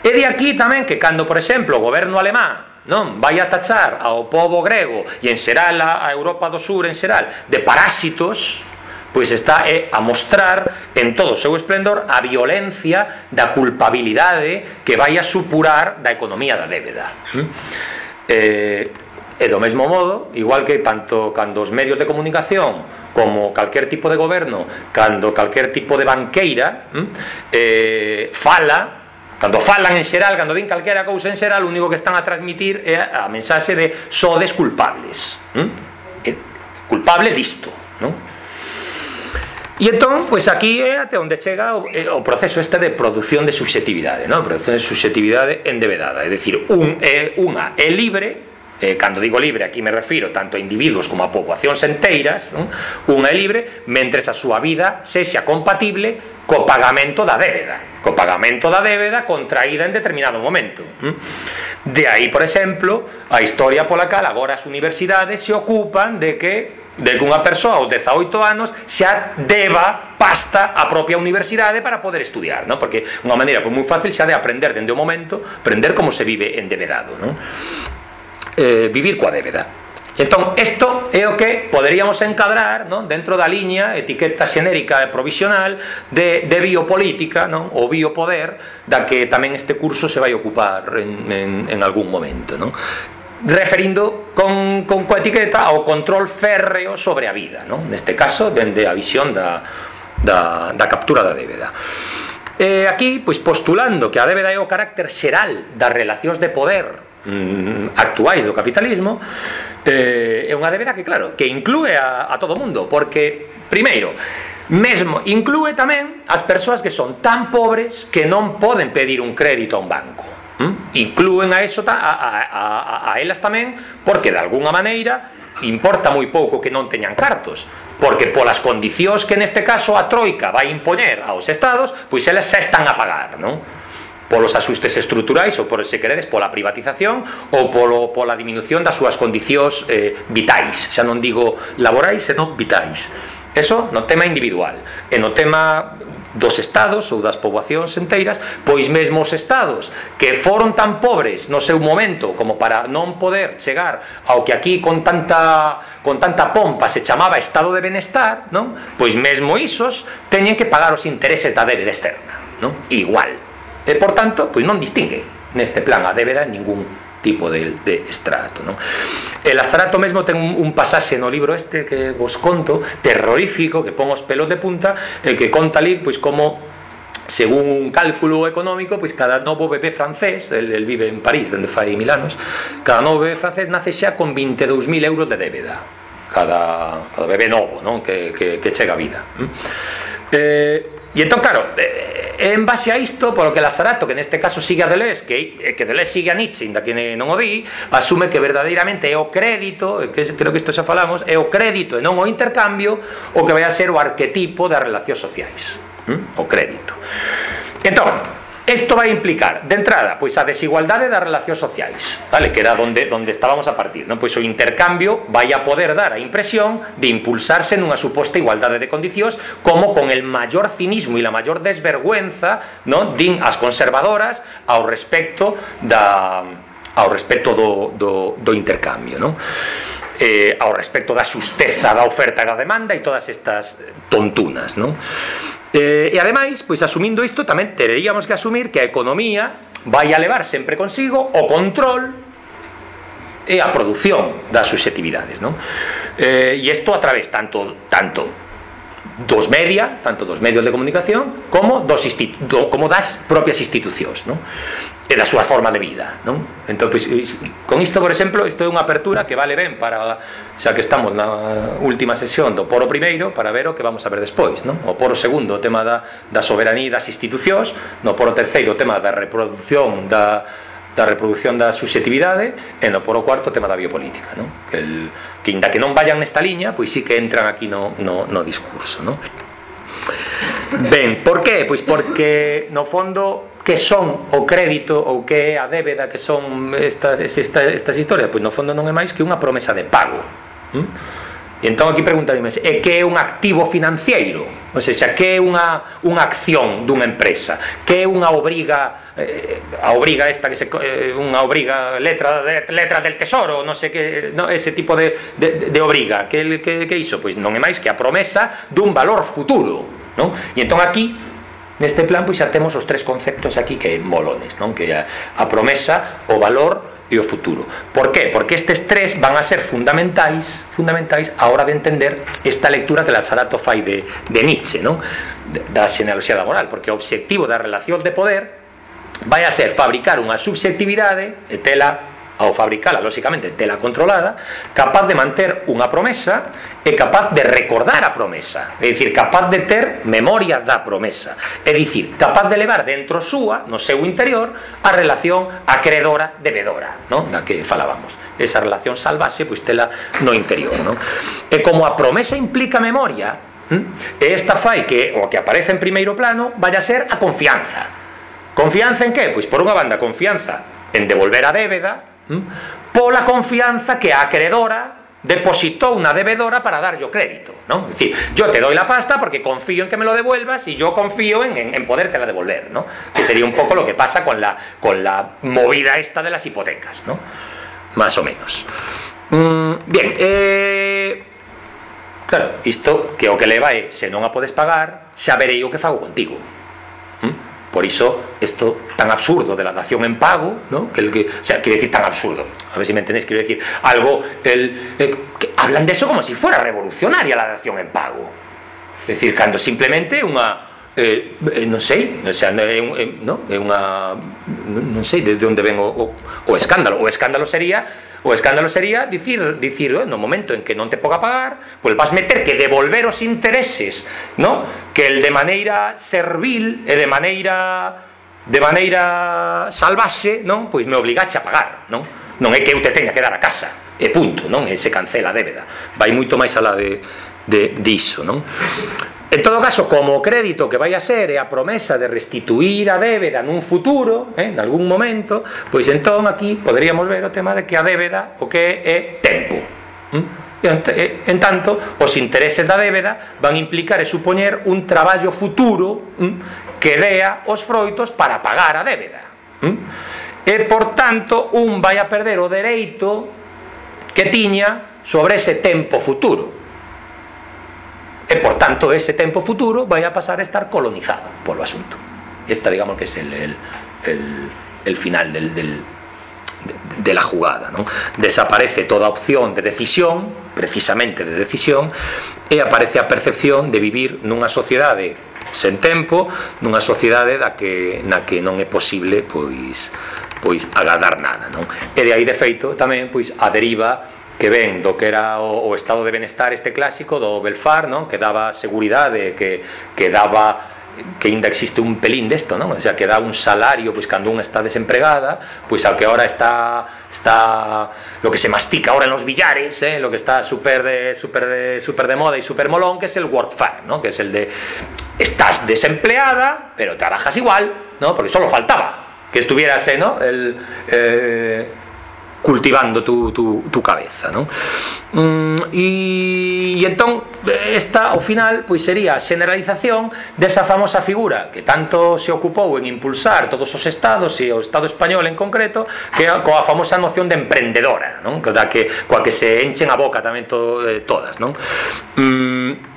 E de aquí tamén que cando, por exemplo, o goberno alemán non vai a tachar ao povo grego e en xeral a Europa do Sur en xeral de parásitos, pois está é a mostrar en todo o seu esplendor a violencia da culpabilidade que vai a supurar da economía da débeda. Hm? Eh, E do mesmo modo, igual que tanto cando os medios de comunicación como calquer tipo de goberno, cando calquer tipo de banqueira hm, eh, fala Cando falan en xeral, cando din calquera cousa en xeral, o único que están a transmitir é a mensaxe de sodes culpables. Hm, culpables disto, non? E entón, pois aquí é até onde chega o, eh, o proceso este de produción de subxetividade, non? Produción de subxetividade endevedada, é dicir, un é unha é libre eh, cando digo libre aquí me refiro tanto a individuos como a poboacións enteiras non? unha é libre mentres a súa vida sexa compatible co pagamento da débeda co pagamento da débeda contraída en determinado momento mm? de aí por exemplo a historia pola cal agora as universidades se ocupan de que de que unha persoa aos 18 anos xa deba pasta á propia universidade para poder estudiar, non? Porque unha maneira pois, moi fácil xa de aprender dende o momento, aprender como se vive endebedado, non? eh, vivir coa débeda Entón, isto é o que poderíamos encadrar non? dentro da liña etiqueta xenérica e provisional de, de biopolítica non? o biopoder da que tamén este curso se vai ocupar en, en, en algún momento non? referindo con, con coa etiqueta ao control férreo sobre a vida non? neste caso, dende a visión da, da, da captura da débeda E aquí, pois postulando que a débeda é o carácter xeral das relacións de poder mm, actuais do capitalismo eh, é unha débeda que claro, que inclúe a, a todo mundo, porque primeiro, mesmo inclúe tamén as persoas que son tan pobres que non poden pedir un crédito a un banco. ¿Mm? Inclúen a eso a, a, a, a elas tamén porque de algunha maneira importa moi pouco que non teñan cartos porque polas condicións que neste caso a Troika vai impoñer aos estados pois elas xa están a pagar non? polos axustes estruturais ou por se queredes pola privatización ou polo, pola diminución das súas condicións eh, vitais xa non digo laborais, senón vitais eso no tema individual e no tema dos estados ou das poboacións enteiras, pois mesmo os estados que foron tan pobres no seu momento como para non poder chegar ao que aquí con tanta con tanta pompa se chamaba estado de benestar, non? Pois mesmo isos teñen que pagar os intereses da débeda externa, non? Igual. E, por tanto, pois non distingue neste plan a débeda ningún tipo de, de estrato non? el azarato mesmo ten un, un pasaxe no libro este que vos conto terrorífico que pon os pelos de punta e que conta ali pois como según un cálculo económico pois cada novo bebé francés el, el vive en París, onde fai mil anos cada novo bebé francés nace xa con 22.000 euros de débeda cada, cada bebé novo non? Que, que, que chega a vida mm? eh, E entón, claro, eh, en base a isto, polo que Lazarato, que neste caso sigue a Deleuze, que, eh, que Deleuze sigue a Nietzsche, inda que non o di, asume que verdadeiramente é o crédito, eh, que creo que isto xa falamos, é o crédito e non o intercambio, o que vai a ser o arquetipo das relacións sociais. ¿Mm? O crédito. Entón, Isto vai implicar, de entrada, pois a desigualdade das relacións sociais, vale? que era donde, donde estábamos a partir. Non? Pois o intercambio vai a poder dar a impresión de impulsarse nunha suposta igualdade de condicións como con el maior cinismo e la maior desvergüenza non? din as conservadoras ao respecto da ao respecto do, do, do intercambio. Non? eh, ao respecto da xusteza da oferta e da demanda e todas estas tontunas non? Eh, e ademais, pois asumindo isto tamén teríamos que asumir que a economía vai a levar sempre consigo o control e a produción das subjetividades, non? Eh, e isto a través tanto tanto dos media, tanto dos medios de comunicación como dos do, como das propias institucións, non? e da súa forma de vida non? entón, pois, con isto, por exemplo isto é unha apertura que vale ben para xa que estamos na última sesión do poro primeiro para ver o que vamos a ver despois non? o poro segundo, o tema da, da soberanía das institucións no poro terceiro o tema da reproducción da, da reproducción da subjetividade e no poro cuarto o tema da biopolítica non? que, el, que inda que non vayan nesta liña pois sí que entran aquí no, no, no discurso non? Ben, por qué? Pois porque no fondo que son o crédito ou que é a débeda que son estas, estas, estas historias pois no fondo non é máis que unha promesa de pago mm? e entón aquí preguntarime é que é un activo financiero ou seja, que é unha, unha acción dunha empresa que é unha obriga eh, a obriga esta que se, eh, unha obriga letra, de, letra del tesoro non sei que, no, ese tipo de, de, de obriga que, que, que iso? pois non é máis que a promesa dun valor futuro non? E entón aquí neste plan pois xa temos os tres conceptos aquí que molones, non? Que a, a promesa, o valor e o futuro. Por qué? Porque estes tres van a ser fundamentais, fundamentais a hora de entender esta lectura que Lazarato fai de, de Nietzsche, non? Da xenealoxía da moral, porque o obxectivo da relación de poder vai a ser fabricar unha subxectividade e tela ao fabricala, lóxicamente, tela controlada, capaz de manter unha promesa e capaz de recordar a promesa, é dicir, capaz de ter memoria da promesa, é dicir, capaz de levar dentro súa, no seu interior, a relación acredora-debedora, non? da que falábamos. Esa relación salvase, pois tela no interior. Non? E como a promesa implica memoria, E esta fai que o que aparece en primeiro plano vaya a ser a confianza. Confianza en que? Pois por unha banda, confianza en devolver a débeda, pola confianza que acreedora depositou una debedora para darlle o crédito, ¿no? Es decir, yo te doy la pasta porque confío en que me lo devuelvas y yo confío en, en, en podértela devolver, ¿no? Que sería un poco lo que pasa con la, con la movida esta de las hipotecas, ¿no? Más o menos. Mm, bien, eh, claro, isto que o que leva é, se non a podes pagar, xa verei o que fago contigo. Por iso, esto tan absurdo de la dación en pago, ¿no? que, el, que, o sea, quiere decir tan absurdo, a ver si me entendéis, quiero decir, algo, el, que hablan de eso como si fuera revolucionaria la dación en pago. Es decir, cando simplemente unha eh, eh, non sei, o sea, é, un, é, no? é unha non sei de onde ven o, o, o escándalo. O escándalo sería o escándalo sería dicir dicir, eh, no momento en que non te poga pagar, pois pues vas meter que devolver os intereses, no? Que el de maneira servil e de maneira de maneira salvaxe, non? Pois me obligache a pagar, non? Non é que eu te teña que dar a casa, e punto, non? E se cancela a débeda. Vai moito máis alá de de, diso non? En todo caso, como o crédito que vai a ser é a promesa de restituir a débeda nun futuro, eh, en algún momento, pois entón aquí poderíamos ver o tema de que a débeda o que é tempo. Hm? En, en tanto, os intereses da débeda van implicar e supoñer un traballo futuro eh, que dea os froitos para pagar a débeda. Eh? E, por tanto, un vai a perder o dereito que tiña sobre ese tempo futuro. E, por tanto, ese tempo futuro vai a pasar a estar colonizado polo asunto. Esta, digamos, que é el, el, el, el final del, del, de la jugada ¿no? desaparece toda opción de decisión precisamente de decisión e aparece a percepción de vivir nunha sociedade sen tempo nunha sociedade da que, na que non é posible pois pois agardar nada non? e de aí de feito tamén pois a deriva que ven do que era o, o estado de benestar este clásico do Belfar, non? que daba seguridade, que, que daba que ainda existe un pelín desto, non? O sea, que dá un salario pois cando unha está desempregada, pois ao que ahora está está lo que se mastica ahora en los billares, eh, lo que está super de super de super de moda y super molón, que es el workfare, ¿no? Que es el de estás desempleada, pero trabajas igual, ¿no? Porque solo faltaba que estuvieras, eh, ¿no? El eh, cultivando tu, tu, tu cabeza non? Mm, e, e entón esta ao final pois sería a generalización desa famosa figura que tanto se ocupou en impulsar todos os estados e o estado español en concreto que é coa famosa noción de emprendedora non? da que coa que se enchen a boca tamén to, eh, todas non? Mm,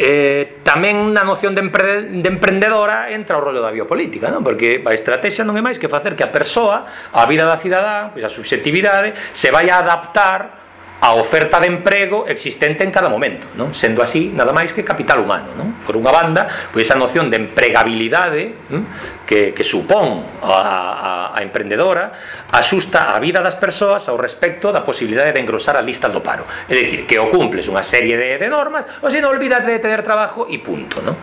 Eh, tamén na noción de, empre de emprendedora entra o rollo da biopolítica non? porque a estrategia non é máis que facer que a persoa a vida da cidadá, pois a subjetividade se vai a adaptar a oferta de emprego existente en cada momento, non? Sendo así, nada máis que capital humano, non? Por unha banda, pois esa noción de empregabilidade non? que, que supón a, a, a emprendedora asusta a vida das persoas ao respecto da posibilidade de engrosar as listas do paro. É dicir, que o cumples unha serie de, de normas, ou se non olvidas de tener trabajo e punto, non?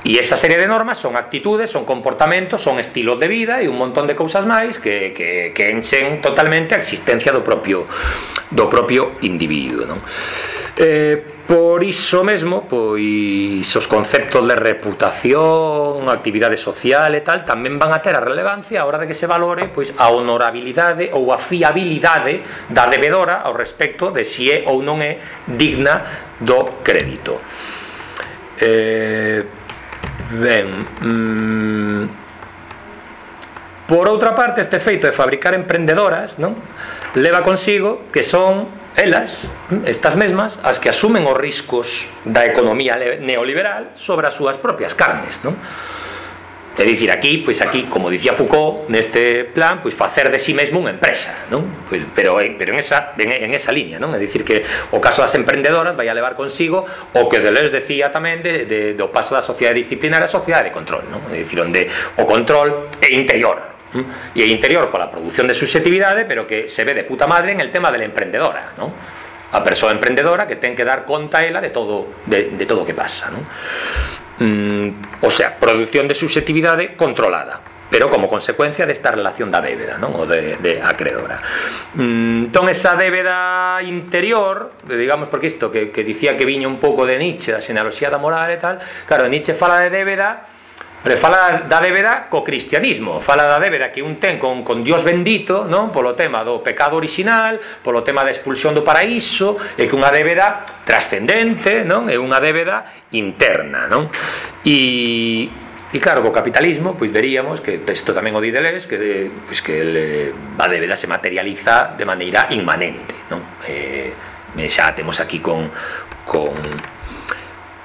E esa serie de normas son actitudes, son comportamentos, son estilos de vida e un montón de cousas máis que, que, que enchen totalmente a existencia do propio do propio individuo, non? Eh, por iso mesmo, pois os conceptos de reputación, actividade social e tal tamén van a ter a relevancia a hora de que se valore pois a honorabilidade ou a fiabilidade da debedora ao respecto de si é ou non é digna do crédito. Eh, Ben, mmm... por outra parte, este feito de fabricar emprendedoras, non? Leva consigo que son elas, mm, estas mesmas, as que asumen os riscos da economía neoliberal sobre as súas propias carnes, non? É dicir, aquí, pois aquí, como dicía Foucault, neste plan, pois facer de si sí mesmo unha empresa, non? Pois, pero eh, pero en esa en, en esa liña, non? É dicir que o caso das emprendedoras vai a levar consigo o que Deleuze decía tamén de, de do paso da sociedade disciplinar á sociedade de control, non? É dicir, onde o control é interior, hm? E é interior pola produción de subjetividade, pero que se ve de puta madre en el tema de la emprendedora, non? a persoa emprendedora que ten que dar conta ela de todo de, de todo o que pasa non? mm, o sea, produción de subjetividade controlada pero como consecuencia desta relación da débeda non? O de, de acreedora. Mm, entón esa débeda interior digamos porque isto que, que dicía que viña un pouco de Nietzsche da xenealoxía da moral e tal claro, Nietzsche fala de débeda Pero fala da débeda co cristianismo, fala da débeda que un ten con, con Dios bendito, non? Polo tema do pecado orixinal, polo tema da expulsión do paraíso, e que unha débeda trascendente, non? É unha débeda interna, non? E E claro, co capitalismo, pois veríamos que pois, isto tamén o di Deleuze, que de, pois que el, a débeda se materializa de maneira inmanente, non? Eh, xa temos aquí con con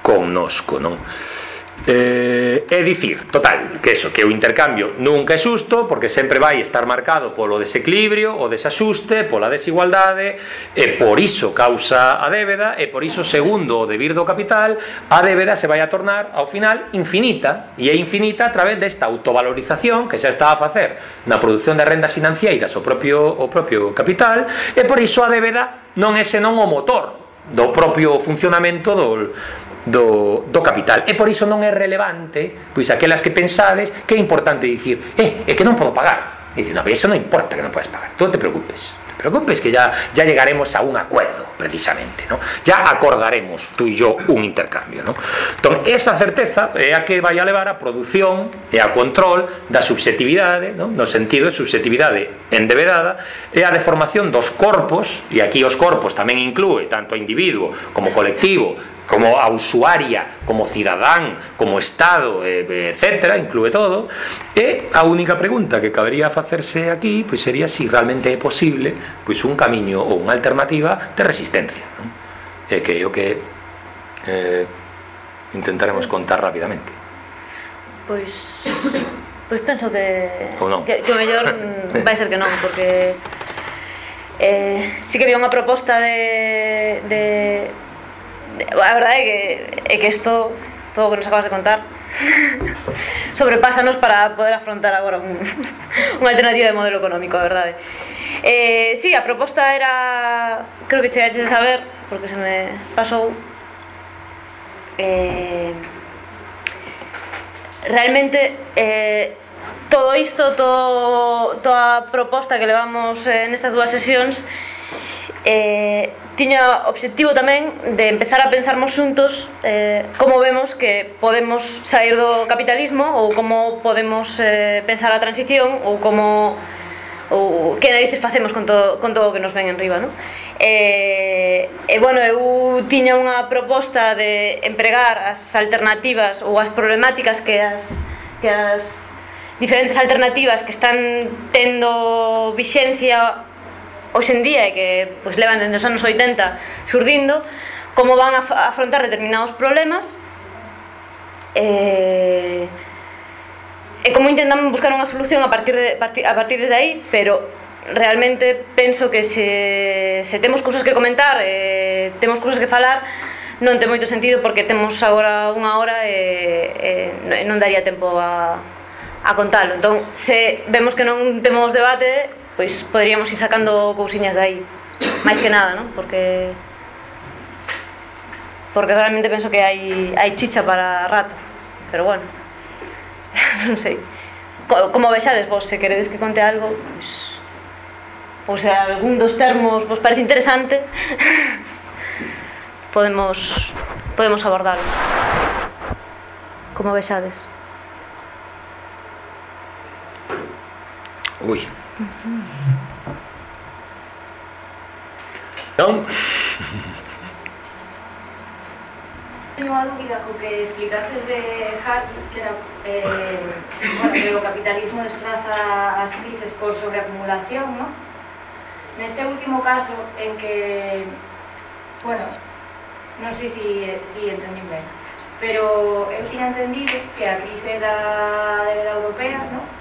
con nosco. non? Eh, é dicir, total, que eso, que o intercambio nunca é xusto porque sempre vai estar marcado polo desequilibrio, o desaxuste, pola desigualdade e por iso causa a débeda e por iso segundo o debir do capital a débeda se vai a tornar ao final infinita e é infinita a través desta autovalorización que xa está a facer na produción de rendas financeiras o propio, o propio capital e por iso a débeda non é senón o motor do propio funcionamento do, do, do capital e por iso non é relevante pois aquelas que pensades que é importante dicir eh, é que non podo pagar e dicir, no, eso non importa que non podes pagar, non te preocupes preocupes que ya, ya llegaremos a un acuerdo, precisamente, ¿no? Ya acordaremos tú e yo un intercambio, ¿no? Entón, esa certeza é a que vai a levar a produción e a control da subjetividade, ¿no? no sentido de subjetividade endevedada, e a deformación dos corpos, e aquí os corpos tamén inclúe tanto a individuo como colectivo, como a usuaria, como cidadán, como Estado, etcétera, inclúe todo, e a única pregunta que cabería facerse aquí pois sería se si realmente é posible pois un camiño ou unha alternativa de resistencia. Non? E que é o que eh, intentaremos mm. contar rapidamente. Pois pois penso que que, que mellor vai ser que non, porque eh, sí que había unha proposta de, de a verdade é que, é que isto todo o que nos acabas de contar sobrepásanos para poder afrontar agora un, unha alternativa de modelo económico, a verdade. Eh, sí, a proposta era, creo que chegaxe de saber, porque se me pasou, eh, realmente eh, todo isto, todo, toda a proposta que levamos eh, nestas dúas sesións, eh, tiña obxectivo tamén de empezar a pensarmos xuntos eh, como vemos que podemos sair do capitalismo ou como podemos eh, pensar a transición ou como ou que narices facemos con todo, con todo o que nos ven en riba non? E, e bueno, eu tiña unha proposta de empregar as alternativas ou as problemáticas que as, que as diferentes alternativas que están tendo vixencia hoxe en día e que pois, levan dende os anos 80 xurdindo como van a afrontar determinados problemas e, e como intentan buscar unha solución a partir, de, a partir de aí pero realmente penso que se, se temos cousas que comentar e temos cousas que falar non ten moito sentido porque temos agora unha hora e, e non daría tempo a, a contalo. Entón se vemos que non temos debate pois poderíamos ir sacando cousiñas de aí máis que nada, non? Porque porque realmente penso que hai, hai chicha para rato pero bueno non sei como vexades vos, se queredes que conte algo pois, ou se algún dos termos vos parece interesante podemos podemos abordarlo como vexades Ui, uh -huh. Non? Teño unha dúbida co que explicaches de Hardy, que era eh, capitalismo desplaza as crises por sobreacumulación, ¿no? Neste último caso en que, bueno, sei se si, si entendí ben, pero eu tiña entendido que a crise da débeda europea, ¿no?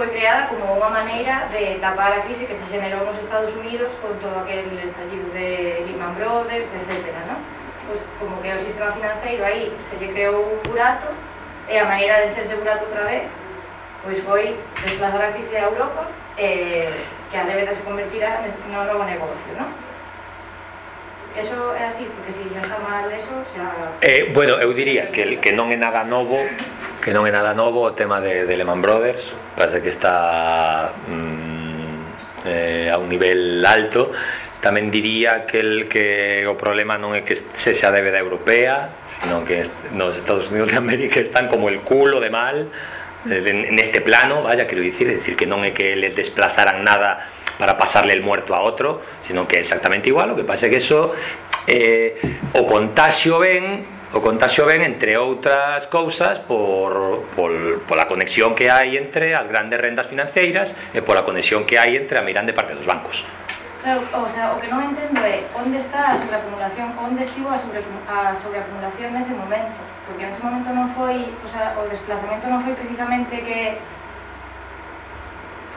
foi creada como unha maneira de tapar a crise que se generou nos Estados Unidos con todo aquel estallido de Lehman Brothers, etc. ¿no? Pois, como que o sistema financeiro aí se lle creou un burato e a maneira de encherse burato outra vez pois foi desplazar a crise a Europa e eh, que a débeda se convertira nun novo negocio, ¿no? Eso é así, porque se si xa está mal eso, xa... Eh, bueno, eu diría que, que non é nada novo que non é nada novo o tema de, de Lehman Brothers parece que está mm, eh, a un nivel alto. Tamén diría que, el, que o problema non é que se xa débeda europea sino que nos Estados Unidos de América están como el culo de mal en, este plano, vaya, quero dicir, é dicir que non é que les desplazaran nada para pasarle el muerto a outro, sino que é exactamente igual, o que pasa é que eso eh, o contagio ven o contagio ven entre outras cousas por, por, pola conexión que hai entre as grandes rendas financeiras e pola conexión que hai entre a mirande parte dos bancos. Claro, o sea, o que non entendo é onde está a sobreacumulación, onde estivo a, sobre, a sobreacumulación nese momento, porque nese momento non foi, o sea, o desplazamento non foi precisamente que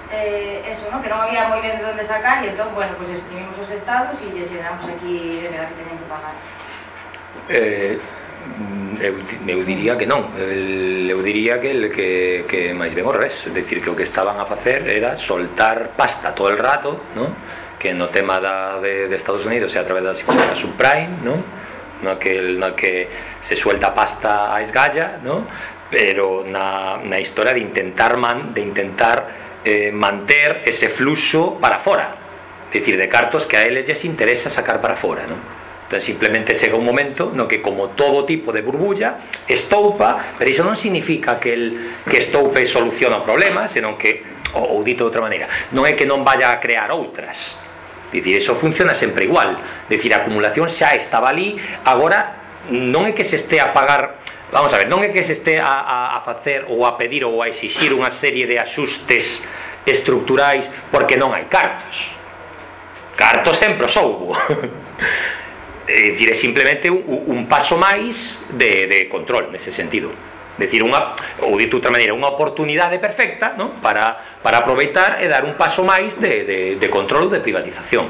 eh, eso, ¿no? que non había moi ben de onde sacar e entón, bueno, pues exprimimos os estados e lle xeramos aquí de verdad que teñen que pagar. Eh, Mm, eu, eu diría que non el, eu diría que, el, que, que máis ben o res decir que o que estaban a facer era soltar pasta todo el rato ¿no? que no tema da, de, de Estados Unidos é a través da psicología subprime ¿no? No, que, no que se suelta pasta a esgalla ¿no? pero na, na historia de intentar man, de intentar eh, manter ese fluxo para fora decir, de cartos que a eles lles interesa sacar para fora ¿no? Entón, simplemente chega un momento no que como todo tipo de burbulla estoupa, pero iso non significa que el que estoupe soluciona o problema, senón que ou, ou dito de outra maneira, non é que non vaya a crear outras. Dicir, eso funciona sempre igual. Dicir, a acumulación xa estaba ali, agora non é que se este a pagar Vamos a ver, non é que se este a, a, a facer ou a pedir ou a exixir unha serie de axustes estructurais porque non hai cartos. Cartos sempre os houbo. É dicir, é simplemente un, un paso máis de, de control nese sentido decir unha ou dito outra maneira, unha oportunidade perfecta, non? Para para aproveitar e dar un paso máis de de de control de privatización.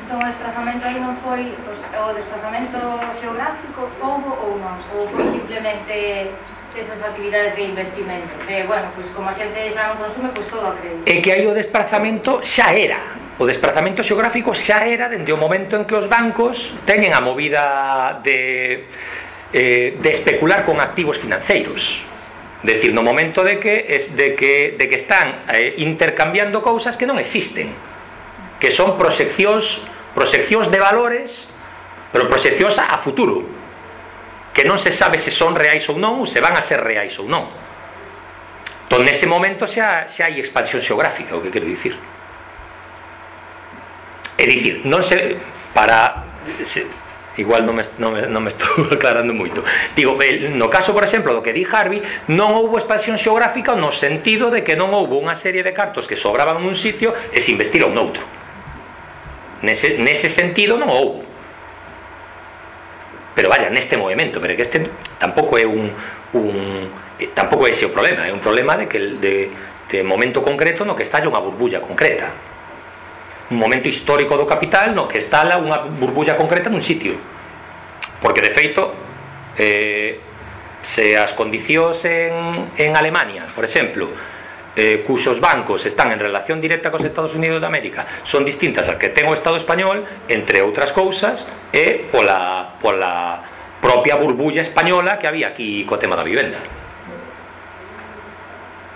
Entón o desplazamento aí non foi, pois, o desplazamento xeográfico houbo ou non, ou foi simplemente esas actividades de investimento, de, bueno, pois como a xente xa non consume, pois todo a crédito. É que aí o desplazamento xa era, o desplazamento xeográfico xa era dende o momento en que os bancos teñen a movida de, eh, de especular con activos financeiros. Decir, no momento de que es de que, de que están eh, intercambiando cousas que non existen que son proxeccións proxeccións de valores pero proxeccións a, futuro que non se sabe se son reais ou non ou se van a ser reais ou non. Entón nese momento xa, xa hai expansión xeográfica o que quero dicir. É dicir, non se para se, igual non me, non, me, non me estou aclarando moito digo, no caso por exemplo do que di Harvey non houbo expansión xeográfica no sentido de que non houbo unha serie de cartos que sobraban nun sitio e se investiron noutro nese, nese sentido non houbo pero vaya, neste movimento pero que este tampouco é un, un eh, tampouco é ese o problema é un problema de que de, de momento concreto no que estalla unha burbulla concreta un momento histórico do capital no que estala unha burbulla concreta nun sitio. Porque de feito eh, se as condicións en, en Alemania por exemplo eh, cuxos bancos están en relación directa cos Estados Unidos de América son distintas as que ten o Estado español entre outras cousas e pola, pola propia burbulla española que había aquí co tema da vivenda.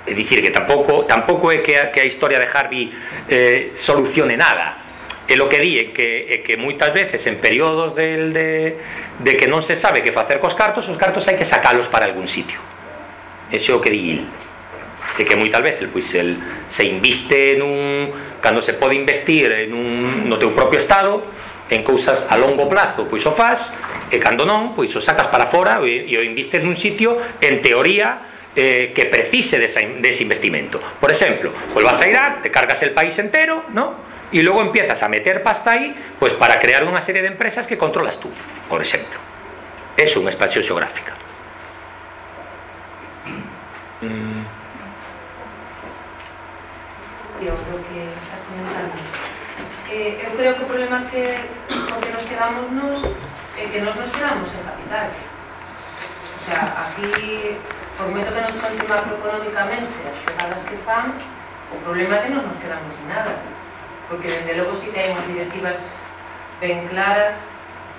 É dicir, que tampouco, tampouco é que a, que a historia de Harvey eh, solucione nada. E lo que di é que, é que moitas veces en períodos del, de, de que non se sabe que facer cos cartos, os cartos hai que sacalos para algún sitio. Ese é o que di il. E que moitas veces pois, el, se inviste nun, cando se pode investir en un, no teu propio estado, en cousas a longo plazo, pois o faz, e cando non, pois o sacas para fora e, e o investes nun sitio, en teoría, eh, que precise desa, dese investimento por exemplo, pois vas a Irak te cargas el país entero ¿no? e logo empiezas a meter pasta aí pois para crear unha serie de empresas que controlas tú por exemplo eso é unha expansión xeográfica mm do, do que estás comentando. Eh, eu creo que o problema que o que nos quedamos nos é que nos nos quedamos en capital. O sea, aquí, por moito que nos conte macroeconómicamente as xogadas que fan, o problema é que non nos quedamos sin nada. Porque, dende logo, sí que hai unhas directivas ben claras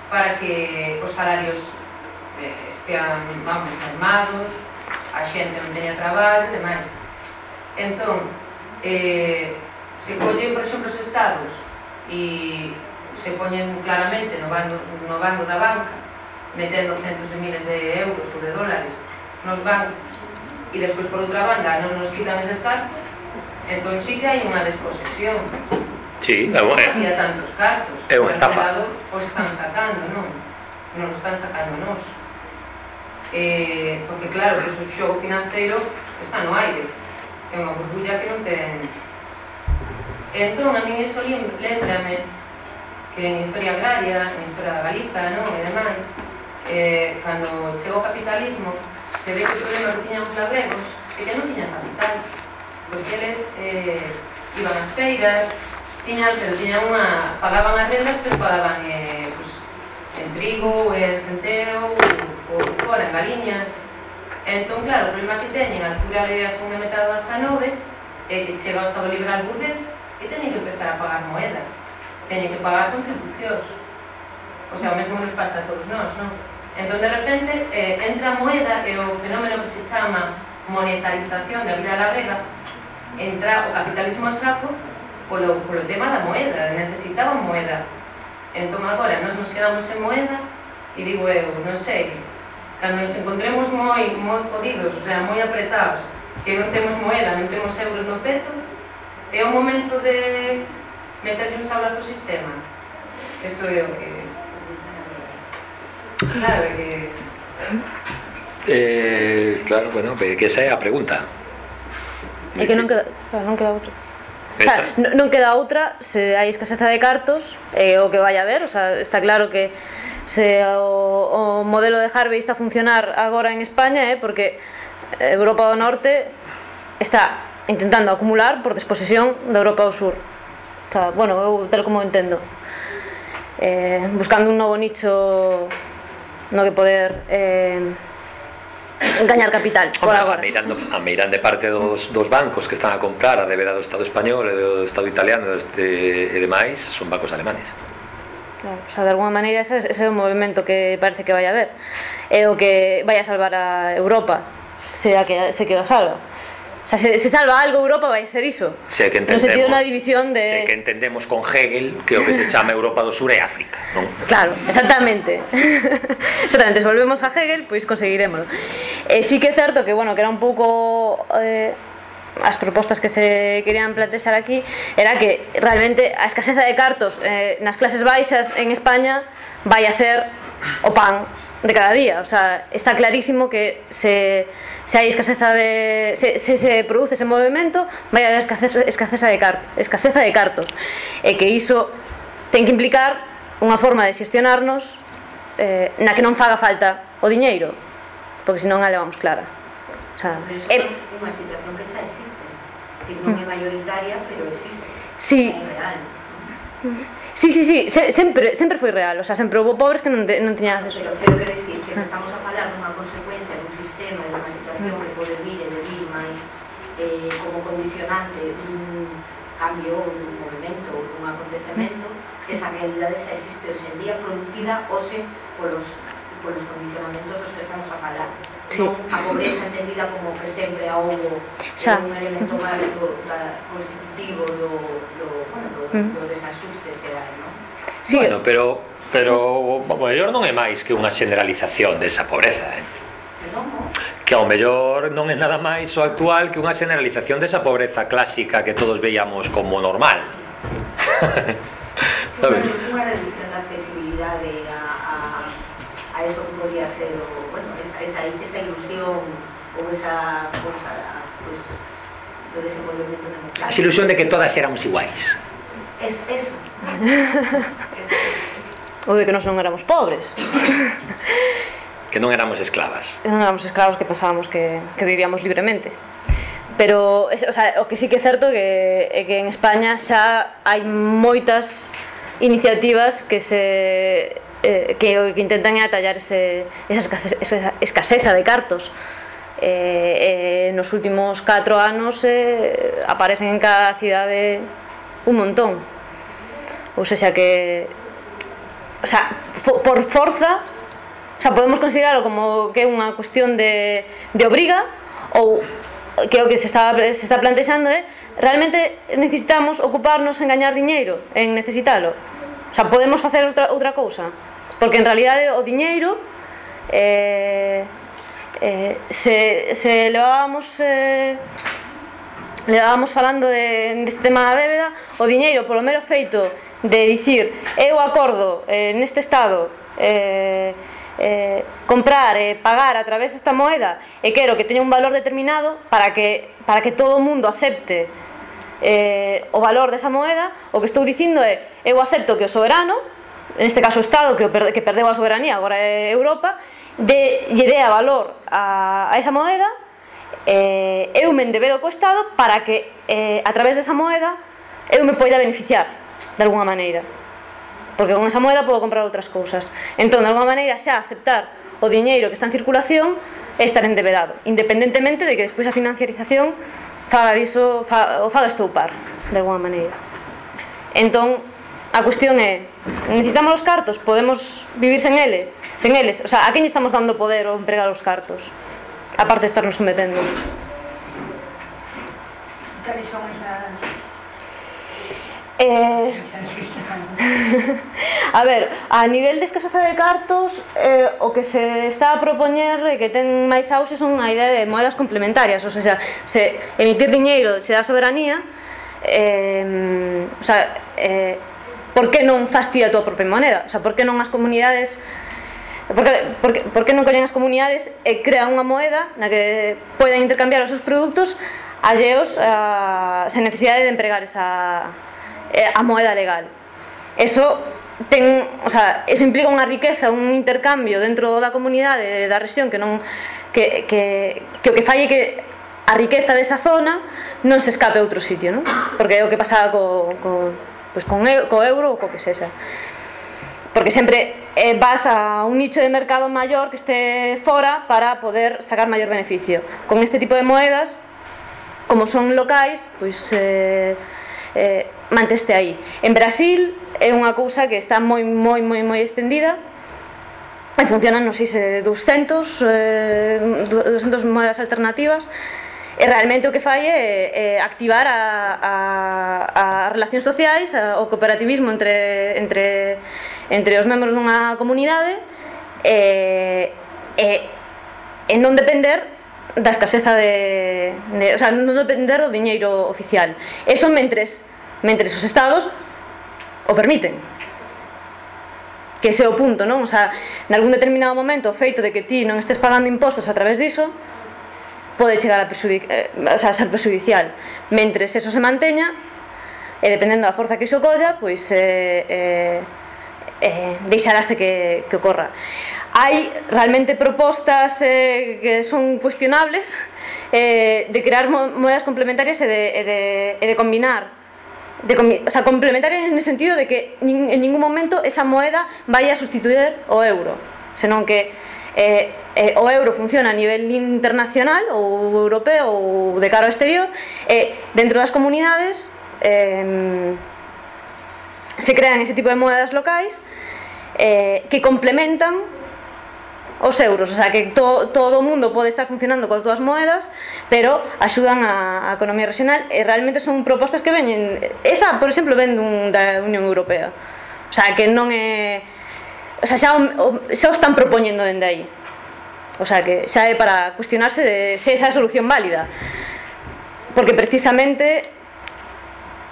para que os salarios eh, estean, vamos, armados, a xente non teña traballo e demais. Entón, eh, se collen, por exemplo, os estados e se poñen claramente no bando, no bando da banca, metendo centos de miles de euros ou de dólares nos bancos e despois por outra banda non nos quitan ese cartos entón sí que hai unha desposesión Sí, é unha... Había tantos cartos. É unha estafa. Lado, os están sacando, non? Non os están sacando nós. Eh, porque claro, que o xogo financeiro está no aire. É unha burbulla que non ten... Entón, a min iso lembrame que en Historia Agraria, en Historia da Galiza, non? E demais, eh, cando chegou o capitalismo, se ve que o problema que tiñan os labregos é que non tiñan capital porque eles eh, iban ás feiras tiñan, pero tiñan unha pagaban as rendas pero pagaban eh, pues, en trigo, en centeo ou, ou fora, en galiñas. Entón claro, o problema que teñen a altura de a segunda metade do 19 é que chega o Estado Liberal burgués e teñen que empezar a pagar moeda teñen que pagar contribucións. O sea, o mesmo nos pasa a todos nós, non? Entón, de repente, eh, entra a moeda e o fenómeno que se chama monetarización da vida larga entra o capitalismo a saco polo, polo tema da moeda, necesitaban moeda. Entón, agora, nós nos quedamos en moeda e digo eu, non sei, cando nos encontremos moi, moi jodidos, o sea, moi apretados, que non temos moeda, non temos euros no peto, é o momento de meterlle un sablazo ao sistema. Eso é o que Claro, que... Eh, claro, bueno, que esa é a pregunta. É que non queda, claro, non queda outra. O sea, non queda outra se hai escaseza de cartos eh, o que vai a haber, o sea, está claro que se o, o modelo de Harvey está a funcionar agora en España é eh, porque Europa do Norte está intentando acumular por desposesión da Europa do Sur está, bueno, eu tal como entendo eh, buscando un novo nicho no que poder eh, gañar capital por Hombre, agora. meirando a meirande parte dos, dos bancos que están a comprar a débeda do Estado español e do Estado italiano e, e demais son bancos alemanes. Claro, o sea, de alguma maneira ese, ese é o movimento que parece que vai haber. É o que vai a salvar a Europa, sea que se que o salva. O sea, se, se salva algo Europa vai ser iso. Se que entendemos. No sentido na división de Se que entendemos con Hegel que o que se chama Europa do Sur é África, non? Claro, exactamente. exactamente, se volvemos a Hegel, pois conseguiremos. E eh, sí que é certo que, bueno, que era un pouco eh, as propostas que se querían plantexar aquí era que realmente a escaseza de cartos eh, nas clases baixas en España vai a ser o pan de cada día, o sea, está clarísimo que se, se hai escaseza de se, se, se produce ese movimento, vai haber escaseza, escaseza de car, escaseza de cartos. E que iso ten que implicar unha forma de xestionarnos eh, na que non faga falta o diñeiro, porque senón a levamos clara. O sea, é unha situación que xa existe, si non é mm. mayoritaria, pero existe. Sí. É real. Mm. Sí, sí, sí, se, sempre, sempre foi real, o sea, sempre houve pobres que non, te, non tiñan acceso. Pero quero decir que se estamos a falar dunha consecuencia dun sistema e dunha situación que pode vir e de máis eh, como condicionante dun cambio ou dun movimento ou dun acontecemento, esa realidade xa existe hoxe en día producida hoxe polos, polos condicionamentos dos que estamos a falar sí. non a pobreza entendida como que sempre a houbo eh, un elemento máis do, da, constitutivo do, do, bueno, do, mm. do desaxuste Sí, bueno, pero pero o mellor non é máis que unha generalización desa pobreza, eh? que ao mellor non é nada máis o actual que unha generalización desa pobreza clásica que todos veíamos como normal. Sabes? Unha reducción da accesibilidade a, a, a eso que podía ser o, bueno, esa, esa, esa ilusión ou esa cosa pues, do desenvolvemento democrático. Esa ilusión de que todas éramos iguais. Es, eso. ou de que nós non éramos pobres. que non éramos esclavas. Que non éramos esclavas que pensábamos que, que vivíamos libremente. Pero o, sea, o que sí que é certo que, é que en España xa hai moitas iniciativas que se eh, que o que intentan é atallar ese, esa, escaseza, esa escaseza de cartos. Eh, eh, nos últimos 4 anos eh, aparecen en cada cidade un montón ou sea que o sea, por forza o sea, podemos considerarlo como que é unha cuestión de, de obriga ou que o que se está, se está plantexando é realmente necesitamos ocuparnos en gañar diñeiro, en necesitalo. O sea, podemos facer outra, outra cousa. Porque en realidade o diñeiro eh, eh, se, se levábamos eh, levábamos falando de, deste tema da débeda o diñeiro polo mero feito de dicir eu acordo eh, neste estado eh, eh, comprar e eh, pagar a través desta moeda e quero que teña un valor determinado para que, para que todo o mundo acepte eh, o valor desa moeda o que estou dicindo é eu acepto que o soberano neste caso o Estado que, o que perdeu a soberanía agora é Europa de, lle dea valor a, a esa moeda eh, eu me endebedo co Estado para que eh, a través desa moeda eu me poida beneficiar de alguna maneira. Porque con esa moeda podo comprar outras cousas entón, de alguna maneira, xa aceptar o diñeiro que está en circulación é estar endevedado independentemente de que despois a financiarización faga diso, fa, o faga estoupar de alguna maneira. Entón, a cuestión é necesitamos os cartos, podemos vivir sen ele? Sen eles, o sea, a quen estamos dando poder ou empregar os cartos? Aparte de estarnos sometendo. Cales son esas Eh, a ver, a nivel de escaseza de cartos, eh, o que se está a propoñer e que ten máis auxe son a idea de moedas complementarias, ou sea, se emitir diñeiro se dá soberanía, eh, o sea, eh, por que non fas ti a tua propia moneda? O sea, por que non as comunidades Porque, porque, porque non collen as comunidades e crean unha moeda na que poden intercambiar os seus produtos alleos a, sen necesidade de empregar esa, Eh, a moeda legal. Eso ten, o sea, eso implica unha riqueza, un intercambio dentro da comunidade, da rexión que non que, que, que o que fai é que a riqueza desa zona non se escape a outro sitio, non? Porque é o que pasaba co, co, pois con, co euro ou co que sexa. Porque sempre eh, vas a un nicho de mercado maior que este fora para poder sacar maior beneficio. Con este tipo de moedas, como son locais, pois eh, eh, manteste aí. En Brasil é unha cousa que está moi moi moi moi estendida e funcionan, non sei se 200 eh, 200 moedas alternativas e realmente o que fai é, é activar a, a, a relacións sociais, a, o cooperativismo entre, entre, entre os membros dunha comunidade e, e, e non depender da escaseza de, de, o sea, non depender do diñeiro oficial. Eso mentres mentre os estados o permiten que ese é o punto, non? O sea, nalgún determinado momento o feito de que ti non estés pagando impostos a través diso pode chegar a, eh, o sea, a ser perjudicial mentre eso se manteña e dependendo da forza que iso colla pois eh, eh, eh, deixarase que, que ocorra hai realmente propostas eh, que son cuestionables eh, de crear moedas complementarias e de, e de, e de combinar de, o sea, complementaria en el sentido de que nin, en ningún momento esa moeda vai a sustituir o euro senón que eh, eh, o euro funciona a nivel internacional ou europeo ou de cara ao exterior e eh, dentro das comunidades eh, se crean ese tipo de moedas locais eh, que complementan os euros, o sea que to, todo o mundo pode estar funcionando coas dúas moedas, pero axudan a, a economía regional e realmente son propostas que veñen, esa, por exemplo, ven dun, da Unión Europea. O sea que non é o sea, xa, o, xa o están propoñendo dende aí. O sea que xa é para cuestionarse de se esa é a solución válida. Porque precisamente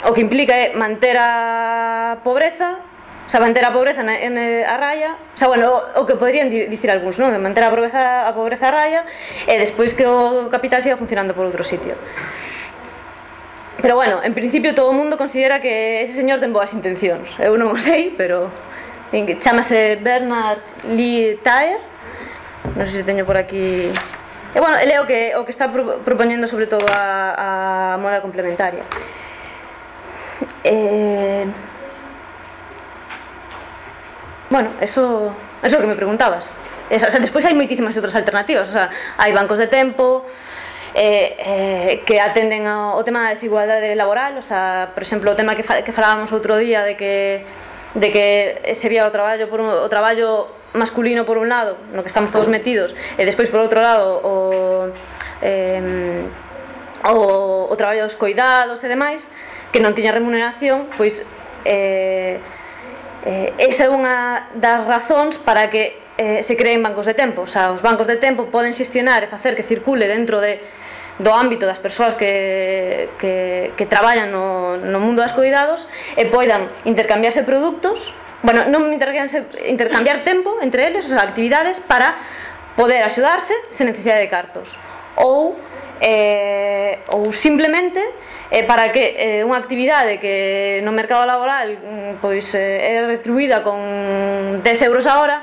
o que implica é manter a pobreza xa manter a pobreza na, en, eh, a raya, xa, bueno, o, o que poderían di, dicir algúns, non? Manter a pobreza, a pobreza a raya e despois que o capital siga funcionando por outro sitio. Pero bueno, en principio todo o mundo considera que ese señor ten boas intencións. Eu non o sei, pero chamase Bernard Lee Taer. Non sei se teño por aquí E bueno, leo que o que está pro, propoñendo sobre todo a, a moda complementaria. Eh, Bueno, eso, eso que me preguntabas. Esa, o sea, despois hai moitísimas outras alternativas, o sea, hai bancos de tempo, eh, eh, que atenden ao, ao tema da desigualdade laboral, o sea, por exemplo, o tema que, fa, que falábamos outro día de que de que se vía o traballo por un, o traballo masculino por un lado, no que estamos todos metidos, e despois por outro lado o eh, o, o traballo dos coidados e demais, que non tiña remuneración, pois eh, Eh, esa é unha das razóns para que eh, se creen bancos de tempo. O sea, os bancos de tempo poden xestionar e facer que circule dentro de, do ámbito das persoas que, que, que traballan no, no mundo das cuidados e poidan intercambiarse produtos bueno, non intercambiarse, intercambiar tempo entre eles, as actividades para poder axudarse sen necesidade de cartos ou eh, ou simplemente eh, para que eh, unha actividade que no mercado laboral mm, pois eh, é retribuída con 10 euros a hora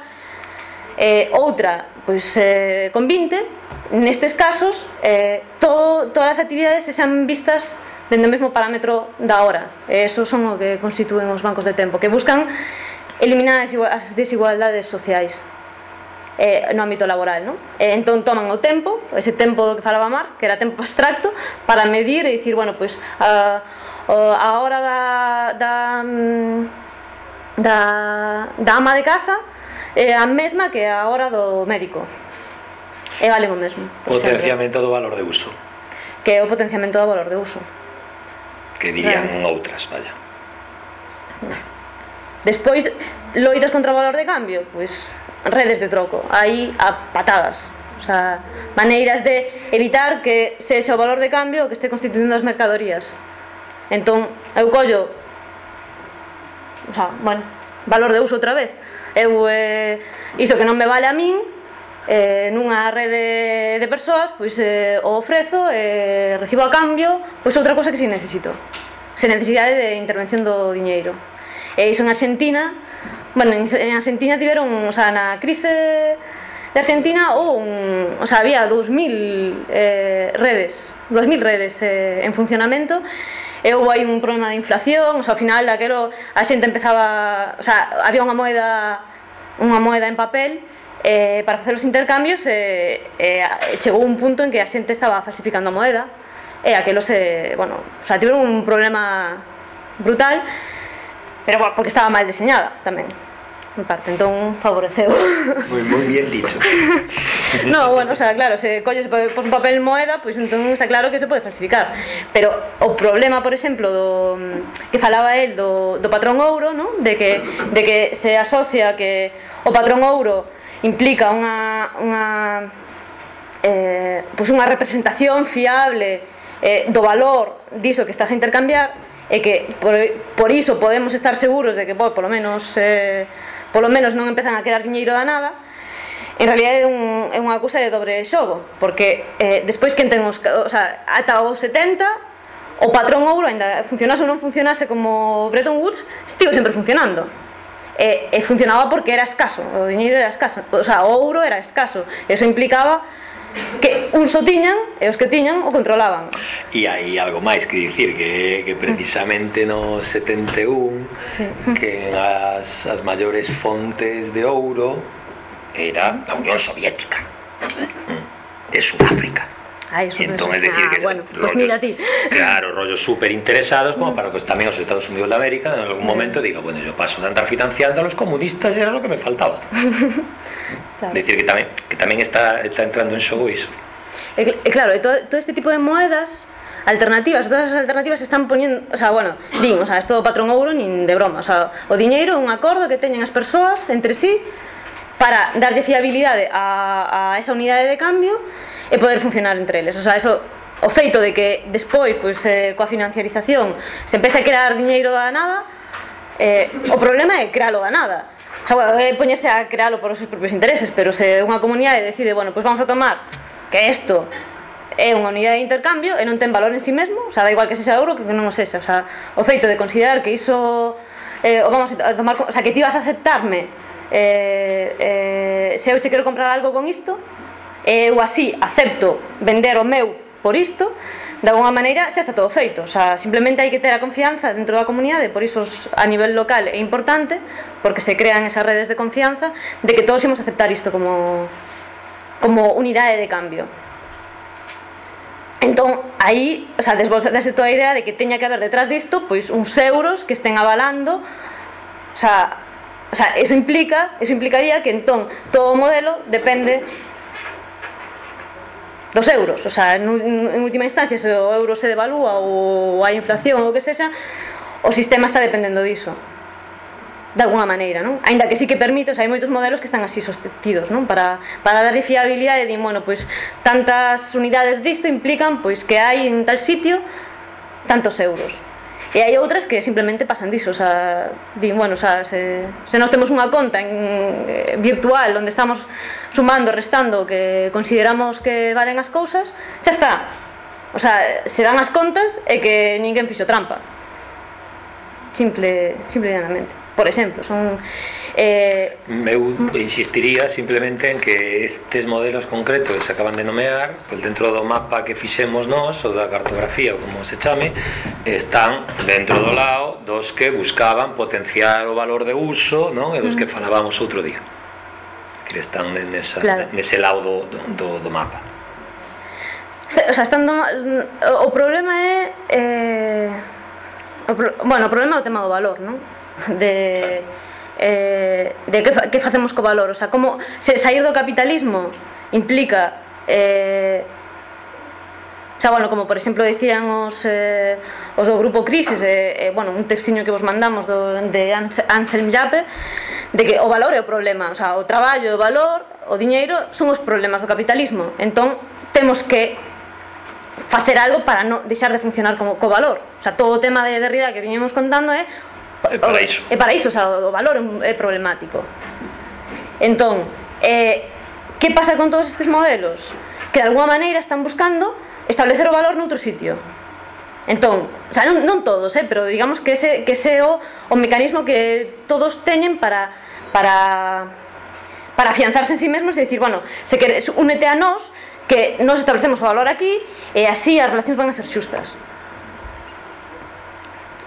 eh, outra pois eh, con 20 nestes casos eh, todo, todas as actividades se sean vistas dentro do mesmo parámetro da hora. E eso son o que constituen os bancos de tempo que buscan eliminar as desigualdades sociais eh, no ámbito laboral, non? E, eh, entón toman o tempo, ese tempo do que falaba Marx, que era tempo abstracto, para medir e dicir, bueno, pois a, a hora da, da, mm, da, da ama de casa é a mesma que a hora do médico. E vale o mesmo. Potenciamento do valor de uso. Que é o potenciamento do valor de uso. Que dirían vale. outras, vaya. Despois, loitas contra o valor de cambio, pois... Pues, redes de troco, aí a patadas. O sea, maneiras de evitar que sexa o valor de cambio o que este constituindo as mercadorías. Entón, eu collo o sea, bueno, valor de uso outra vez. Eu eh, iso que non me vale a min eh, nunha rede de persoas pois eh, o ofrezo e eh, recibo a cambio pois outra cosa que si necesito sen necesidade de intervención do diñeiro E iso en Argentina, bueno, en Argentina tiveron, o sea, na crise de Argentina ou un, o sea, había 2000 eh, redes, 2000 redes eh, en funcionamento e houve aí un problema de inflación, o sea, ao final daquero a xente empezaba, o sea, había unha moeda unha moeda en papel eh, para facer os intercambios eh, eh, chegou un punto en que a xente estaba falsificando a moeda e aquelo se, bueno, o sea, tiveron un problema brutal Pero bueno, porque estaba mal diseñada tamén en parte, entón favoreceu. Moi, moi bien dicho. No, bueno, o sea, claro, se colles pos un papel moeda, pois entón está claro que se pode falsificar. Pero o problema, por exemplo do, que falaba el do, do patrón ouro, no? de, que, de que se asocia que o patrón ouro implica unha, unha eh, pois unha representación fiable eh, do valor diso que estás a intercambiar e que por, por iso podemos estar seguros de que por, polo menos eh, polo menos non empezan a crear diñeiro da nada. En realidad é, un, é unha cousa de dobre xogo porque eh, despois que ten os, o sea, ata os 70 o patrón ouro ainda funcionase ou non funcionase como Bretton Woods estivo sempre funcionando. E, e funcionaba porque era escaso o diñeiro era escaso o, sea, o ouro era escaso. E eso implicaba que uns o tiñan e os que tiñan o controlaban. E hai algo máis que dicir que, que precisamente no 71 sí. que as, as maiores fontes de ouro era a Unión Soviética de Sudáfrica a eso entón, es decir, que ah, bueno, rollos, pues mira ti. claro, rollos súper interesados como mm. para que pues, tamén os Estados Unidos de América en algún momento mm. diga, bueno, yo paso de andar financiando a los comunistas era lo que me faltaba claro. decir que tamén, que tamén está, está entrando en xogo iso e, e claro, e todo, todo este tipo de moedas alternativas, todas as alternativas están poñendo, o sea, bueno, din, o sea, isto do patrón ouro nin de broma, o sea, o diñeiro é un acordo que teñen as persoas entre sí para darlle fiabilidade a, a esa unidade de cambio e poder funcionar entre eles. O sea, eso o feito de que despois pois eh, coa financiarización se empece a crear diñeiro da nada, eh, o problema é crealo da nada. O sea, bueno, é poñerse a crealo por os seus propios intereses, pero se unha comunidade decide, bueno, pois vamos a tomar que isto é unha unidade de intercambio e non ten valor en si sí mesmo, o sea, da igual que sexa euro que non o sexa, o sea, o feito de considerar que iso eh, o vamos a tomar, o sea, que ti vas a aceptarme eh, eh, se eu che quero comprar algo con isto, e eu así acepto vender o meu por isto, de alguna maneira xa está todo feito, o sea, simplemente hai que ter a confianza dentro da comunidade, por iso a nivel local é importante, porque se crean esas redes de confianza de que todos imos aceptar isto como como unidade de cambio. Entón, aí, o sea, desbolzadase toda a idea de que teña que haber detrás disto pois uns euros que estén avalando, o sea, o sea, eso implica, eso implicaría que entón todo o modelo depende dos euros, o sea, en, en última instancia se o euro se devalúa ou hai inflación ou o que sexa, o sistema está dependendo diso de alguna maneira, non? Aínda que sí que permite, o sea, hai moitos modelos que están así sostetidos, non? Para, para dar fiabilidade, din, bueno, pois tantas unidades disto implican pois que hai en tal sitio tantos euros. E hai outras que simplemente pasan diso, xa, din, bueno, xa, se, se nós temos unha conta en, eh, virtual onde estamos sumando, restando que consideramos que valen as cousas, xa está. O sea, se dan as contas e que ninguén fixo trampa. Simple, simple llanamente. Por exemplo, son Eh... Eu insistiría simplemente en que estes modelos concretos que se acaban de nomear, pues dentro do mapa que fixemos nós, ou da cartografía, ou como se chame, están dentro do lado dos que buscaban potenciar o valor de uso, non? E dos que mm. falábamos outro día. Que están nesa, claro. nese lado do, do, do mapa o sea, están o problema é eh, o pro, bueno, o problema é o tema do valor, non? De claro eh, de que, que facemos co valor, o sea, como se, sair do capitalismo implica eh, xa, bueno, como por exemplo decían os, eh, os do grupo Crisis, eh, eh, bueno, un textiño que vos mandamos do, de Anselm Yape, de que o valor é o problema, o, sea, o traballo, o valor, o diñeiro son os problemas do capitalismo. Entón, temos que facer algo para non deixar de funcionar como co valor. O sea, todo o tema de Derrida que viñemos contando é eh, É para iso. É para iso, o, sea, o valor é problemático. Entón, eh, que pasa con todos estes modelos? Que de alguma maneira están buscando establecer o valor noutro sitio. Entón, o sea, non, non todos, eh, pero digamos que ese, que ese o, o mecanismo que todos teñen para, para, para afianzarse en sí mesmos e dicir, bueno, se queres, únete a nós, que nos establecemos o valor aquí e así as relacións van a ser xustas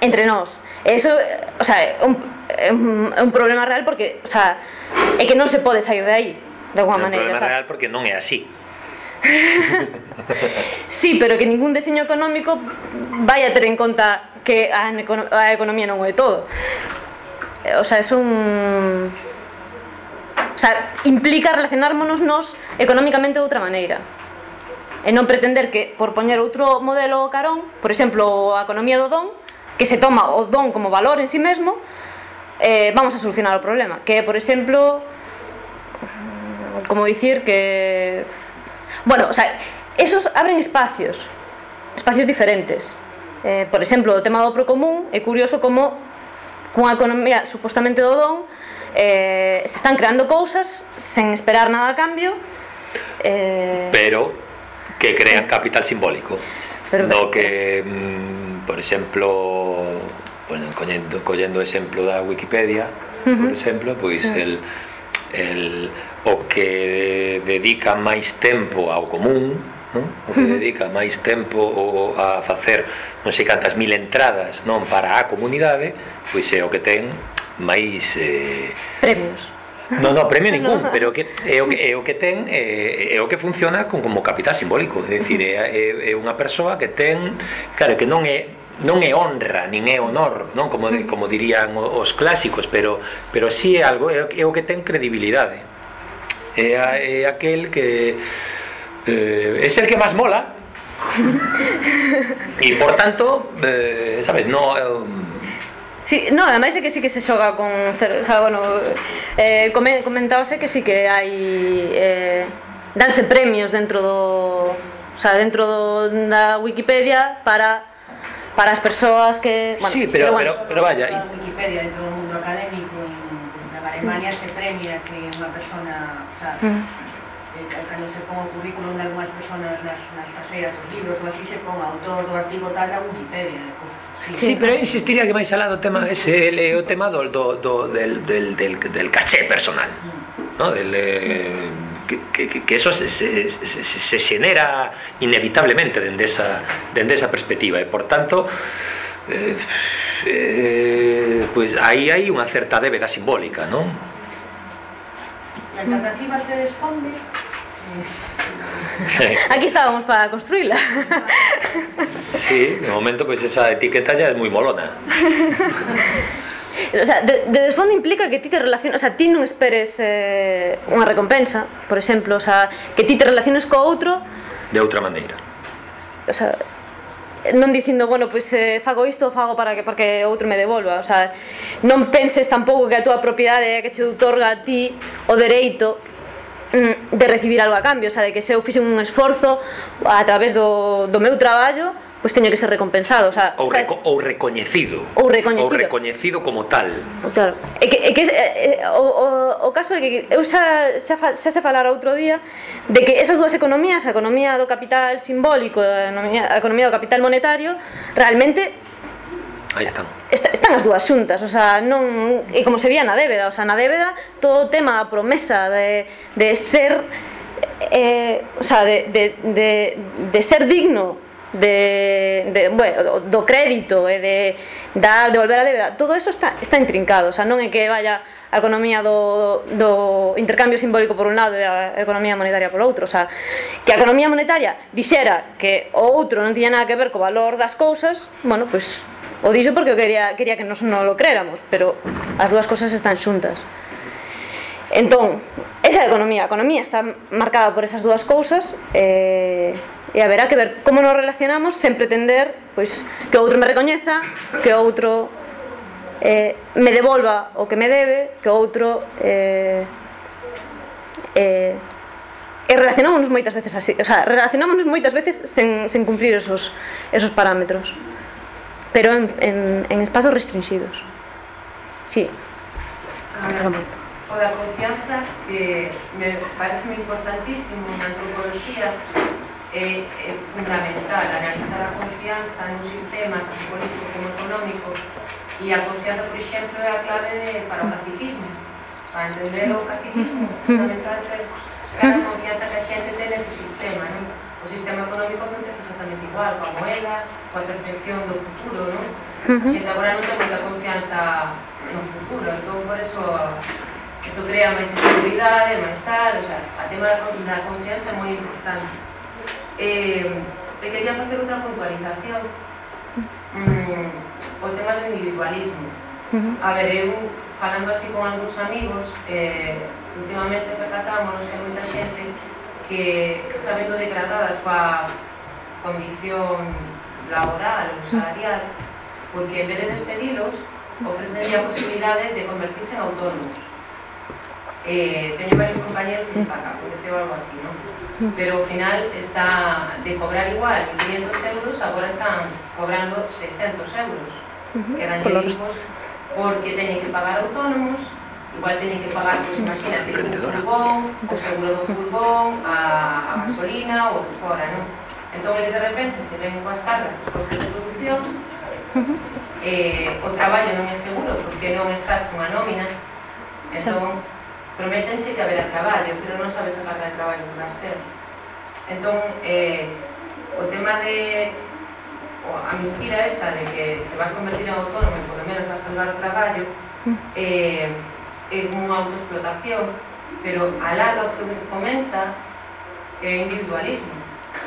entre nós Eso, o sea, é un, é un, é un problema real porque, o sea, é que non se pode sair de aí, de alguma maneira. É un problema o sea. real porque non é así. sí, pero que ningún diseño económico vai a ter en conta que a, a economía non é todo. O sea, é un... O sea, implica relacionármonos nos económicamente de outra maneira e non pretender que por poñer outro modelo carón, por exemplo, a economía do don, que se toma o don como valor en sí mesmo, eh, vamos a solucionar o problema. Que, por exemplo, como dicir que... Bueno, o sea, esos abren espacios, espacios diferentes. Eh, por exemplo, o tema do procomún é curioso como cunha economía supostamente do don eh, se están creando cousas sen esperar nada a cambio eh... pero que crean eh. capital simbólico pero, no que mm, por exemplo, bueno, collendo, collendo exemplo da Wikipedia, uh -huh. por exemplo, pois sí. el, el, o que dedica máis tempo ao común, non? o que dedica máis tempo o, a facer non sei cantas mil entradas non para a comunidade, pois é o que ten máis... Eh, Premios. No, no, premio ningún, pero que é o que, é o que ten é, é o que funciona con como capital simbólico, é dicir, é, é, é unha persoa que ten, claro, que non é non é honra, nin é honor, non como mm. como dirían os clásicos, pero pero si sí é algo é, é o que ten credibilidade. É, a, é aquel que eh, é el que máis mola. e por tanto, eh, sabes, no eh, Sí, no, ademais é que sí que se xoga con cero, o sea, bueno, eh, comentábase que sí que hai eh, danse premios dentro do o sea, dentro do, da Wikipedia para para as persoas que... Bueno, sí, pero, pero, bueno, pero, pero vaya... A Wikipedia de todo o mundo académico en Alemania se premia que unha persona... O sea, mm. eh, cando se pon o currículum de algunhas personas nas, nas caseiras dos libros ou así se pon autor do artigo tal da Wikipedia de cosas Sí, sí, pero insistiría que máis alá do tema mm. ese é eh, o tema do, do, do del, del, del, del caché personal, mm. no? del, eh, que, que, que eso se, se, se, se xenera inevitablemente dende esa, dende esa perspectiva e por tanto eh, eh, pues aí hai unha certa débeda simbólica non? E alternativas de desfonde, aquí estábamos para construíla. sí, de momento pues esa etiqueta ya é moi molona O sea, de, de desfondo implica que ti te relacionas, o sea, ti non esperes eh, unha recompensa, por exemplo, o sea, que ti te relaciones co outro. De outra maneira. O sea, non dicindo, bueno, pois eh, fago isto fago para que porque outro me devolva, o sea, non penses tampouco que a túa propiedade é que che outorga a ti o dereito mm, de recibir algo a cambio, o sea, de que se eu fixe un esforzo a través do, do meu traballo pois teño que ser recompensado, o sea, ou, sabes? reco ou recoñecido. Ou recoñecido. Ou recoñecido como tal. Claro. É que, é que é eh, eh, o, o, o caso é que eu xa, xa, xa se falara outro día de que esas dúas economías, a economía do capital simbólico e a economía do capital monetario, realmente Aí están. Est están as dúas xuntas, o sea, non e como se vía na débeda, o sea, na débeda todo o tema da promesa de, de ser eh, o sea, de, de, de, de ser digno de, de bueno, do crédito e de dar, devolver a débeda, todo eso está, está intrincado, o sea, non é que vaya a economía do, do intercambio simbólico por un lado e a economía monetaria por outro, o sea, que a economía monetaria dixera que o outro non tiña nada que ver co valor das cousas, bueno, pois pues, o dixo porque eu quería, quería que nos non o créramos, pero as dúas cousas están xuntas. Entón, esa é a economía, a economía está marcada por esas dúas cousas eh, e haberá que ver como nos relacionamos sen pretender pois, que o outro me recoñeza, que o outro eh, me devolva o que me debe, que o outro eh, eh, e relacionámonos moitas veces así, o sea, relacionámonos moitas veces sen, sen cumprir esos, esos parámetros pero en, en, en espazos restringidos sí. Ah, o da confianza que me parece importantísimo na antropoloxía é, é fundamental analizar a confianza nun sistema como político como económico e a confianza, por exemplo, é a clave de, para o pacifismo para entender o caciquismo fundamental ter a confianza que a xente ten ese sistema non? o sistema económico non é exactamente igual coa moeda, coa percepción do futuro non? a xente agora non ten moita confianza no futuro entón por eso Eso crea máis inseguridade, máis tal, o sea, a tema da, da confianza é moi importante. Eh, te quería facer outra puntualización. Mm, o tema do individualismo. A ver, eu falando así con algúns amigos, eh, últimamente percatámonos que hai moita xente que está vendo degradada a súa condición laboral ou salarial porque en vez de despedilos ofrecen a posibilidade de convertirse en autónomos eh, teño varios compañeros que pagan, aconteceu algo así, non? Pero ao final está de cobrar igual 500 euros, agora están cobrando 600 euros. Uh. Quedan porque teñen que pagar autónomos, igual teñen que pagar, pues, imagínate, o furgón, o seguro do furgón, a, a gasolina ou fora, non? Entón, eles de repente se ven coas cargas dos costes de producción, eh, o traballo non é seguro porque non estás cunha nómina, entón, prometenche que haberá traballo, pero non sabes a carga de traballo que vas ter. Entón, eh, o tema de o, a mentira esa de que te vas convertir en autónomo e polo menos vas salvar o traballo mm. eh, é como unha autoexplotación pero alá do que comenta é individualismo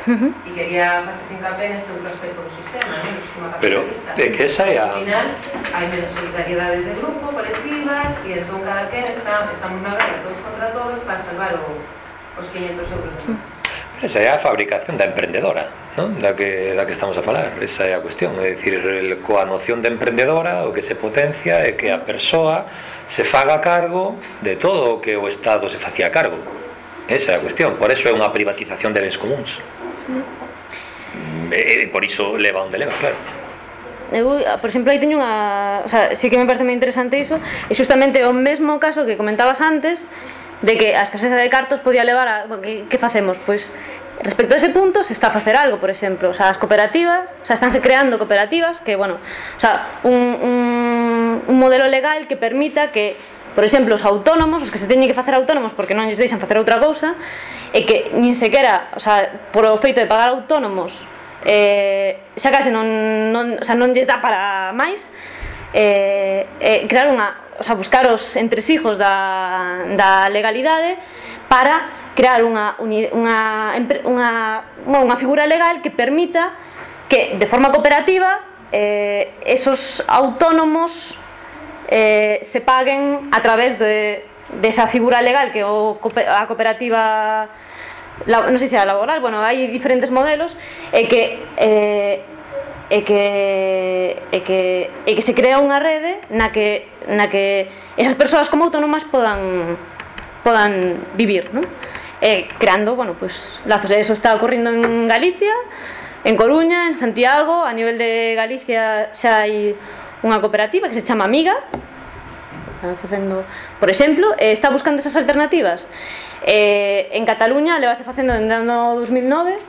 Uh -huh. Quería facer hincapié en ese aspecto do sistema, ¿eh? né? el sistema capitalista. Pero, ¿de que esa é a... Al final, hai menos solidariedades de grupo, colectivas, e entón cada quen está, está unha guerra todos contra todos para salvar o, os 500 euros de. Esa é a fabricación da emprendedora, non? Da que, da que estamos a falar, esa é a cuestión É dicir, el, coa noción de emprendedora o que se potencia é que a persoa se faga cargo de todo o que o Estado se facía cargo Esa é a cuestión, por eso é unha privatización de bens comuns E, por iso leva onde leva, claro. Eu, ah, por exemplo, aí teño unha, o sea, sí que me parece moi interesante iso, e justamente o mesmo caso que comentabas antes de que a escaseza de cartos podía levar a que, que facemos, pois respecto a ese punto se está a facer algo, por exemplo, o sea, as cooperativas, o sea, estánse creando cooperativas que, bueno, o sea, un, un, un modelo legal que permita que Por exemplo, os autónomos, os que se teñen que facer autónomos porque non lles deixan facer outra cousa, e que nin sequera, o sea, por o feito de pagar autónomos, eh, xa case non, non, o sea, non lles dá para máis, eh, eh, crear unha, o sea, buscar os entresijos da, da legalidade para crear unha, unha, unha, unha figura legal que permita que de forma cooperativa eh, esos autónomos eh, se paguen a través de, desa de figura legal que o, a cooperativa la, non sei se é laboral, bueno, hai diferentes modelos e que eh, e que e que e que se crea unha rede na que na que esas persoas como autónomas podan podan vivir, non? Eh, creando, bueno, pues lazos, eso está ocorrendo en Galicia, en Coruña, en Santiago, a nivel de Galicia xa hai unha cooperativa que se chama Amiga facendo, por exemplo, eh, está buscando esas alternativas. Eh, en Cataluña levase facendo dende o ano 2009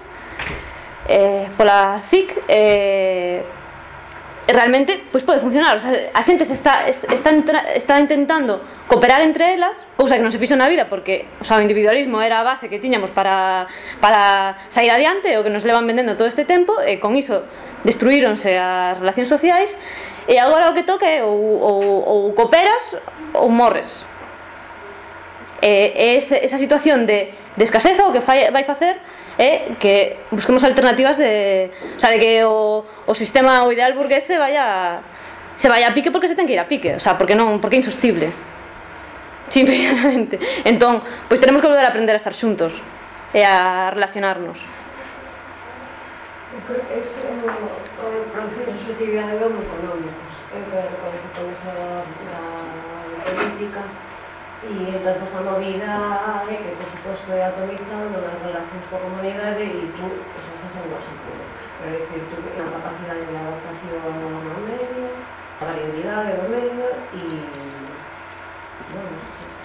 eh, pola CIC eh, realmente pois pode funcionar, o sea, a xente se está, está, está intentando cooperar entre elas, cousa que non se fixo na vida porque o, sea, o individualismo era a base que tiñamos para, para sair adiante o que nos levan vendendo todo este tempo e con iso destruíronse as relacións sociais E agora o que toca é ou, ou, ou cooperas ou morres. E, ese, esa situación de, de escaseza o que fai, vai facer é que busquemos alternativas de, o sea, de que o, o sistema o ideal burgués se vaya se vaya a pique porque se ten que ir a pique, o sea, porque non, porque é insostible. Simplemente. Entón, pois tenemos que volver a aprender a estar xuntos e a relacionarnos. Ese é o proceso cotidiano e económicos. Eu reconozco con esa da política e entonces a movida é que, por suposto, é atomizando nas relacións coa comunidade e tú, pues, esas son as públicas. Pero, é dicir, tú, a capacidade de adaptación ao medio, a variabilidade do medio e, bueno,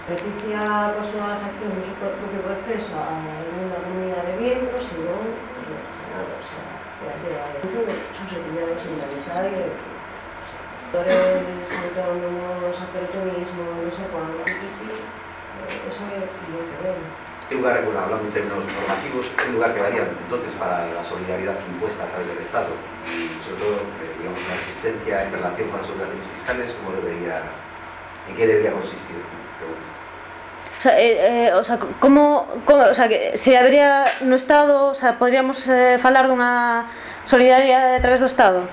propicia, pois, as accións do propio proceso a subjetividade generalizada e autores autónomos, aperturismo, no sé cuándo, eso é lo que veo. ¿Qué lugar, bueno, hablando en términos normativos, qué lugar quedaría entonces para la solidaridad impuesta a través del Estado? Y sobre todo, eh, digamos, la existencia en relación con las obligaciones fiscales, ¿cómo debería, en qué debería consistir? O sea, eh, eh, o sea, como, como o sea, que se habría no Estado, o sea, podríamos eh, falar dunha solidaridade a través do Estado?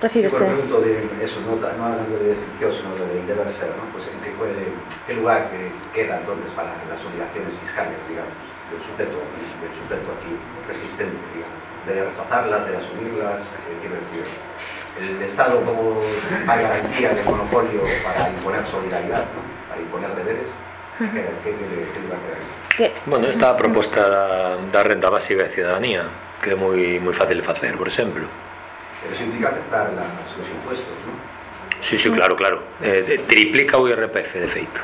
Refíreste? Sí, por pregunto de eso, no, no hablando de descripción, sino de deber ser, ¿no? Pues en qué, puede, qué lugar que queda entonces para las obligaciones fiscales, digamos, del sujeto, del sujeto aquí resistente, digamos, de rechazarlas, de asumirlas, eh, quiero decir, el Estado como hay garantía de monopolio para imponer solidaridad, ¿no? para imponer deberes, que, que, que lugar que Bueno, esta proposta da, da renda básica de cidadanía que é moi, moi fácil de facer, por exemplo pero eso implica aceptar las, los impuestos, ¿no? Sí, sí, claro, claro. Eh, triplica o IRPF, de feito.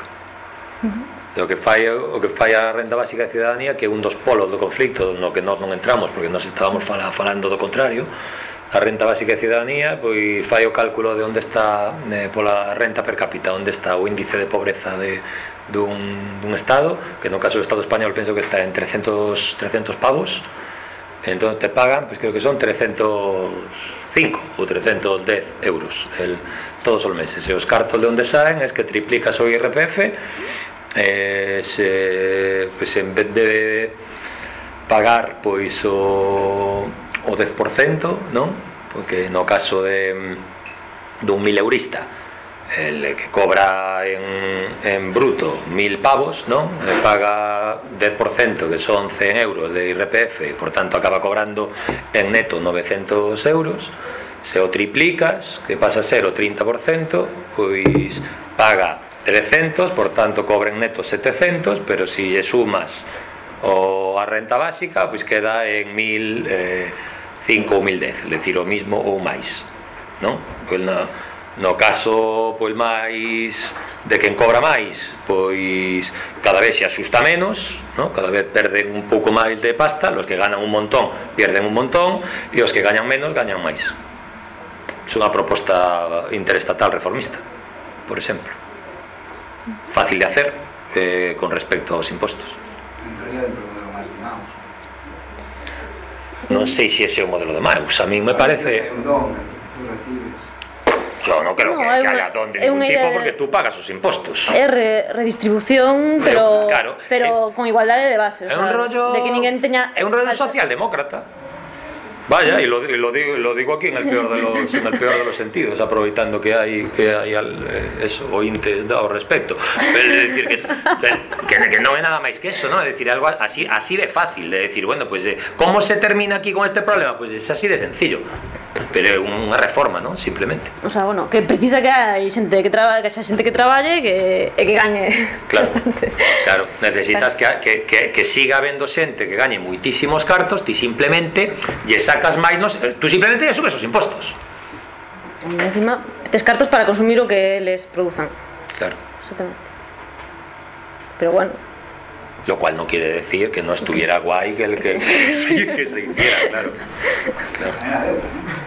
Uh -huh. O que fai o que fai a renda básica de ciudadanía que é un dos polos do conflicto no que nós non entramos, porque nós estábamos fala, falando do contrario. A renta básica de ciudadanía pois fai o cálculo de onde está eh, pola renta per cápita, onde está o índice de pobreza de dun, dun estado, que no caso do estado español penso que está en 300 300 pavos. Entón te pagan, pois creo que son 300 ou 310 euros el, todos os meses e os cartos de onde saen es que triplicas o IRPF eh, se, pues, en vez de pagar pois o, o 10% non? porque no caso de dun mileurista el que cobra en, en bruto mil pavos, ¿no? Eh, paga 10%, que son 100 euros de IRPF, y por tanto acaba cobrando en neto 900 euros. Se o triplicas, que pasa a ser o 30%, pois paga 300, por tanto cobra en neto 700, pero si lle sumas o a renta básica, pois queda en 1000, eh, 5 ou 1010, é dicir, o mismo ou máis, non? Pois na, No caso, pois máis de quen cobra máis, pois cada vez se asusta menos, no? cada vez perden un pouco máis de pasta, los que ganan un montón pierden un montón e os que gañan menos gañan máis. É unha proposta interestatal reformista, por exemplo. Fácil de hacer eh, con respecto aos impostos. Non sei se ese é o modelo de Maus, a min me parece... Un don, Yo no creo no, que, que haya don de ningún tipo porque tú pagas os impostos. É re, redistribución, pero, pero claro, pero eh, con igualdade de base. É un rollo... De que ninguén teña... É un rollo socialdemócrata. Vaya, y lo, y lo digo, lo digo aquí en el peor de los, en el peor de los sentidos, aprovechando que hay que hay al, eh, eso, ointes ao respecto. Pero é decir que, que, que, non é nada máis que eso, ¿no? É decir, algo así así de fácil, de decir, bueno, pues eh, ¿cómo se termina aquí con este problema? Pues es así de sencillo. Pero é unha reforma, ¿no? Simplemente. O sea, bueno, que precisa que hai xente que traba, que xa xente que traballe que, e que gañe Claro, bastante. claro, necesitas que, que, que, que siga habendo xente que gañe moitísimos cartos, ti simplemente lle sacas máis, nos, tú simplemente subes os impostos. E encima, tes cartos para consumir o que les produzan. Claro. Exactamente. Pero bueno, Lo cual no quiere decir que no estuviera guay que, el que, que, se, que se hiciera, claro. claro. genera deuda, ¿no?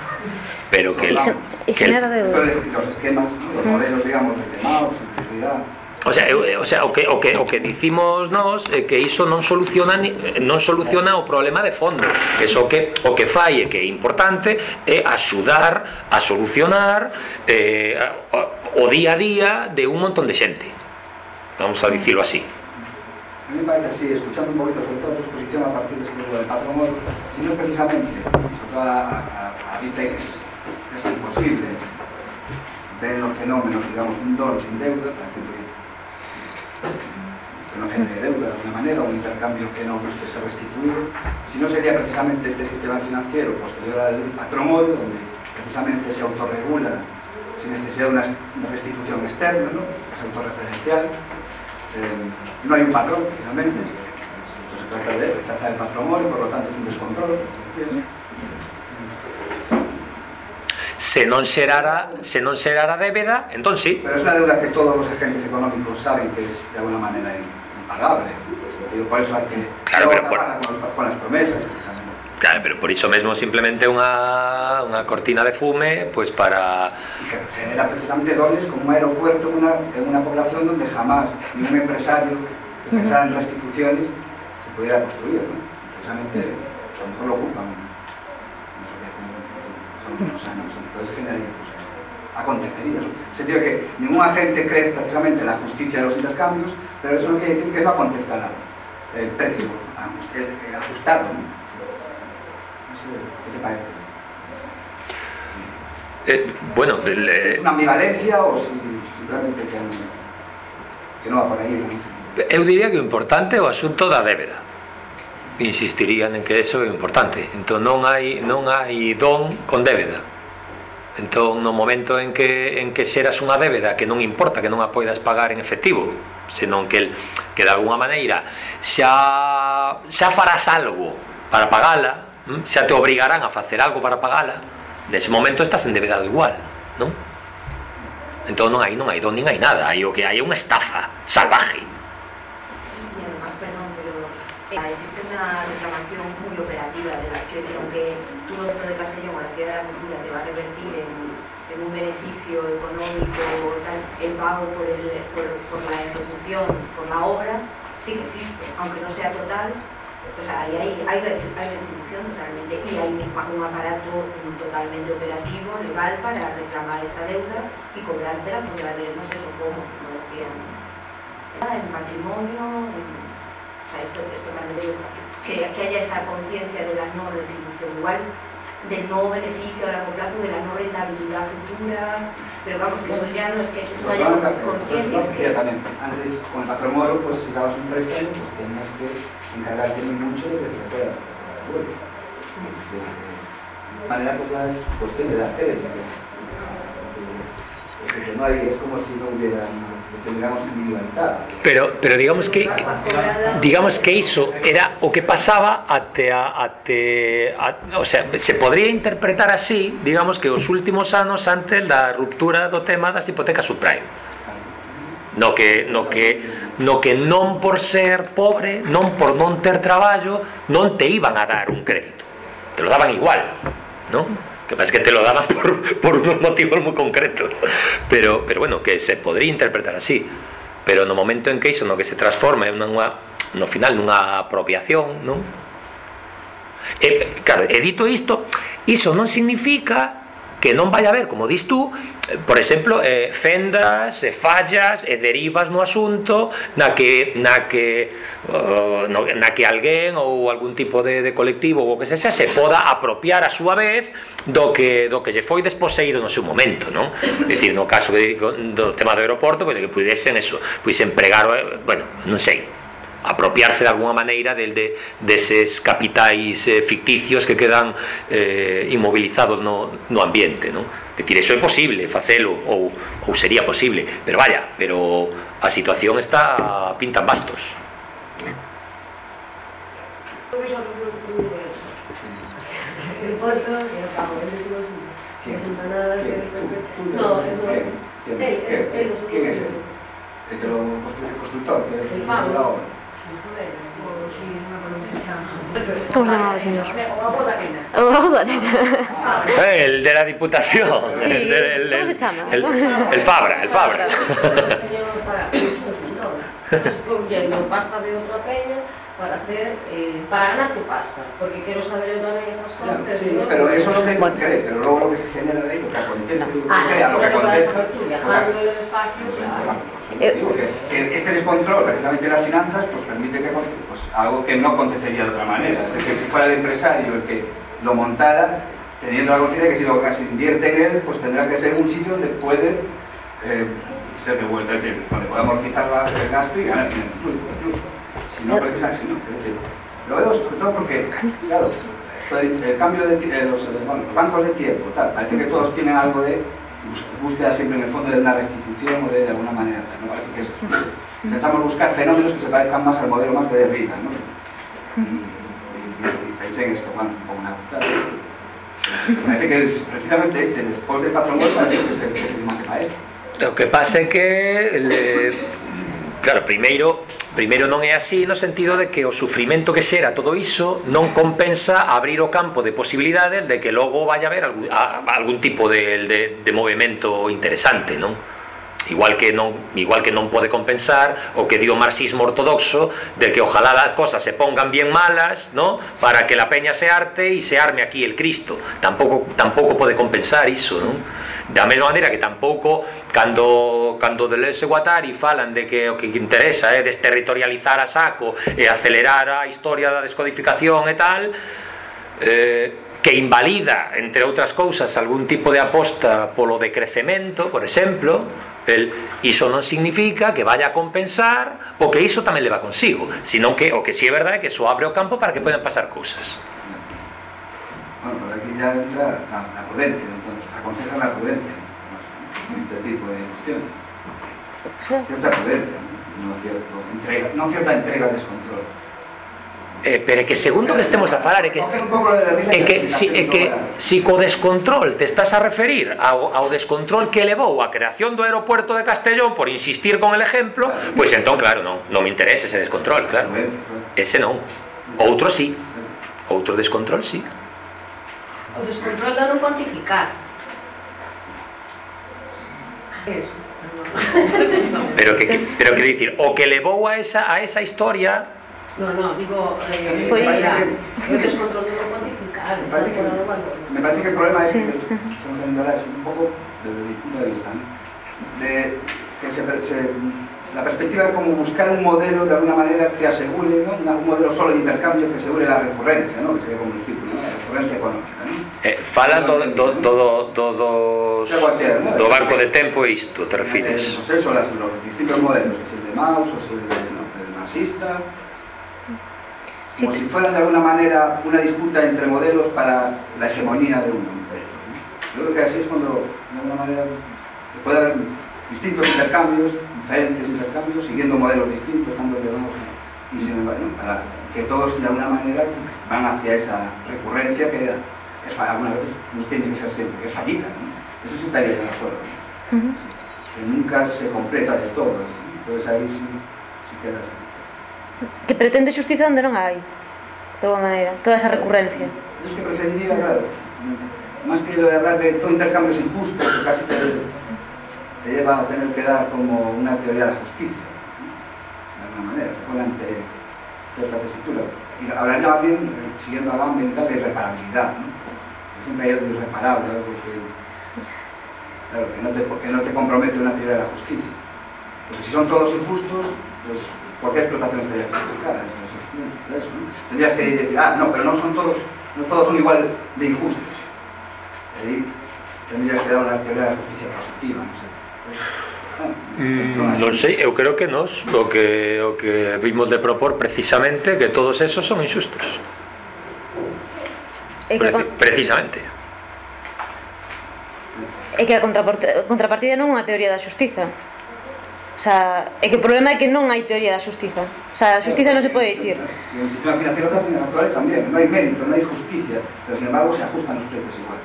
Pero que, el, y que el- genera Pero deuda. los los esquemas, ¿no? los modelos, digamos, de Maus, simplicidad. O sea, eu, eh, o sea, o que o que o que dicimos nós é que iso non soluciona ni, non soluciona o problema de fondo, que só que o que fai e que é importante é axudar a solucionar eh, o día a día de un montón de xente. Vamos a dicirlo así. A mí me parece así, escuchando un poquito sobre todo tu exposición a partir del libro de Patrón es precisamente, sobre todo a, a, a vista que es, es imposible ver los fenómenos, digamos, un don sin deuda, la que que no genere deuda de alguna manera, un intercambio que no busque ser restituido, sino sería precisamente este sistema financiero posterior al patrimonio, donde precisamente se autorregula sin necesidad de una restitución externa, ¿no? es autorreferencial. Eh, no hay un patrón, precisamente. Esto se trata de rechazar el patrimonio, por lo tanto es un descontrol. Se non xerara, se non xerara débeda, entón sí. Pero es una deuda que todos los agentes económicos saben que es de alguna manera impagable. Por eso hay que Claro, pero por- con, con promesas. Claro, pero por iso mesmo simplemente unha, unha cortina de fume pois para y que genera precisamente dones como un aeropuerto en una, en una población donde jamás ningún empresario que pensara en restituciones se pudiera construir. ¿no? Precisamente, a lo mejor lo ocupan. No sé qué, como- son unos años, entonces generaría pues, acontecería. ¿no? En el sentido de que ningún agente cree precisamente en la justicia de los intercambios, pero eso no quiere decir que no acontezca nada. El precio ajustado. ¿no? No sé, ¿Qué te parece? eh, bueno, el, ¿Es eh, una ambivalencia o si, simplemente que no, que no va por ahí? ¿no? eu diría que o importante é o asunto da débeda. Insistirían en que eso é importante. Entón non hai non hai don con débeda. Entón, no momento en que, en que xeras unha débeda que non importa que non a poidas pagar en efectivo, senón que, el, que de alguna maneira xa, xa farás algo para pagala, hm? xa te obrigarán a facer algo para pagala, nese momento estás endebedado igual, non? Entón non hai, non hai don, nin hai nada, hai o que hai é unha estafa salvaje. E además, perdón, pero eh, existe unha reclamación moi operativa, de la que aunque económico, el pago por, la ejecución, por la obra, sí que existe, aunque no sea total, o sea, hay, hay, ret- hay retribución totalmente y hay un, aparato totalmente operativo, legal, para reclamar esa deuda y cobrártela, porque la veremos eso como, como decían en patrimonio, en, o sea, esto, también digo, que, que haya esa conciencia de la no retribución igual, del no beneficio a largo plazo, de la no rentabilidad futura, pero vamos, que eso ya no es que no haya pues, conciencia, pues, que. Antes, con el patrón moro, pues si dabas un préstamo, pues tenías que encargarte muy mucho de que se te pueda. De manera, pues ya es cuestión de dar fe. Es que no hay, es como si no hubiera, tengamos individualizada. Pero, pero digamos que digamos que iso era o que pasaba até a, até a, o sea, se podría interpretar así, digamos que os últimos anos antes da ruptura do tema das hipotecas subprime. No que no que no que non por ser pobre, non por non ter traballo, non te iban a dar un crédito. Te lo daban igual, non? que pasa es que te lo dabas por, por unos motivos moi concretos pero, pero bueno, que se podría interpretar así pero no momento en que iso no que se transforma en unha, no final nunha apropiación non? E, claro, edito isto iso non significa que non vai haber, como dis tú, por exemplo, eh, fendas e fallas e derivas no asunto na que na que uh, no, na que alguén ou algún tipo de, de colectivo ou o que sexa se poda apropiar a súa vez do que do que lle foi desposeído no seu momento, non? É dicir, no caso de, do tema do aeroporto, pois que pudesen eso, pois empregar, eh, bueno, non sei, apropiarse de alguna maneira del, de, deses capitais eh, ficticios que quedan eh, inmovilizados no, no ambiente non? decir, eso é posible facelo ou, ou sería posible pero vaya, pero a situación está pintan bastos el? ¿El ¿El, el, el, el, el, el, el, ¿Cómo se llamaba el señor? El de la Diputación. Sí. El, el, el, Fabra, el Fabra. Para hacer, eh, para ganar tu pasta, porque quiero saber también esas cosas. sí, ¿no? pero eso no te cree, pero luego lo que se genera de ahí, lo que acontece, lo que Ah, crea, no, lo que acontece. tú, viajando en los espacios, Claro, Eh, Digo que, que este descontrol precisamente de las finanzas pues permite que pues, algo que no acontecería de otra manera. Es decir, si fuera el empresario el que lo montara, teniendo la conciencia que si lo que se invierte en él, pues tendrá que ser un sitio donde puede eh, ser devuelto, es decir, donde pueda amortizar la- el gasto y ganar dinero incluso. No, si es lo veo sobre todo porque, claro, el cambio de eh, los, bancos de tiempo, tal, parece que todos tienen algo de búsqueda siempre en el fondo de una restitución o de, alguna manera, ¿no? Parece que es. Intentamos buscar fenómenos que se parezcan más al modelo más de Derrida, ¿no? Y, y- y- pensé en esto, bueno, como una... Parece que es precisamente este, después de Patrón parece que se, que se más se parece. O que pasa é que Claro, primeiro, primeiro non é así no sentido de que o sufrimento que xera todo iso non compensa abrir o campo de posibilidades de que logo vai haber algún, a, algún tipo de, de, de movimento interesante, non? igual que non igual que non pode compensar o que dio o marxismo ortodoxo de que ojalá as cosas se pongan bien malas, ¿no? Para que la peña se arte e se arme aquí el Cristo. Tampouco tampouco pode compensar iso, non? Da mesma maneira que tampouco cando cando Deleuze e Guattari falan de que o que interesa é eh, desterritorializar a saco e acelerar a historia da descodificación e tal, eh que invalida, entre outras cousas, algún tipo de aposta polo decrecemento, por exemplo, el, iso non significa que vaya a compensar o que iso tamén leva consigo, sino que o que si sí é verdade é que iso abre o campo para que podan pasar cousas. Bueno, pero aquí ya entra la, la prudencia, entonces, aconseja la prudencia ¿no? en este tipo de cuestiones. Cierta prudencia, ¿no? No, cierto, entrega, no cierta entrega al descontrol. Eh, pero é que segundo que estemos a falar é que é que, si, é que si co descontrol te estás a referir ao, ao descontrol que levou a creación do aeropuerto de Castellón por insistir con el ejemplo pois pues entón claro, non, non me interesa ese descontrol claro, ese non. Outro sí, outro descontrol sí. O descontrol da non cuantificar. Eso pero que, pero que dicir o que levou a esa, a esa historia No, no, digo, eh, mira, o descontrol de non cuantificar, está valor. Me parece que el problema es Sí. que estamos viendo ahora es un poco desde mi punto de vista, ¿no? de que se, se- la perspectiva es como buscar un modelo de alguna manera que asegure, ¿no? un modelo solo de intercambio que asegure la recurrencia, ¿no? que sería como el círculo, ¿no? la recurrencia económica. ¿no? eh, fala do, do, do, do, de tempo e isto te Eh, refires. pues eso, las- los distintos modelos, que es el de Maus o si el, de, ¿no? el marxista, como si fueran de alguna manera una disputa entre modelos para la hegemonía de uno. ¿no? Yo creo que así es cuando, de alguna manera, puede haber distintos intercambios, diferentes intercambios, siguiendo modelos distintos, ambos llevamos, y sin embargo, para que todos de alguna manera van hacia esa recurrencia que es, fa- alguna vez no tiene que ser siempre, que es fallida. ¿no? Eso sí estaría de acuerdo. que nunca se completa de todo. ¿no? Entonces ahí sí, sí queda así. Que pretende xustiza onde non hai. De alguma maneira, toda esa recurrencia. Yo es que preferiría, claro, más que de hablar de todo intercambio es injusto, que casi te, lleva a tener que dar como una teoría de la justicia, de alguna manera, te pone ante cierta tesitura. Y hablaría más bien, eh, siguiendo a la ambiental, de irreparabilidad, ¿no? Siempre hay algo irreparable, algo que, claro, no te, que no te compromete una teoría de la justicia. Porque si son todos injustos, pues porque hai explotacións de ¿no? tendrías que decir, ah, no, pero non son todos non todos son igual de injustos. E aí tendrías que dar unha teoría da justicia positiva non sei Mm, non sei, eu creo que nos o que, o que vimos de propor precisamente que todos esos son injustos. E que Preci con... precisamente. É que a contrapartida non é unha teoría da xustiza O sea, é que o problema é que non hai teoría da xustiza. O sea, a xustiza non se pode dicir. Y en el sistema financiero también, actual también, no hay mérito, no hay justicia, pero sin embargo se ajustan los precios igual.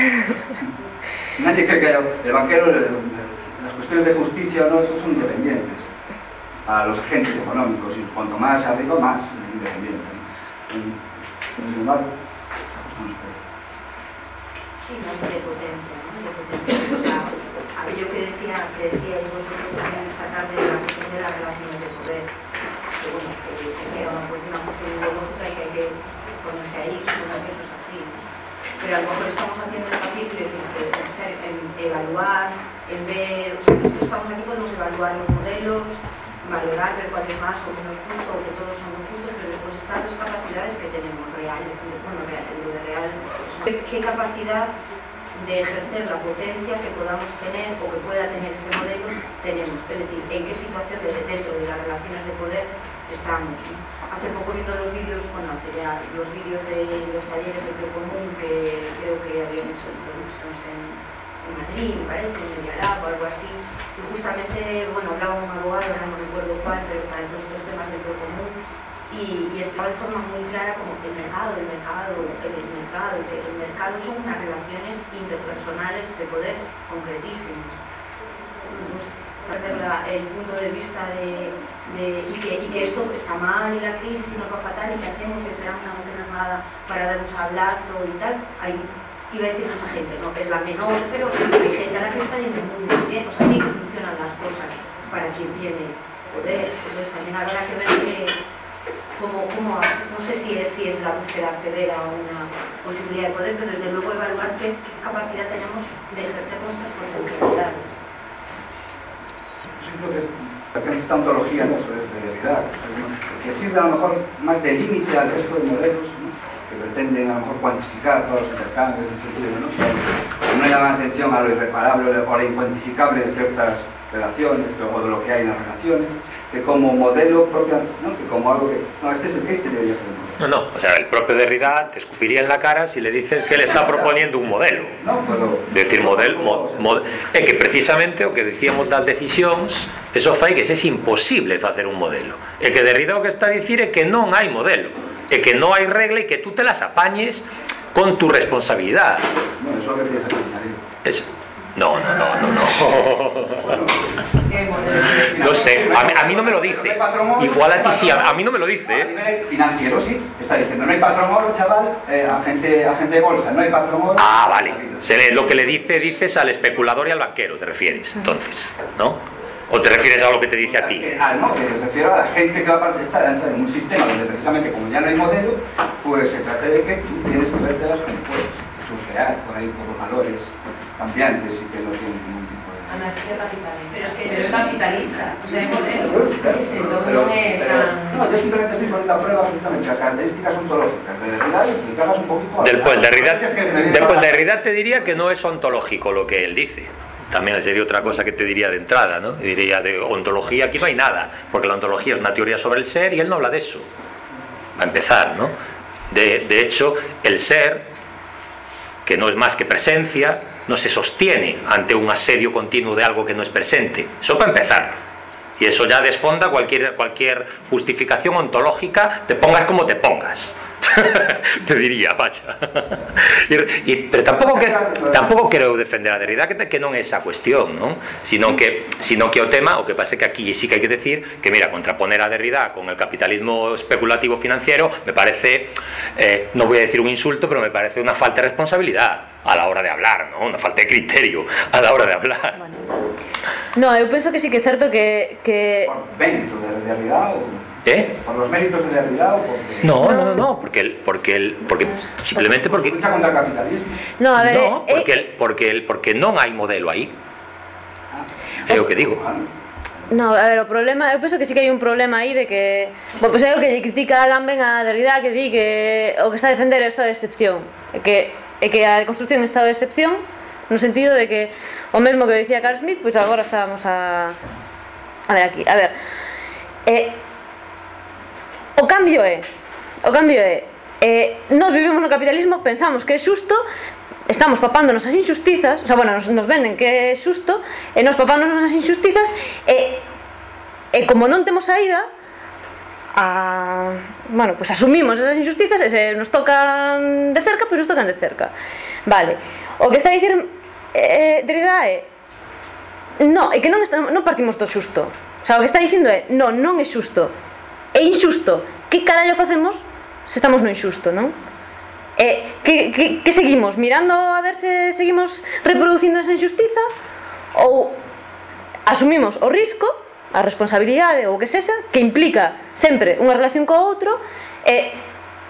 Nadie cree que el banquero, las cuestiones de justicia o no, esos son independientes a los agentes económicos y cuanto más arriba, más independientes. ¿no? Pero sin embargo, se ajustan los precios. Sí, no de potencia, ¿no? Potencia. Aquello que decía, que decíais vosotros también esta tarde de la cuestión de las relaciones de poder, que bueno, que, que sea una, pues, cuestión ideológica y que hay que ponerse ahí, suponer que eso es así. Pero a lo mejor estamos haciendo hincapié, quiero decir, que es en evaluar, en ver, o sea, nosotros estamos aquí, podemos evaluar los modelos, valorar, ver cuál es más o menos justo, o que todos son justos, pero después están las capacidades que tenemos reales, bueno, real, lo de real, pues, ¿qué, qué capacidad de ejercer la potencia que podamos tener o que pueda tener ese modelo, tenemos. Es decir, en qué situación de, dentro de las relaciones de poder estamos. Hace poco viendo los vídeos, bueno, hace ya los vídeos de los talleres de común que creo que habían hecho introducciones en, en Madrid, me parece, en Medialab o algo así, y justamente, bueno, hablaba un abogado, no recuerdo cuál, pero para todos estos temas del común, y, y explicaba de forma muy clara como que el mercado, el mercado, el mercado, el mercado son unas relaciones interpersonales de poder concretísimas. Perder la- el punto de vista de, y, que, esto está mal y la crisis y nos va fatal y que hacemos y esperamos a no tener nada para dar un sablazo y tal, hay, iba a decir mucha gente, no es la menor, pero hay gente a la que está yendo muy bien, o sea, sí que funcionan las cosas para quien tiene poder, entonces también habrá que ver que cómo hace- no sé si es, si es la búsqueda acceder a una posibilidad de poder, pero desde luego evaluar qué, capacidad tenemos de ejercer nuestras potencialidades. Yo creo que es esta ontología ¿no? sobre de realidad, que sirve a lo mejor más de límite al resto de modelos que pretenden a lo mejor cuantificar todos los intercambios en sentido, ¿no? que no le dan atención a lo irreparable o a lo incuantificable de ciertas relaciones o de lo que hay en las relaciones, que como modelo propio, ¿no? que como algo que... No, este, es el, este debería ser el modelo. No, no, o sea, el propio Derrida te escupiría en la cara si le dices que él está proponiendo un modelo. No, pero... Decir modelo, mo, mod, é que precisamente o que decíamos das decisións, eso fai que sexa imposible facer un modelo. E que Derrida o que está a dicir é que non hai modelo, e que non hai regla e que tú te las apañes con tu responsabilidad. Bueno, eso es lo que tienes que pensar. No, no, no, no, no. No sé, a mí, a mí no me lo dice. Igual a ti sí, a, a mí no me lo A dice. ¿eh? nivel financiero sí, está diciendo, no hay patrón oro, chaval, eh, agente, agente de bolsa, no hay patrón oro. Ah, vale. Se le- lo que le dice, dices al especulador y al banquero, te refieres, entonces, ¿no? ¿O te refieres a lo que te dice a ti? Ah, no, que me refiero a la gente que va a participar dentro de un sistema donde precisamente como ya no hay modelo, pues se trata de que tú tienes que verte las como puedes, surfear por ahí por los valores cambiantes y que no tienen ningún tipo de... Anarquía capitalista. Pero es que eso es capitalista. O sea, hay modelo. No, yo simplemente estoy poniendo a prueba precisamente las características ontológicas de Derrida y explicarlas un poquito. a- Después, Derrida, después a- Derrida te diría que no es ontológico lo que él dice. También sería otra cosa que te diría de entrada, ¿no? Diría de ontología aquí no hay nada, porque la ontología es una teoría sobre el ser y él no habla de eso. Va a empezar, ¿no? De, de hecho, el ser, que no es más que presencia, no se sostiene ante un asedio continuo de algo que no es presente. Eso para empezar. Y eso ya desfonda cualquier, cualquier justificación ontológica, te pongas como te pongas. te diría, vaya. Y- y- pero tampouco que tampouco quero defender a Derrida que, que non é esa cuestión, non? Sino que sino que o tema, o que pasa é que aquí sí que hai que decir que mira, contraponer a Derrida con el capitalismo especulativo financiero me parece eh, no voy a decir un insulto, pero me parece una falta de responsabilidad a la hora de hablar, ¿no? Una falta de criterio a la hora de hablar. No, eu penso que sí que é certo que, que Por mérito de realidad o... ¿Eh? ¿Por los méritos de realidad o porque... No, no, no, no, porque, el, porque, el, porque simplemente porque... Lucha contra el capitalismo. No, a ver... No, eh, porque, eh, el, porque, el, porque non hai modelo aí. É o que digo. No, a ver, o problema, eu penso que sí que hai un problema aí de que, bueno, pois é o que lle critica a Gamben a Derrida que di que o que está a defender é o estado de excepción, que é que a construción é estado de excepción no sentido de que o mesmo que decía Carl Smith, pois agora estábamos a a ver aquí, a ver. Eh, O cambio é, o cambio é, eh, nós vivimos no capitalismo, pensamos que é xusto, estamos papándonos as injustizas, o sea, bueno, nos, nos venden que é xusto, e nos papándonos as injustizas, e, e como non temos saída, a, bueno, pues asumimos esas injustizas e se nos tocan de cerca, pois pues nos tocan de cerca. Vale. O que está a dicir eh, Derrida é no, é que non, está, non partimos do xusto. O sea, o que está dicindo é, non, non é xusto. É injusto. Que carallo facemos se estamos no injusto, non? Eh, que, que, que seguimos? Mirando a ver se seguimos reproducindo esa injustiza ou asumimos o risco a responsabilidade ou o que sexa que implica sempre unha relación co outro e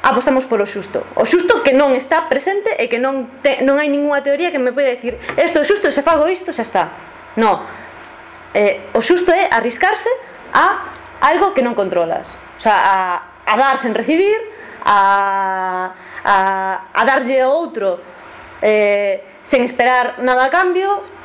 apostamos polo xusto o xusto que non está presente e que non, te, non hai ninguna teoría que me poida decir isto é xusto, se fago isto, xa está no eh, o xusto é arriscarse a algo que non controlas. O sea, a, a dar sen recibir, a, a, a darlle ao outro eh, sen esperar nada a cambio,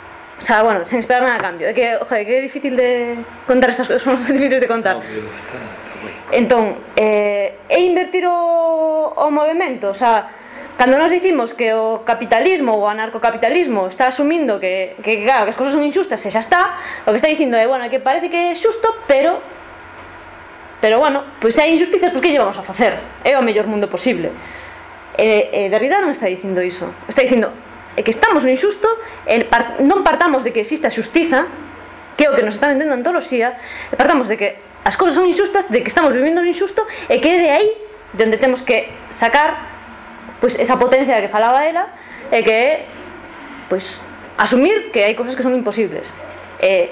O sea, bueno, sen esperar nada a cambio. É que, ojo, que é difícil de contar estas cousas, son difíciles de contar. No, pero está, está. Entón, eh, é invertir o, o movimento, o sea, cando nos dicimos que o capitalismo ou o anarcocapitalismo está asumindo que, que claro, que as cousas son injustas e xa está, o que está dicindo é, bueno, que parece que é xusto, pero Pero bueno, pois se hai injusticias, pois que lle vamos a facer? É o mellor mundo posible. E, e Derrida non está dicindo iso. Está dicindo que estamos no injusto, e par, non partamos de que exista xustiza, que é o que nos está vendendo a antoloxía, partamos de que as cousas son injustas, de que estamos vivindo no injusto, e que é de aí de onde temos que sacar pois, esa potencia que falaba ela, e que é pois, asumir que hai cousas que son imposibles, e,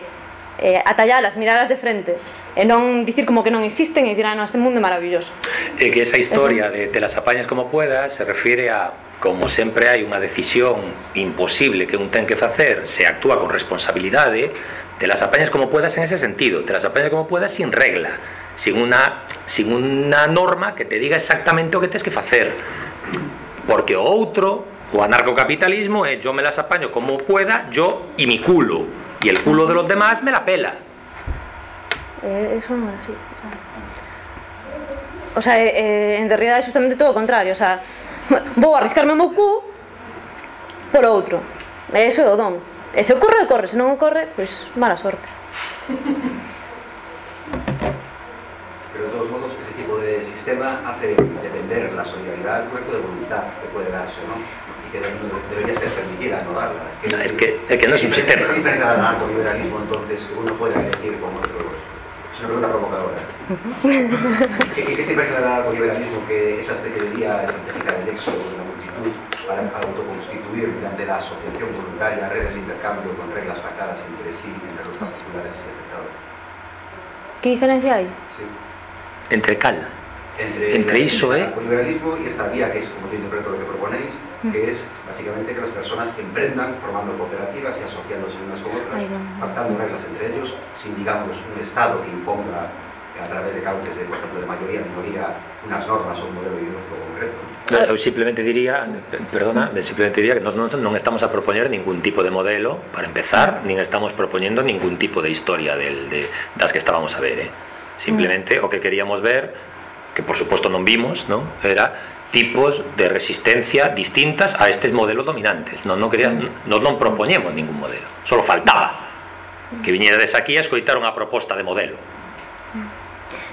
e atallalas, miralas de frente, e non dicir como que non existen e dicir, ah, no, este mundo é maravilloso. É que esa historia de te las apañas como puedas se refiere a como sempre hai unha decisión imposible que un ten que facer, se actúa con responsabilidade, te las apañas como puedas en ese sentido, te las apañas como puedas sin regla, sin unha, sin unha norma que te diga exactamente o que tens que facer. Porque o outro, o anarcocapitalismo é yo me las apaño como pueda, yo y mi culo, y el culo de los demás me la pela. Eh, eso non é así. O sea, eh, eh, en realidad é justamente todo o contrario. O sea, vou arriscarme o meu cu por outro. E iso é o don. E se ocorre, ocorre. Se non ocorre, pois mala sorte. Pero de todos modos, ese tipo de sistema hace depender la solidaridad del cuerpo de voluntad que puede darse, ¿no? Y que debe- debería ser permitida, no darla. No, es que- es que no es un sistema. Es diferente al anarcoliberalismo, entonces, que uno puede elegir con otros. Es una pregunta provocadora. ¿Qué, qué, qué se diferencia del anarcoliberalismo que esa especie de vía científica del éxodo de la multitud para autoconstituir mediante la asociación voluntaria redes de intercambio con reglas pactadas entre sí, entre los particulares y espectadores? Que diferencia hai? Sí. Entre cal? entre, Entre iso, eh? el liberalismo y esta vía que es, como yo interpreto lo que proponéis, que es básicamente que las personas emprendan formando cooperativas y asociándose unas con otras, pactando reglas entre ellos, sin, digamos, un Estado que imponga a través de cauces de, por ejemplo, de mayoría, minoría, unas normas o un modelo ideológico concreto. Eu simplemente diría, perdona, simplemente diría que nós non, non estamos a propoñer ningún tipo de modelo para empezar, nin estamos propoñendo ningún tipo de historia del, de, das que estábamos a ver, eh? Simplemente o que queríamos ver, que por suposto non vimos, ¿no? Era tipos de resistencia distintas a estes modelos dominantes. Non, non, querías, mm. non, non propoñemos ningún modelo. Solo faltaba que viñerades aquí a escoitar unha proposta de modelo.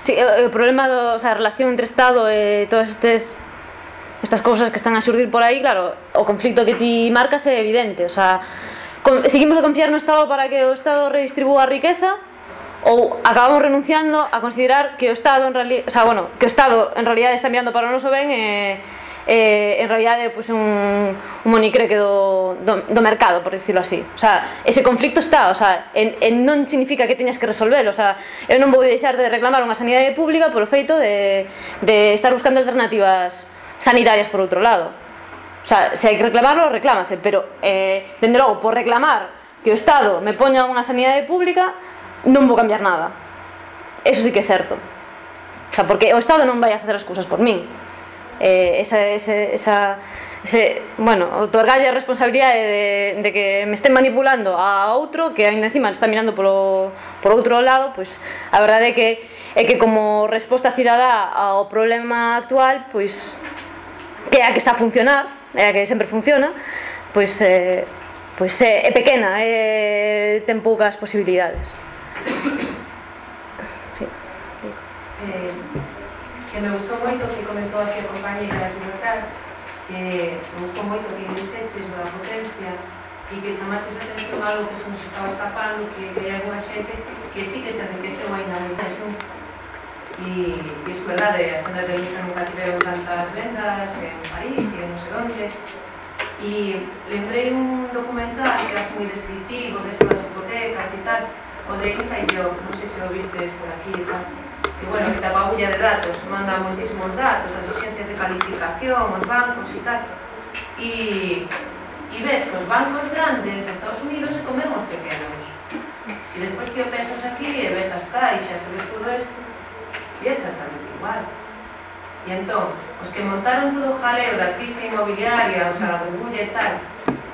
Sí, o, o problema do, o sea, a relación entre Estado e todas estes estas cousas que están a xurdir por aí, claro, o conflicto que ti marcas é evidente, o sea, con, seguimos a confiar no Estado para que o Estado redistribúa a riqueza, ou acabamos renunciando a considerar que o Estado en realidad, o sea, bueno, que o Estado en realidad está mirando para o noso ben e eh, en realidad é pues, un, un monicreque do, do, do mercado, por decirlo así. O sea, ese conflicto está, o sea, en, en non significa que teñas que resolverlo, o sea, eu non vou deixar de reclamar unha sanidade pública por o feito de, de estar buscando alternativas sanitarias por outro lado. O sea, se hai que reclamarlo, reclámase, pero, eh, dende logo, por reclamar que o Estado me poña unha sanidade pública, non vou cambiar nada. Eso sí que é certo. O sea, porque o Estado non vai a facer as cousas por min. Eh, esa, esa, esa, ese, bueno, otorgalle a responsabilidade de, de que me estén manipulando a outro que ainda encima está mirando polo, por outro lado, pois a verdade é que é que como resposta cidadá ao problema actual, pois que é a que está a funcionar, é a que sempre funciona, pois eh, pois é, eh, é pequena, é, ten poucas posibilidades eh, que me gustou moito que comentou aquí a compañera aquí atrás que me gustou moito que dixeches da potencia e que chamaches a atención algo que se nos estaba escapando que, que hai alguna xente que sí que se enriqueceu ainda na non? e, e es verdade as tendas de luxo nunca tiveron tantas vendas en París e non sei onde e lembrei un documental que era moi descriptivo destas hipotecas e tal o de Insight.io, non sei se o vistes por aquí e tal, que, bueno, que tapa bulla de datos, manda moitísimos datos, as exigencias de calificación, os bancos e tal, e, e ves que os bancos grandes de Estados Unidos se comen os pequenos. E despois que pensas aquí, e ves as caixas, e ves todo isto, e é exactamente igual. E entón, os que montaron todo o jaleo da crise inmobiliaria, o sea, da burbulla e tal,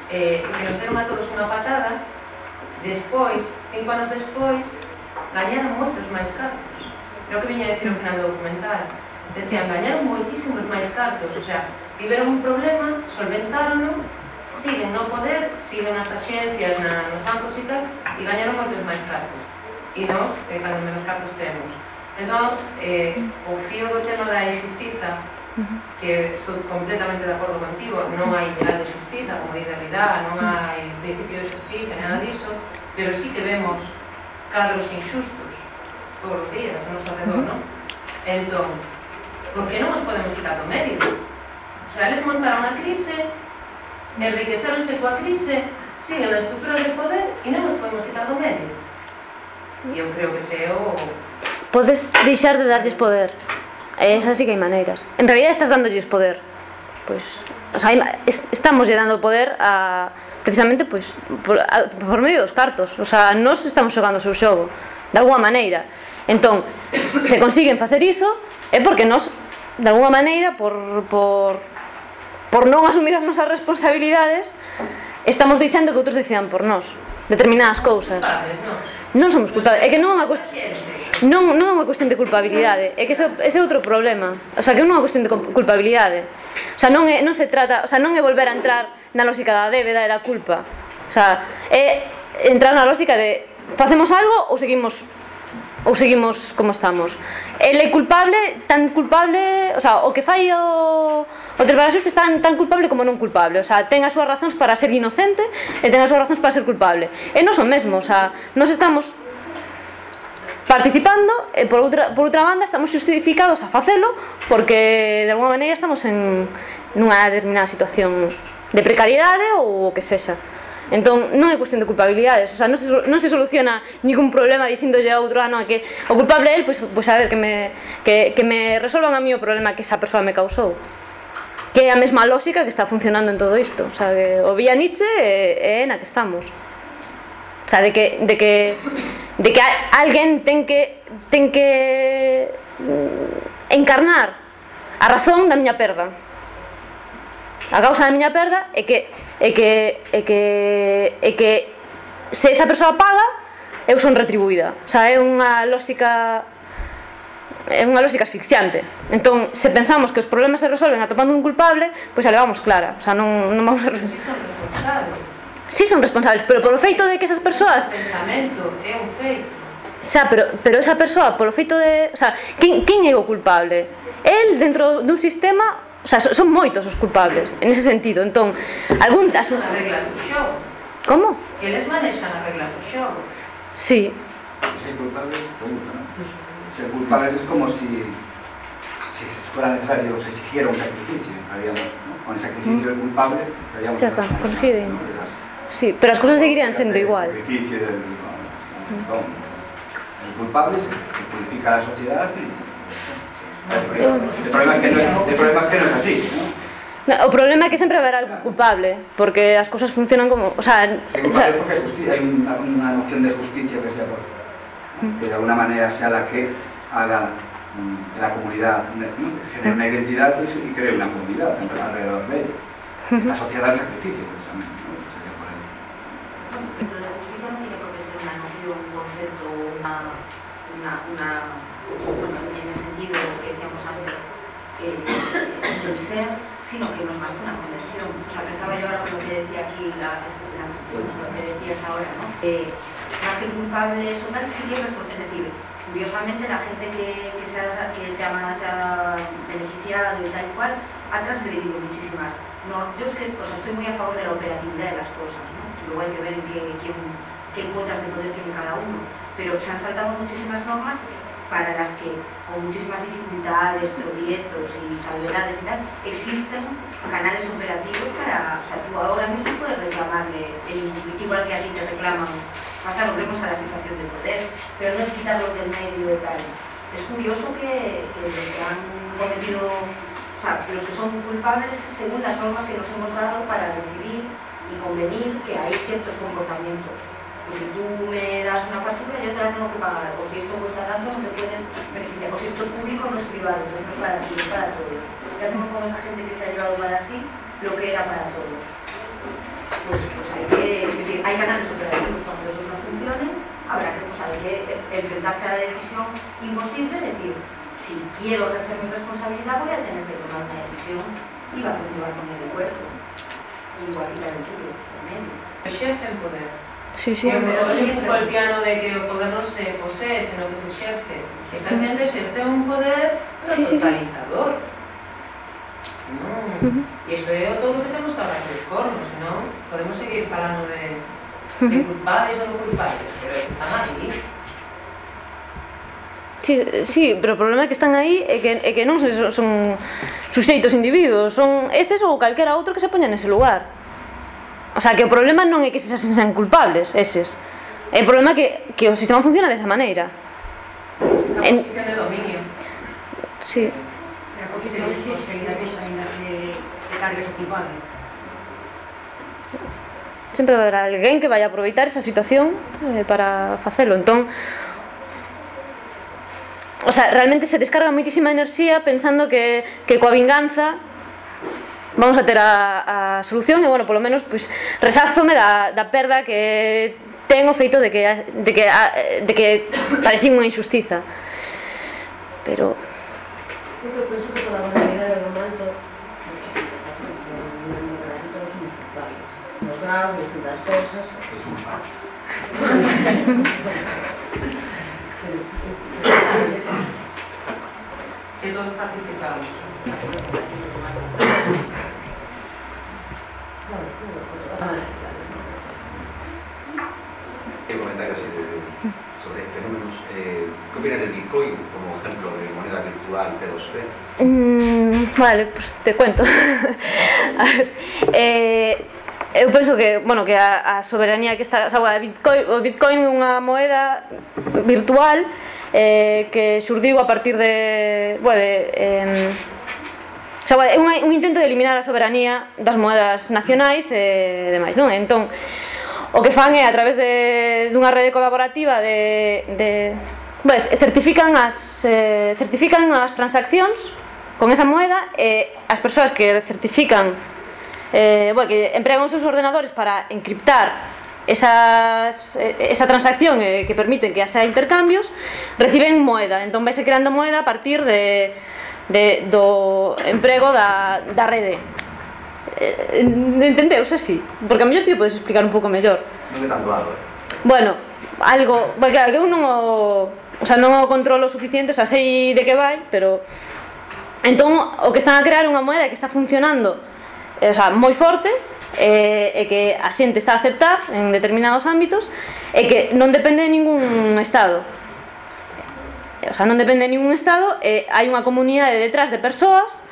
eh, que nos deron a todos unha patada, despois cinco anos despois, gañaron moitos máis cartos. Creo que viña a dicir o final do documental. Decían, gañaron moitísimos máis cartos, o sea, tiveron un problema, solventárono, siguen no poder, siguen as axencias, na, nos bancos e tal, e gañaron moitos máis cartos. E nós, que cando menos cartos temos. Entón, eh, o fío do tema da injustiza, que estou completamente de acordo contigo, non hai ideal de justiza, como dice Derrida, non hai principio de justiza, nada disso, pero sí que vemos cadros inxustos todos os días no noso redor, non? Entón, por que non os podemos quitar do medio? O sea, eles montaron a crise, enriqueceronse coa crise, siguen a estructura de poder e non os podemos quitar do medio. E eu creo que se o... Podes deixar de darlles poder. E esas sí que hai maneiras. En realidad estás dándolles poder. Pois, pues, o sea, estamos lle dando poder a precisamente pois, por, a, por medio dos cartos. O sea, nós estamos xogando o seu xogo de alguma maneira. Entón, se consiguen facer iso é porque nós de alguma maneira por, por, por non asumir as nosas responsabilidades estamos deixando que outros decidan por nós determinadas cousas. Non somos culpables. É que non é unha cuestión non, non é unha cuestión de culpabilidade. É que ese, ese é outro problema. O sea, que non é unha cuestión de culpabilidade. O sea, non, é, non se trata o sea, non é volver a entrar na lógica da débeda e da culpa. O sea, é entrar na lógica de facemos algo ou seguimos ou seguimos como estamos. El é culpable, tan culpable, o sea, o que fai o o Treparaxuste está tan, tan culpable como non culpable, o sea, ten as súas razóns para ser inocente e ten as súas razóns para ser culpable. E non son mesmo, o sea, nós estamos participando e por outra, por outra banda estamos justificados a facelo porque de alguma maneira estamos en nunha determinada situación de precariedade ou o que sexa. Entón, non é cuestión de culpabilidades, o sea, non se, non se soluciona ningún problema dicindolle a outro ano ah, que o culpable é el, pois, pois a ver, que me, que, que me resolvan a mí o problema que esa persoa me causou. Que é a mesma lógica que está funcionando en todo isto, o sea, que o vía Nietzsche é, é na que estamos. O sea, de que, de que, de que alguén ten que, ten que mm, encarnar a razón da miña perda A causa da miña perda é que é que é que é que se esa persoa paga, eu son retribuída. O sea, é unha lógica é unha lógica asfixiante. Entón, se pensamos que os problemas se resolven atopando un culpable, pois a levamos clara. O sea, non, non vamos a... Si son responsables. Si son responsables, pero polo feito de que esas persoas... O pensamento é un feito. Xa, pero, pero esa persoa, polo feito de... O sea, quen, quen é o culpable? El dentro dun sistema O sea, son moitos os culpables, en ese sentido. Entón, algún... As reglas do xogo. Como? Que eles manexan as reglas do xogo. Sí. Ser culpables, pregunta, ¿no? Ser culpables es como si, si fuera necesario, se exigiera un sacrificio, haríamos, ¿no? Con el sacrificio del culpable, haríamos... Ya está, corregido. ¿no? Sí, pero as cousas seguirían sendo igual. El sacrificio del, no, el culpable se, se purifica la sociedad y el problema, es que no, el problema es que no es así, ¿no? No, o problema é que sempre haberá algún culpable, porque as cousas funcionan como, o sea, o sea porque hay, justicia, hay una, una noción de justicia que sea por, que de alguna manera sea la que haga la comunidad, ¿no? genere una identidad y cree una comunidad alrededor de ella. La sociedad del sacrificio, precisamente. una, una, bueno, en el sentido que decíamos antes, eh, del ser, sino que no es más que una convención. O sea, pensaba yo ahora con lo que decía aquí, lo que decías ahora, ¿no? Más que culpables o tal, sí que porque es decir, curiosamente la gente que, que, se, ha, que se, ha, beneficiado y tal y cual, ha transgredido muchísimas. No, yo es que o estoy muy a favor de la operatividad de las cosas, ¿no? Luego hay que ver qué, quién, qué cuotas de poder tiene cada uno pero se han saltado muchísimas normas para las que, con muchísimas dificultades, tropiezos y salvedades y tal, existen canales operativos para, o sea, tú ahora mismo puedes reclamarle, el, igual que a ti te reclaman, pasa, volvemos a la situación de poder, pero no es quitarlos del medio de tal. Es curioso que, los que han cometido, o sea, los que son culpables, según las normas que nos hemos dado para decidir y convenir que hay ciertos comportamientos si tú me das una factura, yo te la tengo que pagar, o si esto cuesta tanto, no te puedes beneficiar, o si esto es público, no es privado, entonces no es para ti, es para todos. ¿Qué hacemos con esa gente que se ha llevado para sí lo que era para todos? pues, pues hay que, es decir, hay canales operativos cuando esos no funcionen, habrá que, pues, hay que enfrentarse a la decisión imposible, decir, si quiero ejercer mi responsabilidad voy a tener que tomar una decisión y va a continuar con el cuerpo. Igual que la del tuyo, también. El poder. Sí, sí. Pois ya non de que o poder non se posee, senón que se xerce. Esta xente xerce un poder sí, totalizador. Sí, sí. Non. Uh -huh. E isto é o que temos que hablar dos cornos, non? Podemos seguir falando de, de culpables ou non culpables, pero está mal aquí. Sí, eh, sí, pero o problema é que están aí é que, é que non son, son suxeitos individuos, son eses ou calquera outro que se poña nese lugar. O sea, que o problema non é que esas sean culpables, eses. É o problema que, que o sistema funciona desa maneira. Esa en... de dominio. Sí. A posición de posibilidade de cargues o. Sempre haberá alguén que vai aproveitar esa situación eh, para facelo. Entón, o sea, realmente se descarga moitísima enerxía pensando que, que coa vinganza vamos a ter a, solución e, bueno, polo menos, pois, resázome da, da perda que ten o feito de que, de que, de que parecía unha injustiza. Pero, Eu que penso que toda a humanidade do momento todos somos culpables. Nos graus, distintas cousas. Que todos participamos. ¿Qué comentarios eh, sobre fenómenos? Eh, ¿Qué opinas del Bitcoin como ejemplo de moneda virtual P2P? Mm, vale, pues te cuento. a ver, eh, eu penso que, bueno, que a, a soberanía que está, o sea, o Bitcoin, o Bitcoin é unha moeda virtual eh, que xurdiu a partir de, bueno, de, eh, Xa, é un, un intento de eliminar a soberanía das moedas nacionais e demais, non? Entón, o que fan é a través de, dunha rede colaborativa de, de bueno, certifican as eh, certifican as transaccións con esa moeda e as persoas que certifican eh, bueno, que empregan os seus ordenadores para encriptar esas, esa transacción eh, que permiten que haxa intercambios reciben moeda entón vaise creando moeda a partir de de, do emprego da, da rede eh, entendeuse así? porque a mellor ti podes explicar un pouco mellor non é tanto algo eh? bueno, algo, porque claro, eu non o, o sea, non o controlo suficiente, o sea, sei de que vai, pero entón o que están a crear unha moeda que está funcionando eh, o sea, moi forte eh, e que a xente está a aceptar en determinados ámbitos e que non depende de ningún estado Eh, o sea, non depende de ningún estado e hai unha comunidade detrás de persoas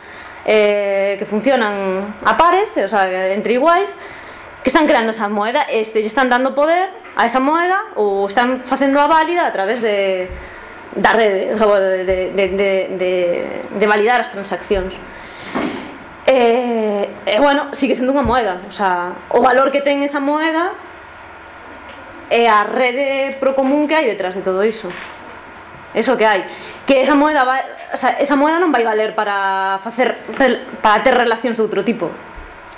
eh, que funcionan a pares, o sea, entre iguais que están creando esa moeda e este, están dando poder a esa moeda ou están facendo a válida a través de da rede, de, de, de, de, de, de validar as transaccións. E, e bueno, sigue sendo unha moeda, o, sea, o valor que ten esa moeda é a rede procomún que hai detrás de todo iso. Eso que hai. Que esa moeda va, o sea, esa moeda non vai valer para facer para ter relacións de outro tipo.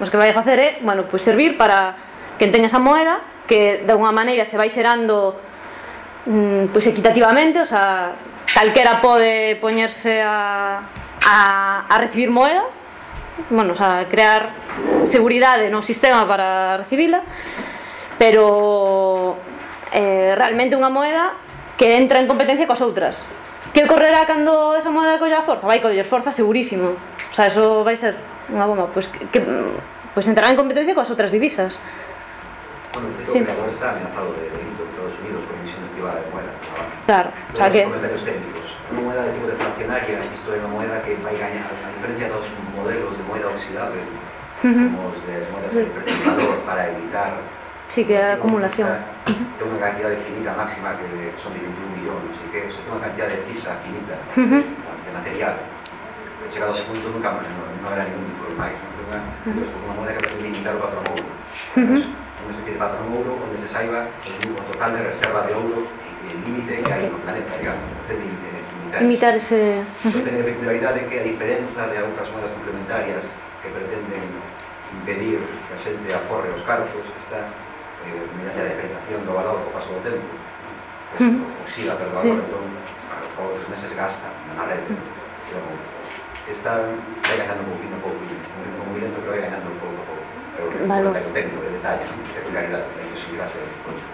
Os que vai facer é, bueno, pois servir para quen ten esa moeda Que de unha maneira se vai xerando mm, pois equitativamente, o sea, calquera pode poñerse a, a, a recibir moeda bueno, o sea, crear seguridade no sistema para recibila pero eh, realmente unha moeda que entra en competencia coas outras. Que ocorrerá cando esa moeda colla forza? Vai coller forza segurísimo. O sea, eso vai ser unha bomba. Pois que, que pois entrará en competencia coas outras divisas. Bueno, el Sí. operador está amenazado de delito en Estados Unidos por emisión privada de moneda. Claro, o sea que comentarios técnicos. Una moneda de tipo deflacionaria, isto é unha moneda que vai gañar, a diferencia dos modelos de moneda oxidable, Ujú. como os de moedas de hipertensor para evitar Sí, que acumulación. Es una cantidad definida máxima que son de 21 millones, y que es una cantidad de pisa finita de material. He llegado a ese punto nunca más, no, no era ningún problema. Una, uh -huh. Pues, una moneda que puede limitar el patrón. Entonces, una especie de patrón euro donde se salga el número total de reserva de euro y el límite que hay en el planeta, digamos, de, este limitar. Ese. Tiene la peculiaridad de que, a diferencia de otras monedas complementarias que pretenden impedir que la gente aforre los cargos, esta digo, eh, que a depreciación do valor co paso do tempo pues, mm. oscila pelo valor, sí. entón ao dos meses gasta na red pero entón, está vai ganando un poquito pouco un lento pero vai ganando un pouco pouco pero valor. que tengo de detalle de regularidade, de posibilidade de coche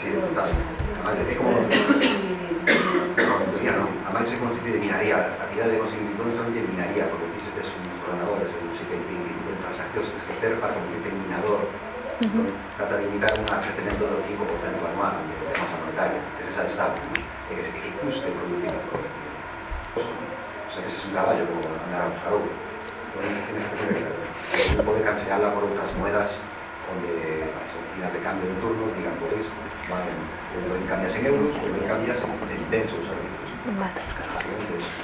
Sí, total. Además, como terminaría, la actividad de conocimiento solamente terminaría, porque es un coronador, es un secret de transacción, es que terpa como un terminador, uh trata de imitar un crecimiento de tipo por ciento anual de masa monetaria, que es esa estable, ¿no? que se ejecute el productivo. O sea, que ese es un caballo como andar a buscar uno. Puede cancelarla por otras monedas donde las oficinas de cambio de turno digan por eso, vale, lo cambias en euros, lo cambias en pesos, servicios. Vale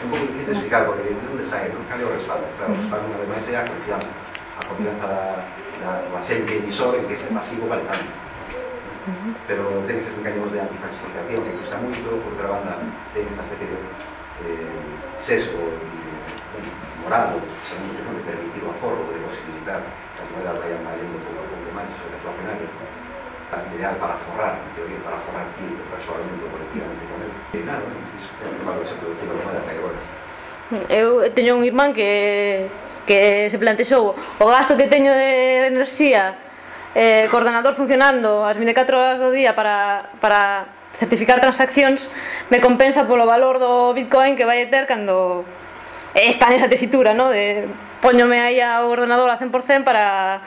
un poco de explicar porque de ¿no? Cambio respaldo, claro, respaldo una vez más sería confianza. La confianza da, da, va a en que es el pasivo para el. Pero ten esos mecanismos de antifalsificación que gusta mucho, por otra banda ten esta especie de eh, sesgo moral, según yo, de permitir o de posibilitar que las monedas vayan valiendo poco a poco más, sobre inflacionario ideal para forrar, en teoría, para forrar tiempo, personalmente, colectivamente con él. Nada, es, Eu teño un irmán que que se plantexou o gasto que teño de enerxía eh, coordenador funcionando as 24 horas do día para, para certificar transaccións me compensa polo valor do bitcoin que vai ter cando está nesa tesitura no? de poñome aí ao ordenador a 100% para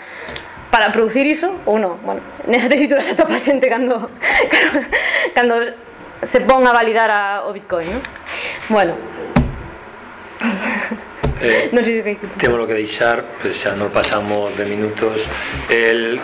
para producir iso ou non. Bueno, nesa tesitura se atopa xente cando, cando se pon a validar a, o Bitcoin, no? Bueno, Eh, non sei que... Temos que deixar, pues, xa non pasamos de minutos. El,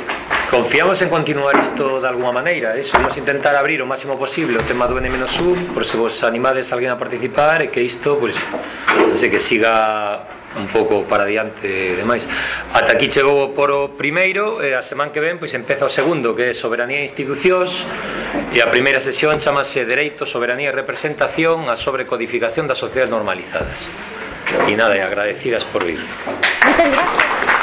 confiamos en continuar isto de alguma maneira, eso, ¿eh? vamos intentar abrir o máximo posible o tema do N-1, por se vos animades alguén a participar e que isto, pois, pues, non sei, que siga un pouco para diante e demais. Ata aquí chegou o poro primeiro e a semana que ven pois empeza o segundo, que é Soberanía e Institucións, e a primeira sesión chamase Dereito, Soberanía e Representación, a sobrecodificación das sociedades normalizadas. E nada, e agradecidas por vir. Moitas gracias.